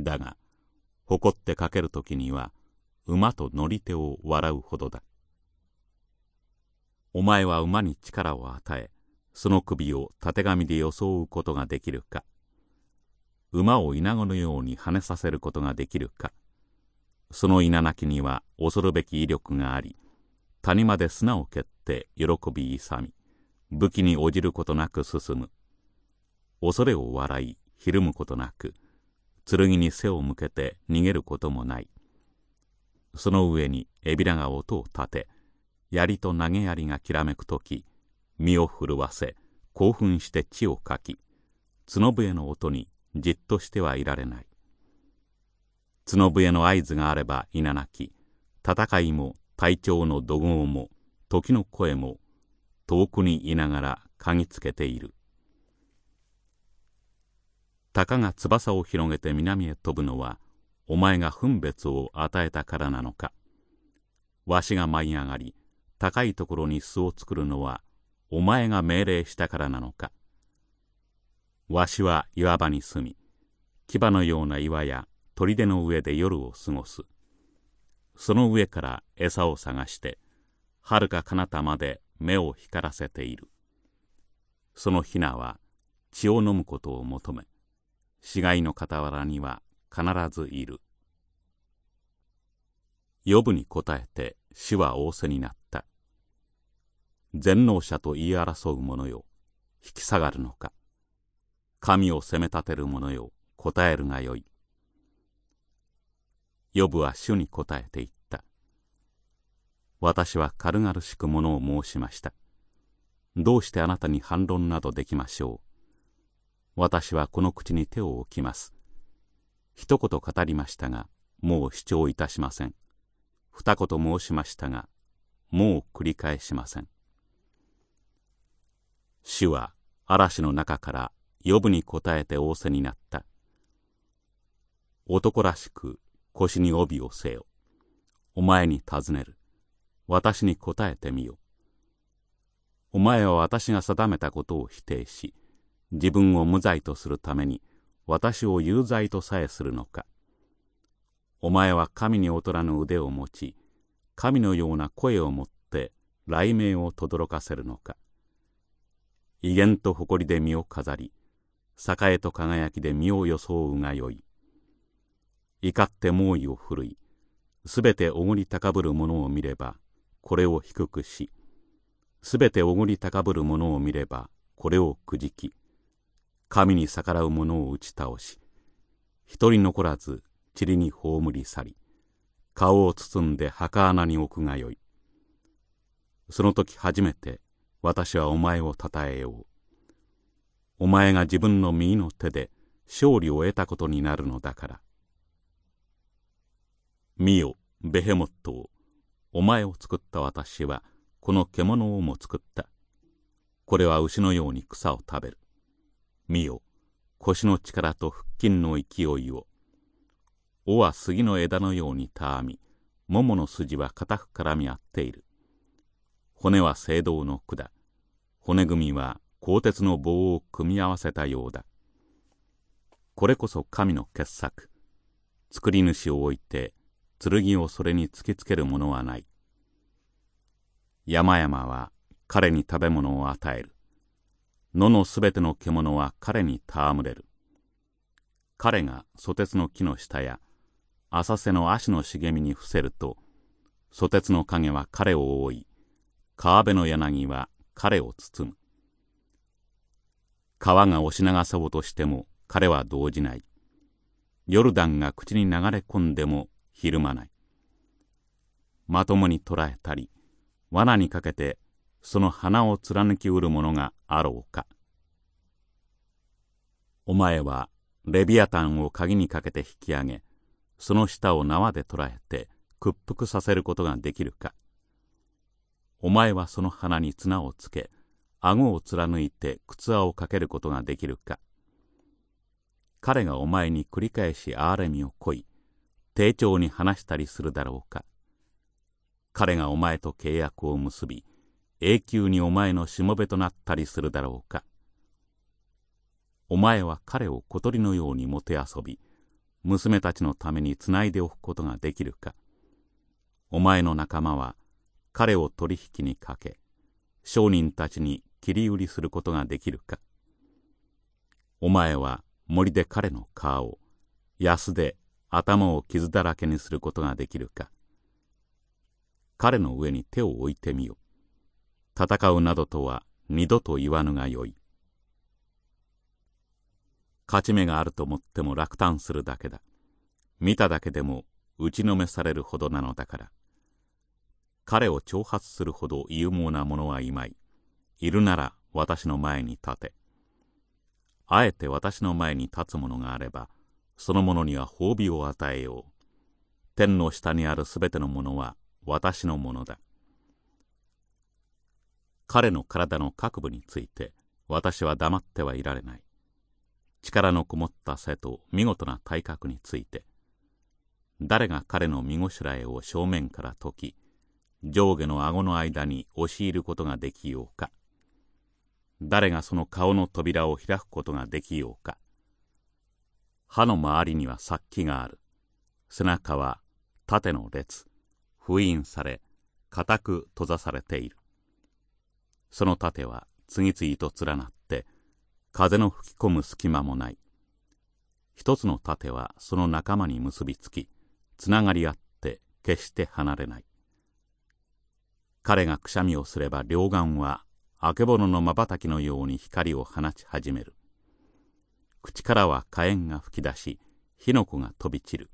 だが誇ってかける時には馬と乗り手を笑うほどだ。お前は馬に力を与えその首をたてがみで装うことができるか。馬を稲子のように跳ねさせることができるか。その稲なきには恐るべき威力があり谷間で砂を蹴って喜び勇み武器に応じることなく進む。恐れを笑いひるむことなく剣に背を向けて逃げることもない。その上にエビラが音を立て槍と投げ槍がきらめく時身を震わせ興奮して血をかき角笛の音にじっとしてはいられない。角笛の合図があれば稲泣き戦いも隊長の怒号も時の声も遠くにいながら嗅ぎつけている。鷹が翼を広げて南へ飛ぶのはお前が分別を与えたからなのか。わしが舞い上がり高いところに巣を作るのはお前が命令したからなのか。わしは岩場に住み牙のような岩や砦の上で夜を過ごす。その上から餌を探してはるか彼方まで目を光らせている。そのヒナは血を飲むことを求め死骸の傍らには必ずいる。呼ぶに答えて死は仰せになった。全能者と言い争う者よ、引き下がるのか。神を責め立てる者よ、答えるがよい。呼ぶは主に答えて言った。私は軽々しくものを申しました。どうしてあなたに反論などできましょう？私はこの口に手を置きます。一言語りましたが、もう主張いたしません。二言申しましたが、もう繰り返しません。主は嵐の中から呼ぶに答えて仰せになった。男らしく腰に帯をせよ。お前に尋ねる。私に答えてみよ。お前は私が定めたことを否定し、自分を無罪とするために私を有罪とさえするのか。お前は神に劣らぬ腕を持ち神のような声を持って雷鳴を轟かせるのか。威厳と誇りで身を飾り栄と輝きで身を装うがよい。怒って猛威を振るいすべておごり高ぶる者を見ればこれを低くしすべておごり高ぶる者を見ればこれをくじき神に逆らう者を打ち倒し一人残らず塵に葬り去り顔を包んで墓穴に置くがよい。その時初めて私はお前をたたえよう。お前が自分の右の手で勝利を得たことになるのだから。見よベヘモットを。お前を作った私はこの獣をも作った。これは牛のように草を食べる。見よ、腰の力と腹筋の勢いを。尾は杉の枝のようにたわみ、桃の筋は固く絡み合っている。骨は青銅の管。骨組みは鋼鉄の棒を組み合わせたようだ。これこそ神の傑作。作り主を置いて剣をそれに突きつけるものはない。山々は彼に食べ物を与える。野のすべての獣は彼に戯れる。彼がソテツの木の下や浅瀬の足の茂みに伏せると、ソテツの影は彼を覆い、川辺の柳は彼を包む。川が押し流そうとしても彼は動じない。ヨルダンが口に流れ込んでもひるまない。まともに捕らえたり、罠にかけてその鼻を貫きうるものがあろうか。お前はレビアタンを鍵にかけて引き上げ、その舌を縄で捕らえて屈服させることができるか。お前はその鼻に綱をつけ、顎を貫いて靴輪をかけることができるか。彼がお前に繰り返し憐れみをこい、丁重に話したりするだろうか。彼がお前と契約を結び、永久にお前のしもべとなったりするだろうか。お前は彼を小鳥のようにもてあそび、娘たちのためにつないでおくことができるか。お前の仲間は彼を取引にかけ、商人たちに切り売りすることができるか。お前は森で彼の皮を、安で頭を傷だらけにすることができるか。彼の上に手を置いてみよ。戦うなどとは二度と言わぬがよい。勝ち目があると思っても落胆するだけだ。見ただけでも打ちのめされるほどなのだから。彼を挑発するほど勇猛な者はいまい。いるなら私の前に立て。あえて私の前に立つ者があれば、その者には褒美を与えよう。天の下にあるすべてのものは私のものだ。彼の体の各部について私は黙ってはいられない。力のこもった背と見事な体格について誰が彼の身ごしらえを正面から解き上下の顎の間に押し入ることができようか。誰がその顔の扉を開くことができようか。歯の周りには殺気がある。背中は縦の列。封印され固く閉ざされている。その盾は次々と連なって風の吹き込む隙間もない。一つの盾はその仲間に結びつきつながり合って決して離れない。彼がくしゃみをすれば両眼はあけぼののまばたきのように光を放ち始める。口からは火炎が吹き出し火の粉が飛び散る。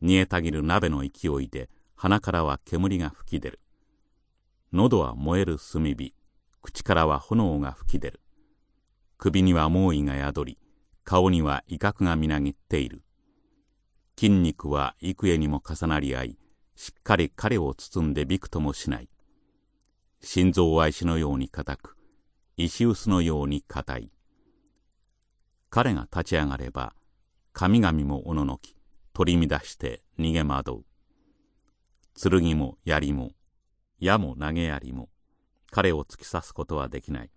煮えたぎる鍋の勢いで鼻からは煙が吹き出る。喉は燃える炭火。口からは炎が吹き出る。首には猛威が宿り顔には威嚇がみなぎっている。筋肉は幾重にも重なり合いしっかり彼を包んでびくともしない。心臓は石のように硬く石臼のように硬い。彼が立ち上がれば神々もおののき取り乱して逃げ惑う。剣も槍も矢も投げ槍も彼を突き刺すことはできない。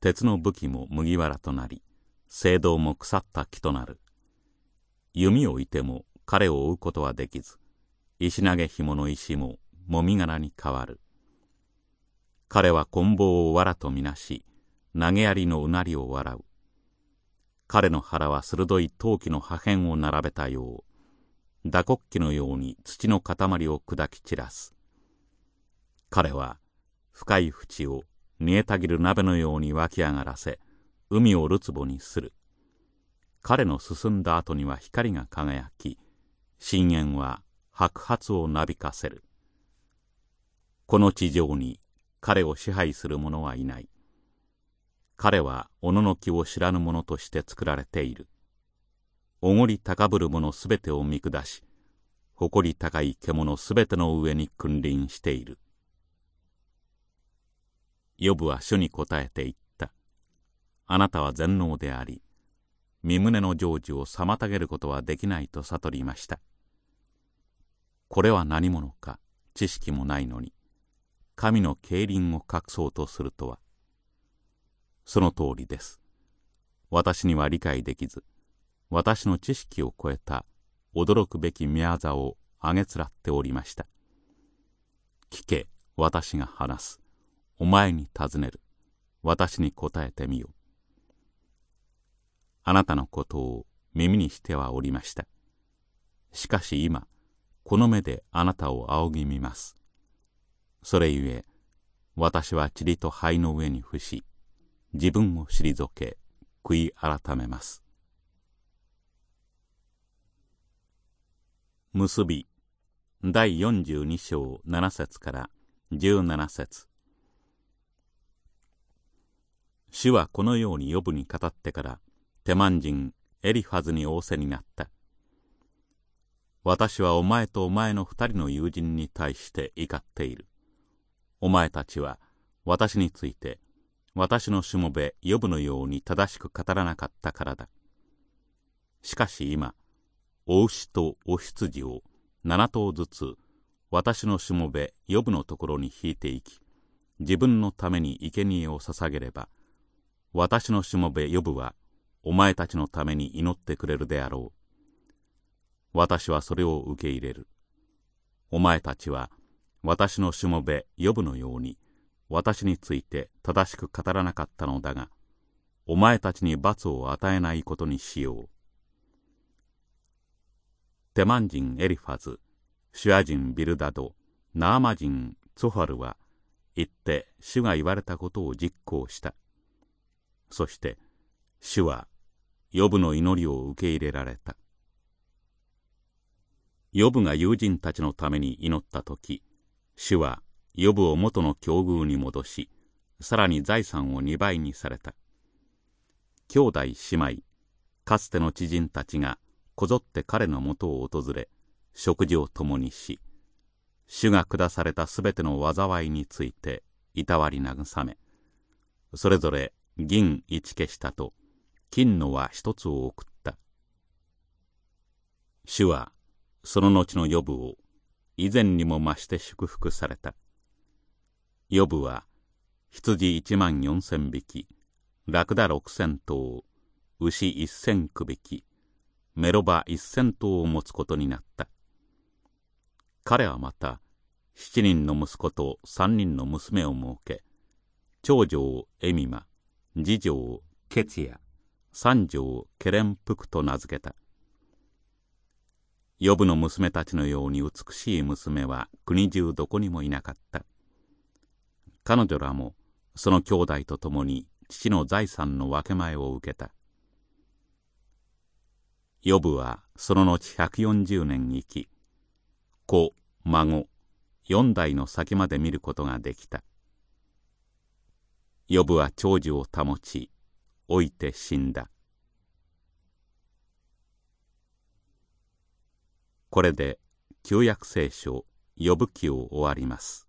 鉄の武器も麦わらとなり聖堂も腐った木となる。弓を置いても彼を追うことはできず石投げ紐の石ももみ殻に変わる。彼は棍棒を藁とみなし投げ槍のうなりを笑う。彼の腹は鋭い陶器の破片を並べたよう。打刻機のように土の塊を砕き散らす。彼は深い淵を煮えたぎる鍋のように湧き上がらせ海をるつぼにする。彼の進んだ後には光が輝き深淵は白髪をなびかせる。この地上に彼を支配する者はいない。彼はおののきを知らぬ者として作られている。おごり高ぶる者すべてを見下し誇り高い獣すべての上に君臨している。ヨブは主に答えて言った。あなたは全能であり、身胸の成就を妨げることはできないと悟りました。これは何者か知識もないのに、神の競輪を隠そうとするとは。その通りです。私には理解できず、私の知識を超えた驚くべき宮座をあげつらっておりました。聞け、私が話す。お前に尋ねる。私に答えてみよ。あなたのことを耳にしてはおりました。しかし今、この目であなたを仰ぎ見ます。それゆえ、私は塵と灰の上に伏し、自分を退け、悔い改めます。結び第42章7節から17節主はこのように呼ぶに語ってからテマン人エリファズに仰せになった。私はお前とお前の二人の友人に対して怒っている。お前たちは私について私のしもべ呼ぶのように正しく語らなかったからだ。しかし今、お牛とお羊を七頭ずつ私のしもべ呼ぶのところに引いていき、自分のために生贄を捧げれば、私のしもべ呼ぶはお前たちのために祈ってくれるであろう。私はそれを受け入れる。お前たちは私のしもべ呼ぶのように私について正しく語らなかったのだが、お前たちに罰を与えないことにしよう。テマン人エリファズ、シュア人ビルダド、ナーマ人ツォハルは、行って主が言われたことを実行した。そして、主は、ヨブの祈りを受け入れられた。ヨブが友人たちのために祈った時、主はヨブを元の境遇に戻し、さらに財産を二倍にされた。兄弟姉妹、かつての知人たちがこぞって彼のもとを訪れ、食事を共にし、主が下されたすべての災いについていたわり慰め、それぞれ銀一消したと金の輪一つを送った。主はその後の予部を以前にも増して祝福された。予部は羊一万四千匹、ラクダ六千頭、牛一千区匹、メロバ一千頭を持つことになった。彼はまた七人の息子と三人の娘を設け、長女をエミマ、次女をケツヤ、三女をケレンプクと名付けた。ヨブの娘たちのように美しい娘は国中どこにもいなかった。彼女らもその兄弟と共に父の財産の分け前を受けた。ヨブはその後140年生き、子、孫、四代の先まで見ることができた。ヨブは長寿を保ち、老いて死んだ。これで旧約聖書ヨブ記を終わります。